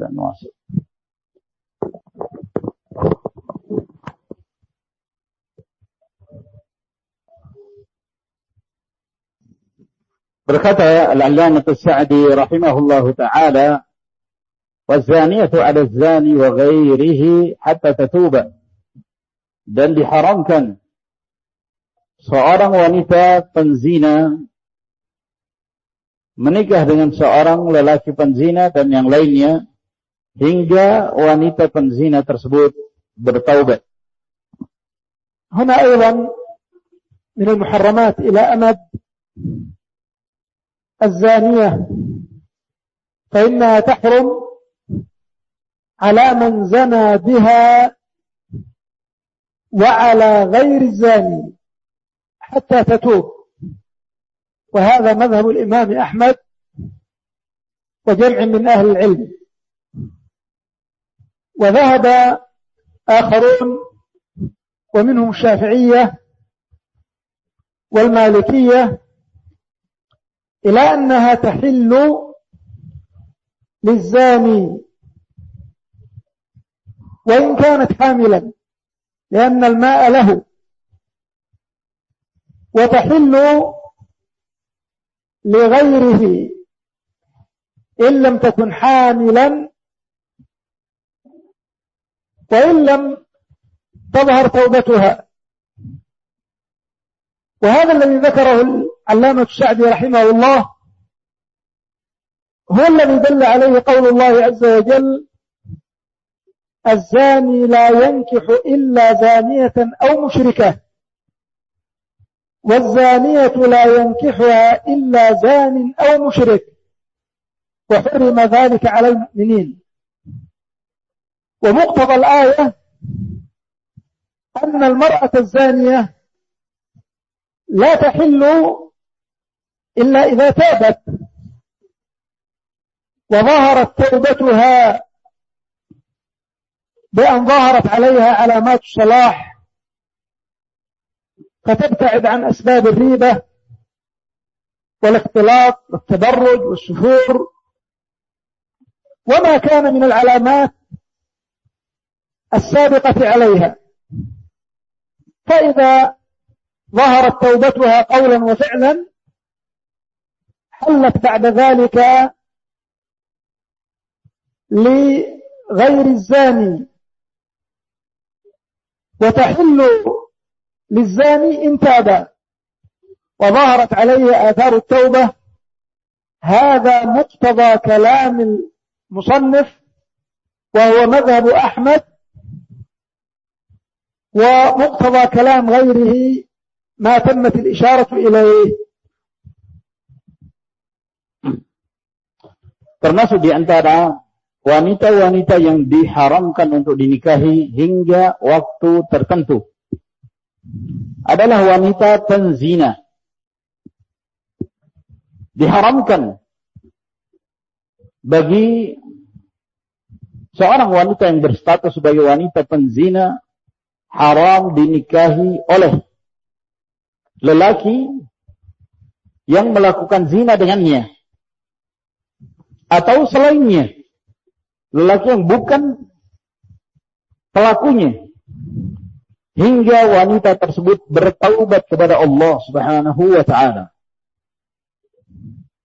Berkata Al-Allamah As-Sa'di rahimahullahu taala, "Waz-zaniyatu zani wa Dan diharamkan seorang wanita penzina menikah dengan seorang lelaki penzina dan yang lainnya hingga wanita penzina tersebut bertaubat. هنا أيضا من المحرمات إلى أمد الزانية فإنها تحرم على من زنى بها وعلى غير الزاني حتى تتوب. وهذا مذهب الإمام أحمد وجمع من أهل العلم. وذهب آخرون ومنهم الشافعية والمالكية إلى أنها تحل للزاني. وإن كانت حاملا لأن الماء له. وتحل لغيره. إن لم تكن حاملا. وإن لم تظهر توبتها. وهذا الذي ذكره علامة الشعبي رحمه الله. هو الذي دل عليه قول الله عز وجل الزاني لا ينكح إلا زانية أو مشركة. والزانية لا ينكحها إلا زان أو مشرك. وحرم ذلك على المؤمنين. ومقتضى الآية أن المرأة الزانية لا تحل إلا إذا تابت. وظهرت توبتها بأن ظهرت عليها علامات الصلاح فتبتعد عن أسباب الريبة والاختلاط والتبرج والسفور. وما كان من العلامات السابقة عليها. فإذا ظهرت توبتها قولا وفعلا حلت بعد ذلك لغير الزاني وتحل للزاني إن تاب. وظهرت عليه آثار التوبة. هذا مقتضى كلام المصنف وهو مذهب أحمد ومقتضى كلام غيره ما تمت الإشارة إليه. Termasuk di antara wanita-wanita yang diharamkan untuk dinikahi hingga waktu tertentu adalah wanita penzina. Diharamkan bagi seorang wanita yang berstatus sebagai wanita penzina haram dinikahi oleh lelaki yang melakukan zina dengannya atau selainnya lelaki yang bukan pelakunya hingga wanita tersebut bertaubat kepada Allah Subhanahu wa taala.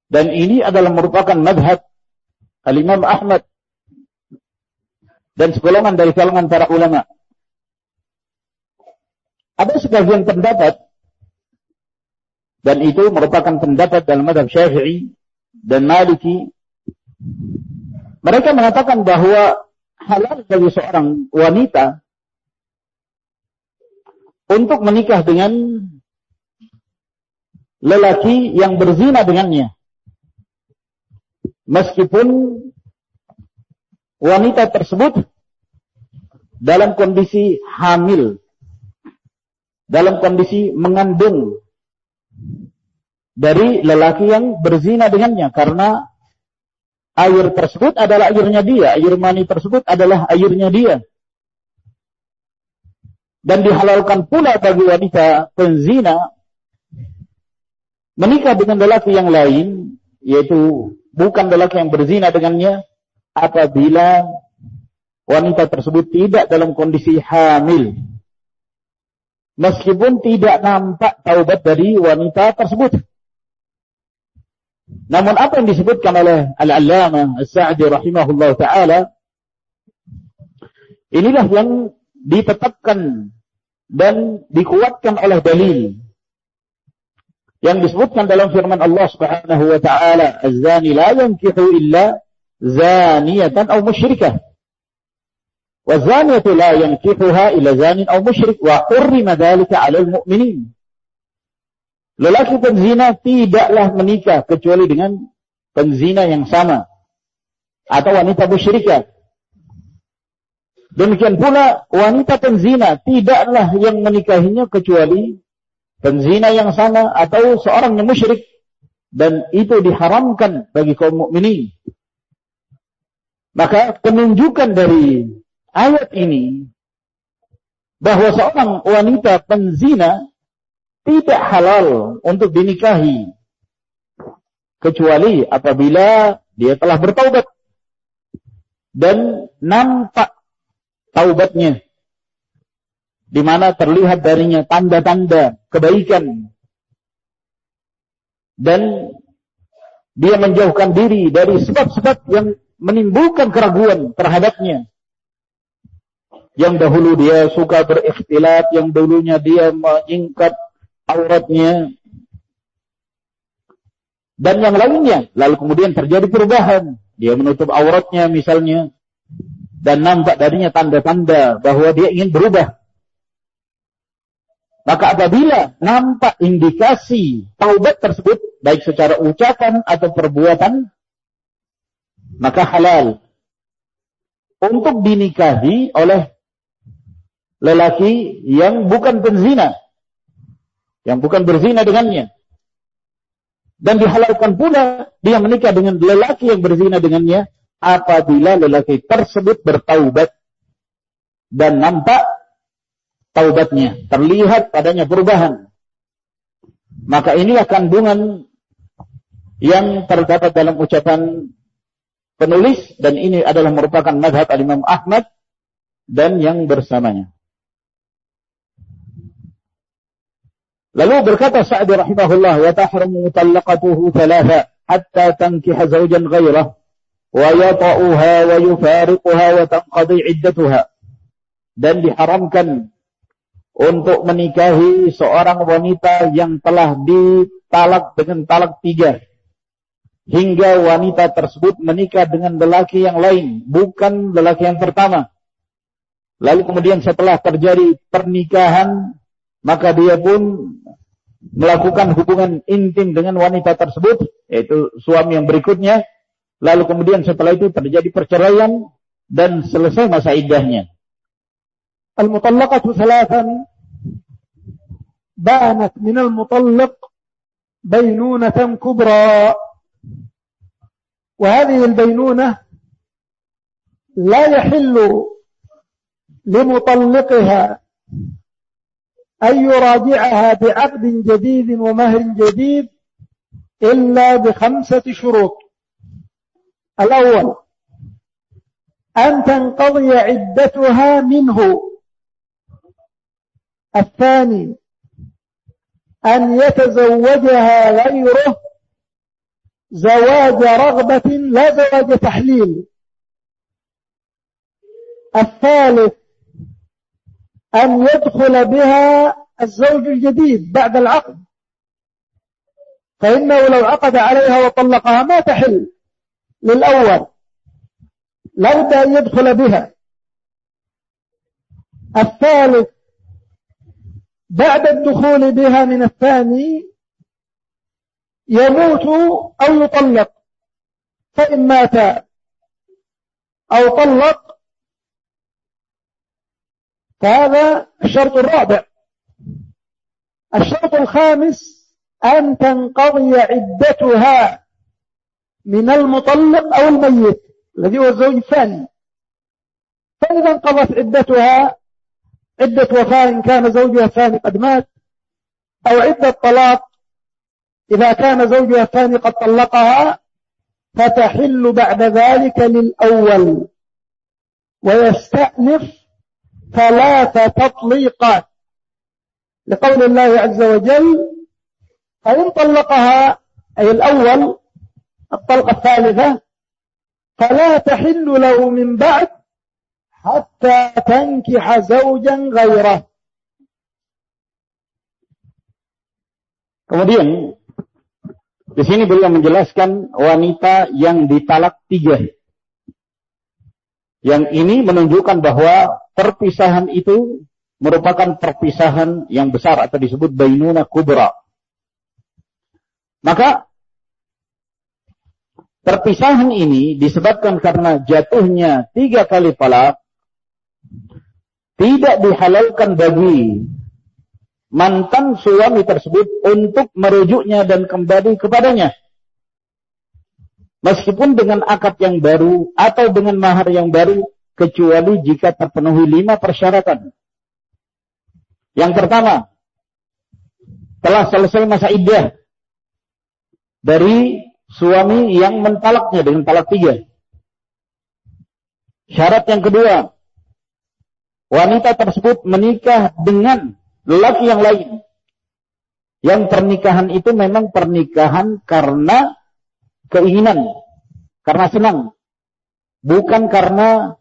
Dan ini adalah merupakan madhab Al-Imam Ahmad dan segolongan dari kalangan para ulama. Ada sebagian pendapat dan itu merupakan pendapat dalam madhab Syafi'i dan Maliki mereka mengatakan bahwa halal bagi seorang wanita untuk menikah dengan lelaki yang berzina dengannya. Meskipun wanita tersebut dalam kondisi hamil, dalam kondisi mengandung dari lelaki yang berzina dengannya karena air tersebut adalah airnya dia, air mani tersebut adalah airnya dia. Dan dihalalkan pula bagi wanita penzina menikah dengan lelaki yang lain, yaitu bukan lelaki yang berzina dengannya, apabila wanita tersebut tidak dalam kondisi hamil. Meskipun tidak nampak taubat dari wanita tersebut. Namun apa yang disebutkan oleh Al-Allamah As-Sa'di rahimahullah taala inilah yang ditetapkan dan dikuatkan oleh dalil yang disebutkan dalam firman Allah Subhanahu wa taala az-zani la yankihu illa zaniyatan aw musyrikah la yankihuha illa zanin aw musyrik wa hurrima dhalika 'alal mu'minin Lelaki penzina tidaklah menikah kecuali dengan penzina yang sama atau wanita musyrikah. Demikian pula wanita penzina tidaklah yang menikahinya kecuali penzina yang sama atau seorang yang musyrik dan itu diharamkan bagi kaum mukminin. Maka penunjukan dari ayat ini bahwa seorang wanita penzina tidak halal untuk dinikahi. Kecuali apabila dia telah bertaubat. Dan nampak taubatnya. Di mana terlihat darinya tanda-tanda kebaikan. Dan dia menjauhkan diri dari sebab-sebab yang menimbulkan keraguan terhadapnya. Yang dahulu dia suka berikhtilat yang dulunya dia menyingkat auratnya dan yang lainnya. Lalu kemudian terjadi perubahan. Dia menutup auratnya misalnya. Dan nampak darinya tanda-tanda bahwa dia ingin berubah. Maka apabila nampak indikasi taubat tersebut, baik secara ucapan atau perbuatan, maka halal untuk dinikahi oleh lelaki yang bukan penzina yang bukan berzina dengannya. Dan dihalalkan pula dia menikah dengan lelaki yang berzina dengannya apabila lelaki tersebut bertaubat dan nampak taubatnya, terlihat padanya perubahan. Maka inilah kandungan yang terdapat dalam ucapan penulis dan ini adalah merupakan madhab al-Imam Ahmad dan yang bersamanya. Lalu berkata Sa'di rahimahullah wa tahrumu mutallaqatuhu thalatha hatta tankiha zawjan ghairah wa yata'uha wa yufariquha wa tanqadi iddatuha. Dan diharamkan untuk menikahi seorang wanita yang telah ditalak dengan talak tiga hingga wanita tersebut menikah dengan lelaki yang lain bukan lelaki yang pertama. Lalu kemudian setelah terjadi pernikahan maka dia pun melakukan hubungan intim dengan wanita tersebut, yaitu suami yang berikutnya, lalu kemudian setelah itu terjadi perceraian dan selesai masa iddahnya. Al-mutallaqatu thalathan banat min al-mutallaq baynunatan kubra وهذه البينونة لا يحل لمطلقها أن يراجعها بعقد جديد ومهر جديد إلا بخمسة شروط. الأول أن تنقضي عدتها منه. الثاني أن يتزوجها غيره زواج رغبة لا زواج تحليل. الثالث أن يدخل بها الزوج الجديد بعد العقد. فإنه لو عقد عليها وطلقها ما تحل للأول. لابد أن يدخل بها. الثالث بعد الدخول بها من الثاني يموت أو يطلق. فإن مات أو طلق فهذا الشرط الرابع. الشرط الخامس أن تنقضي عدتها من المطلق أو الميت. الذي هو الزوج الثاني. فإذا انقضت عدتها عدة وفاة إن كان زوجها الثاني قد مات أو عدة طلاق إذا كان زوجها الثاني قد طلقها فتحل بعد ذلك للأول. ويستأنف ثلاث تطليقات لقول الله عز وجل فإن طلقها أي الأول الطلقة الثالثة فلا تحل له من بعد حتى تنكح زوجا غيره Kemudian di sini beliau menjelaskan wanita yang ditalak tiga. Yang ini menunjukkan bahwa perpisahan itu merupakan perpisahan yang besar atau disebut bainuna kubra. Maka perpisahan ini disebabkan karena jatuhnya tiga kali talak tidak dihalalkan bagi mantan suami tersebut untuk merujuknya dan kembali kepadanya. Meskipun dengan akad yang baru atau dengan mahar yang baru, kecuali jika terpenuhi lima persyaratan. Yang pertama, telah selesai masa iddah dari suami yang mentalaknya dengan talak tiga. Syarat yang kedua, wanita tersebut menikah dengan lelaki yang lain. Yang pernikahan itu memang pernikahan karena keinginan, karena senang, bukan karena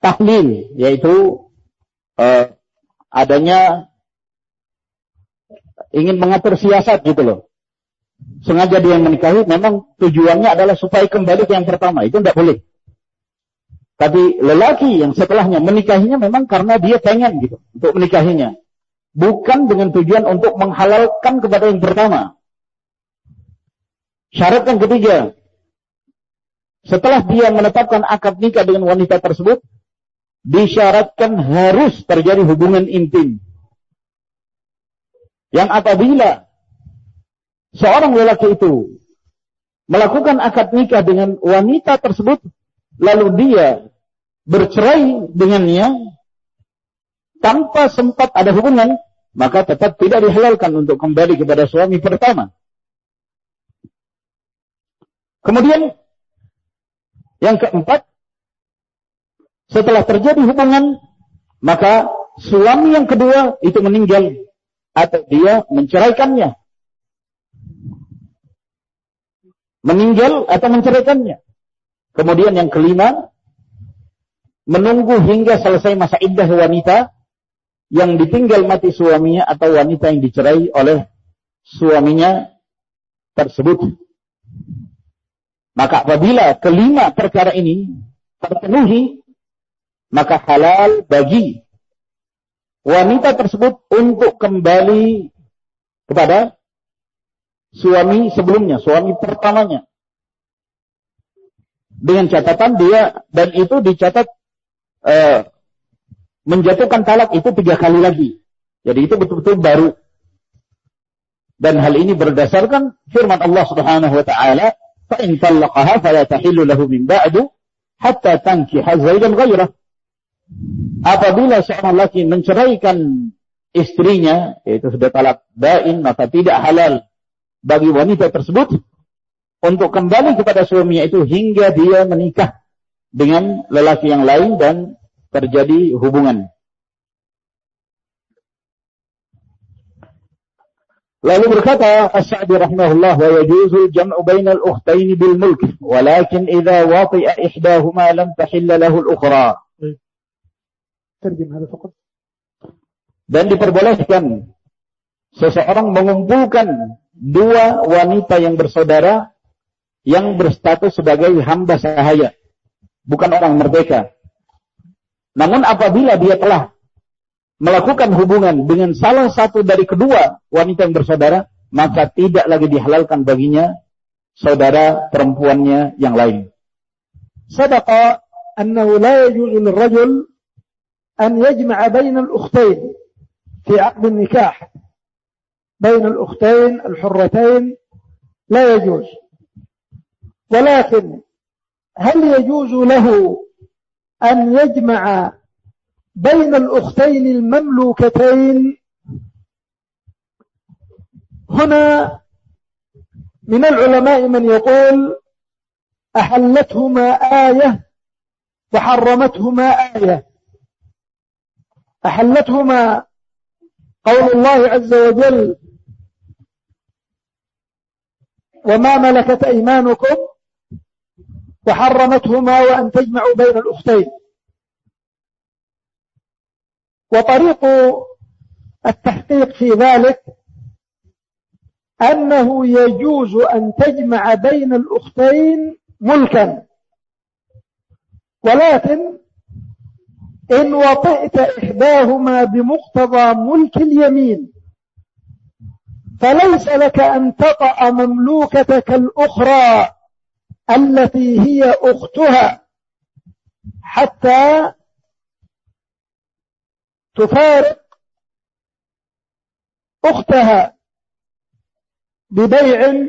tahlil, yaitu uh, adanya ingin mengatur siasat gitu loh. Sengaja dia menikahi, memang tujuannya adalah supaya kembali ke yang pertama. Itu tidak boleh. Tapi lelaki yang setelahnya menikahinya memang karena dia pengen gitu untuk menikahinya. Bukan dengan tujuan untuk menghalalkan kepada yang pertama. Syarat yang ketiga, setelah dia menetapkan akad nikah dengan wanita tersebut, disyaratkan harus terjadi hubungan intim. Yang apabila seorang lelaki itu melakukan akad nikah dengan wanita tersebut, lalu dia bercerai dengannya tanpa sempat ada hubungan, maka tetap tidak dihalalkan untuk kembali kepada suami pertama. Kemudian yang keempat, setelah terjadi hubungan, maka suami yang kedua itu meninggal atau dia menceraikannya. Meninggal atau menceraikannya. Kemudian yang kelima, menunggu hingga selesai masa iddah wanita yang ditinggal mati suaminya atau wanita yang dicerai oleh suaminya tersebut. Maka apabila kelima perkara ini terpenuhi, maka halal bagi wanita tersebut untuk kembali kepada suami sebelumnya, suami pertamanya. Dengan catatan dia, dan itu dicatat eh, menjatuhkan talak itu tiga kali lagi. Jadi itu betul-betul baru. Dan hal ini berdasarkan firman Allah Subhanahu wa taala, "Fa in talaqaha fala tahillu lahu min ba'du hatta tankiha zawjan ghairah." Apabila seorang laki menceraikan istrinya, yaitu sudah talak bain, maka tidak halal bagi wanita tersebut untuk kembali kepada suaminya itu hingga dia menikah dengan lelaki yang lain dan terjadi hubungan. Lalu berkata As-Sa'di rahimahullah wa yajuzu al-jam'u baina al-ukhtayn bil mulk walakin idza wati'a ihdahuma lam tahilla lahu al-ukhra. Dan diperbolehkan seseorang mengumpulkan dua wanita yang bersaudara yang berstatus sebagai hamba sahaya bukan orang merdeka. Namun apabila dia telah melakukan hubungan dengan salah satu dari kedua wanita yang bersaudara, maka tidak lagi dihalalkan baginya saudara perempuannya yang lain. Sadaqa annahu la yajuzu lirrajul an yajma'a baina al-ukhtayn fi 'aqd an-nikah. بين الأختين الحرتين لا يجوز ولكن هل يجوز له أن يجمع بين الأختين المملوكتين. هنا من العلماء من يقول أحلتهما آية وحرمتهما آية. أحلتهما قول الله عز وجل وما ملكت أيمانكم وحرمتهما وأن تجمعوا بين الأختين. وطريق التحقيق في ذلك أنه يجوز أن تجمع بين الأختين ملكا. ولكن إن وطئت إحداهما بمقتضى ملك اليمين فليس لك أن تطأ مملوكتك الأخرى التي هي أختها حتى تفارق أختها ببيع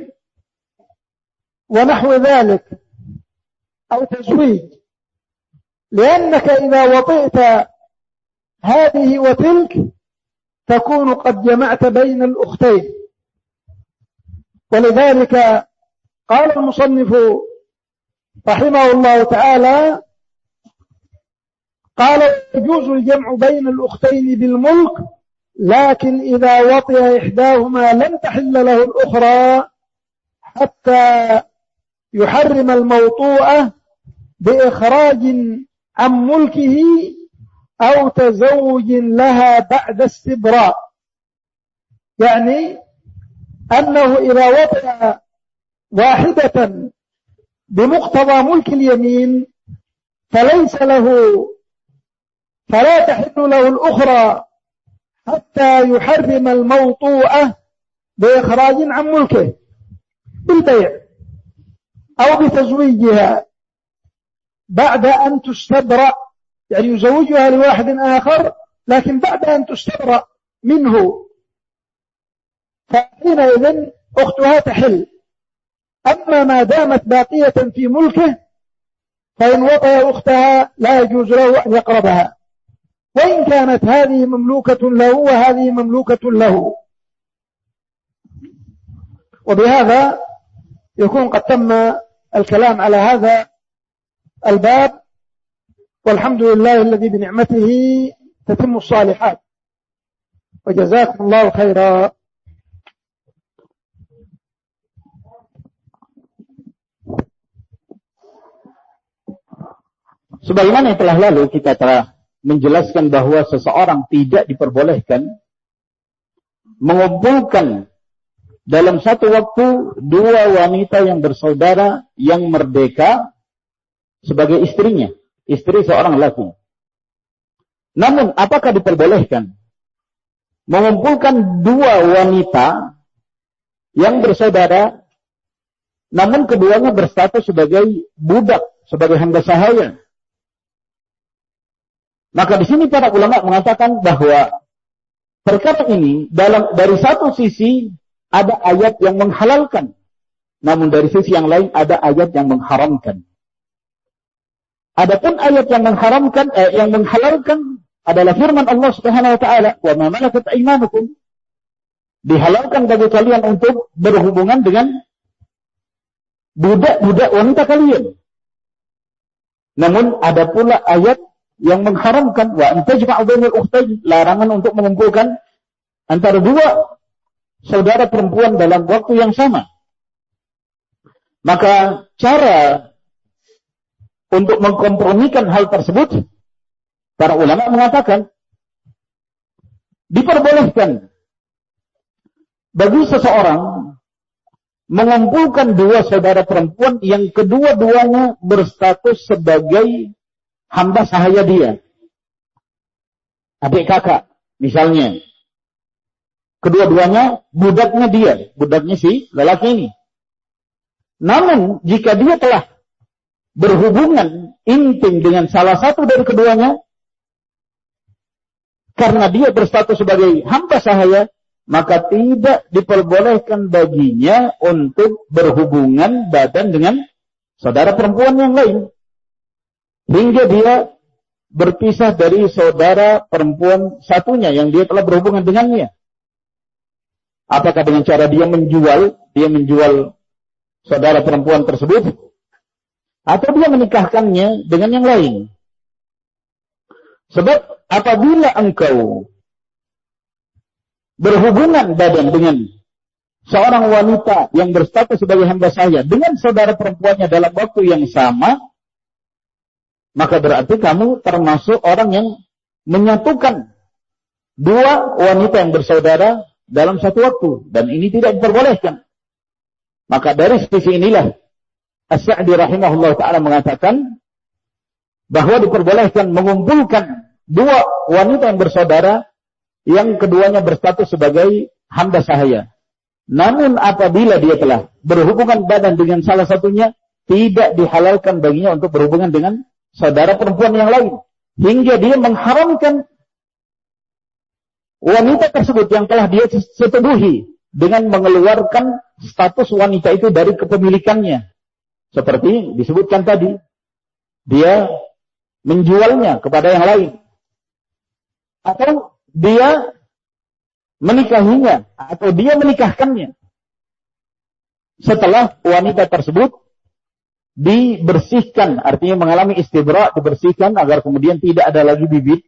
ونحو ذلك أو تزويج. لأنك إذا وطئت هذه وتلك تكون قد جمعت بين الأختين. ولذلك قال المصنف رحمه الله تعالى قال يجوز الجمع بين الأختين بالملك لكن إذا وطئ إحداهما لم تحل له الأخرى حتى يحرم الموطوءة بإخراج عن ملكه أو تزوج لها بعد استبراء. يعني أنه إذا وطئ واحدة بمقتضى ملك اليمين فليس له فلا تحل له الأخرى حتى يحرم الموطوءة بإخراج عن ملكه بالبيع أو بتزويجها بعد أن تستبرأ. يعني يزوجها لواحد آخر لكن بعد أن تستبرأ منه. فحينئذ أختها تحل. أما ما دامت باقية في ملكه فإن وطئ أختها لا يجوز له أن يقربها. وإن كانت هذه مملوكة له وهذه مملوكة له. وبهذا يكون قد تم الكلام على هذا الباب. والحمد لله الذي بنعمته تتم الصالحات. وجزاكم الله خيرا. Sebagaimana yang telah lalu kita telah menjelaskan bahwa seseorang tidak diperbolehkan mengumpulkan dalam satu waktu dua wanita yang bersaudara yang merdeka sebagai istrinya, istri seorang laki. Namun, apakah diperbolehkan mengumpulkan dua wanita yang bersaudara, namun keduanya berstatus sebagai budak, sebagai hamba sahaya? Maka di sini para ulama mengatakan bahwa perkara ini dalam dari satu sisi ada ayat yang menghalalkan, namun dari sisi yang lain ada ayat yang mengharamkan. Adapun ayat yang mengharamkan eh, yang menghalalkan adalah firman Allah Subhanahu wa taala, "Wa ma malakat aymanukum." Dihalalkan bagi kalian untuk berhubungan dengan budak-budak wanita kalian. Namun ada pula ayat yang mengharamkan wa antajma'u bainal ukhtayn, larangan untuk mengumpulkan antara dua saudara perempuan dalam waktu yang sama. Maka cara untuk mengkompromikan hal tersebut, para ulama mengatakan diperbolehkan bagi seseorang mengumpulkan dua saudara perempuan yang kedua-duanya berstatus sebagai hamba sahaya dia. Adik kakak, misalnya. Kedua-duanya budaknya dia, budaknya si lelaki ini. Namun, jika dia telah berhubungan intim dengan salah satu dari keduanya, karena dia berstatus sebagai hamba sahaya, maka tidak diperbolehkan baginya untuk berhubungan badan dengan saudara perempuan yang lain hingga dia berpisah dari saudara perempuan satunya yang dia telah berhubungan dengannya. Apakah dengan cara dia menjual, dia menjual saudara perempuan tersebut, atau dia menikahkannya dengan yang lain? Sebab apabila engkau berhubungan badan dengan seorang wanita yang berstatus sebagai hamba saya dengan saudara perempuannya dalam waktu yang sama, maka berarti kamu termasuk orang yang menyatukan dua wanita yang bersaudara dalam satu waktu dan ini tidak diperbolehkan. Maka dari sisi inilah As-Sa'di rahimahullah taala mengatakan bahwa diperbolehkan mengumpulkan dua wanita yang bersaudara yang keduanya berstatus sebagai hamba sahaya. Namun apabila dia telah berhubungan badan dengan salah satunya, tidak dihalalkan baginya untuk berhubungan dengan saudara perempuan yang lain. Hingga dia mengharamkan wanita tersebut yang telah dia setubuhi dengan mengeluarkan status wanita itu dari kepemilikannya. Seperti disebutkan tadi, dia menjualnya kepada yang lain. Atau dia menikahinya atau dia menikahkannya. Setelah wanita tersebut dibersihkan, artinya mengalami istibra, dibersihkan agar kemudian tidak ada lagi bibit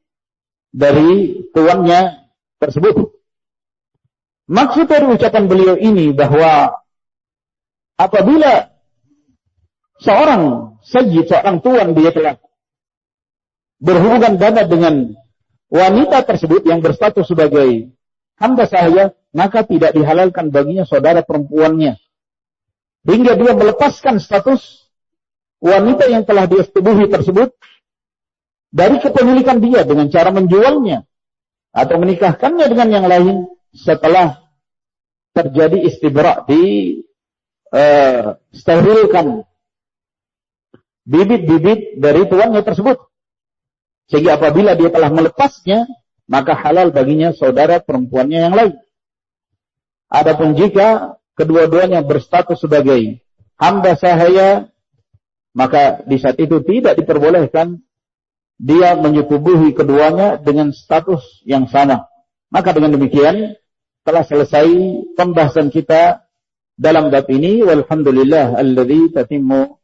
dari tuannya tersebut. Maksud dari ucapan beliau ini bahwa apabila seorang sayyid, seorang tuan dia telah berhubungan dana dengan wanita tersebut yang berstatus sebagai hamba sahaya, maka tidak dihalalkan baginya saudara perempuannya. Hingga dia melepaskan status wanita yang telah dia setubuhi tersebut dari kepemilikan dia dengan cara menjualnya atau menikahkannya dengan yang lain setelah terjadi istibra di uh, sterilkan bibit-bibit dari tuannya tersebut. Sehingga apabila dia telah melepasnya, maka halal baginya saudara perempuannya yang lain. Adapun jika kedua-duanya berstatus sebagai hamba sahaya, maka di saat itu tidak diperbolehkan dia menyetubuhi keduanya dengan status yang sama. Maka dengan demikian telah selesai pembahasan kita dalam bab ini. Walhamdulillah alladhi tatimmu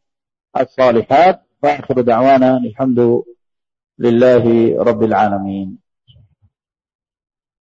as-salihat. Wa akhiru da'wana alhamdulillahi rabbil alamin.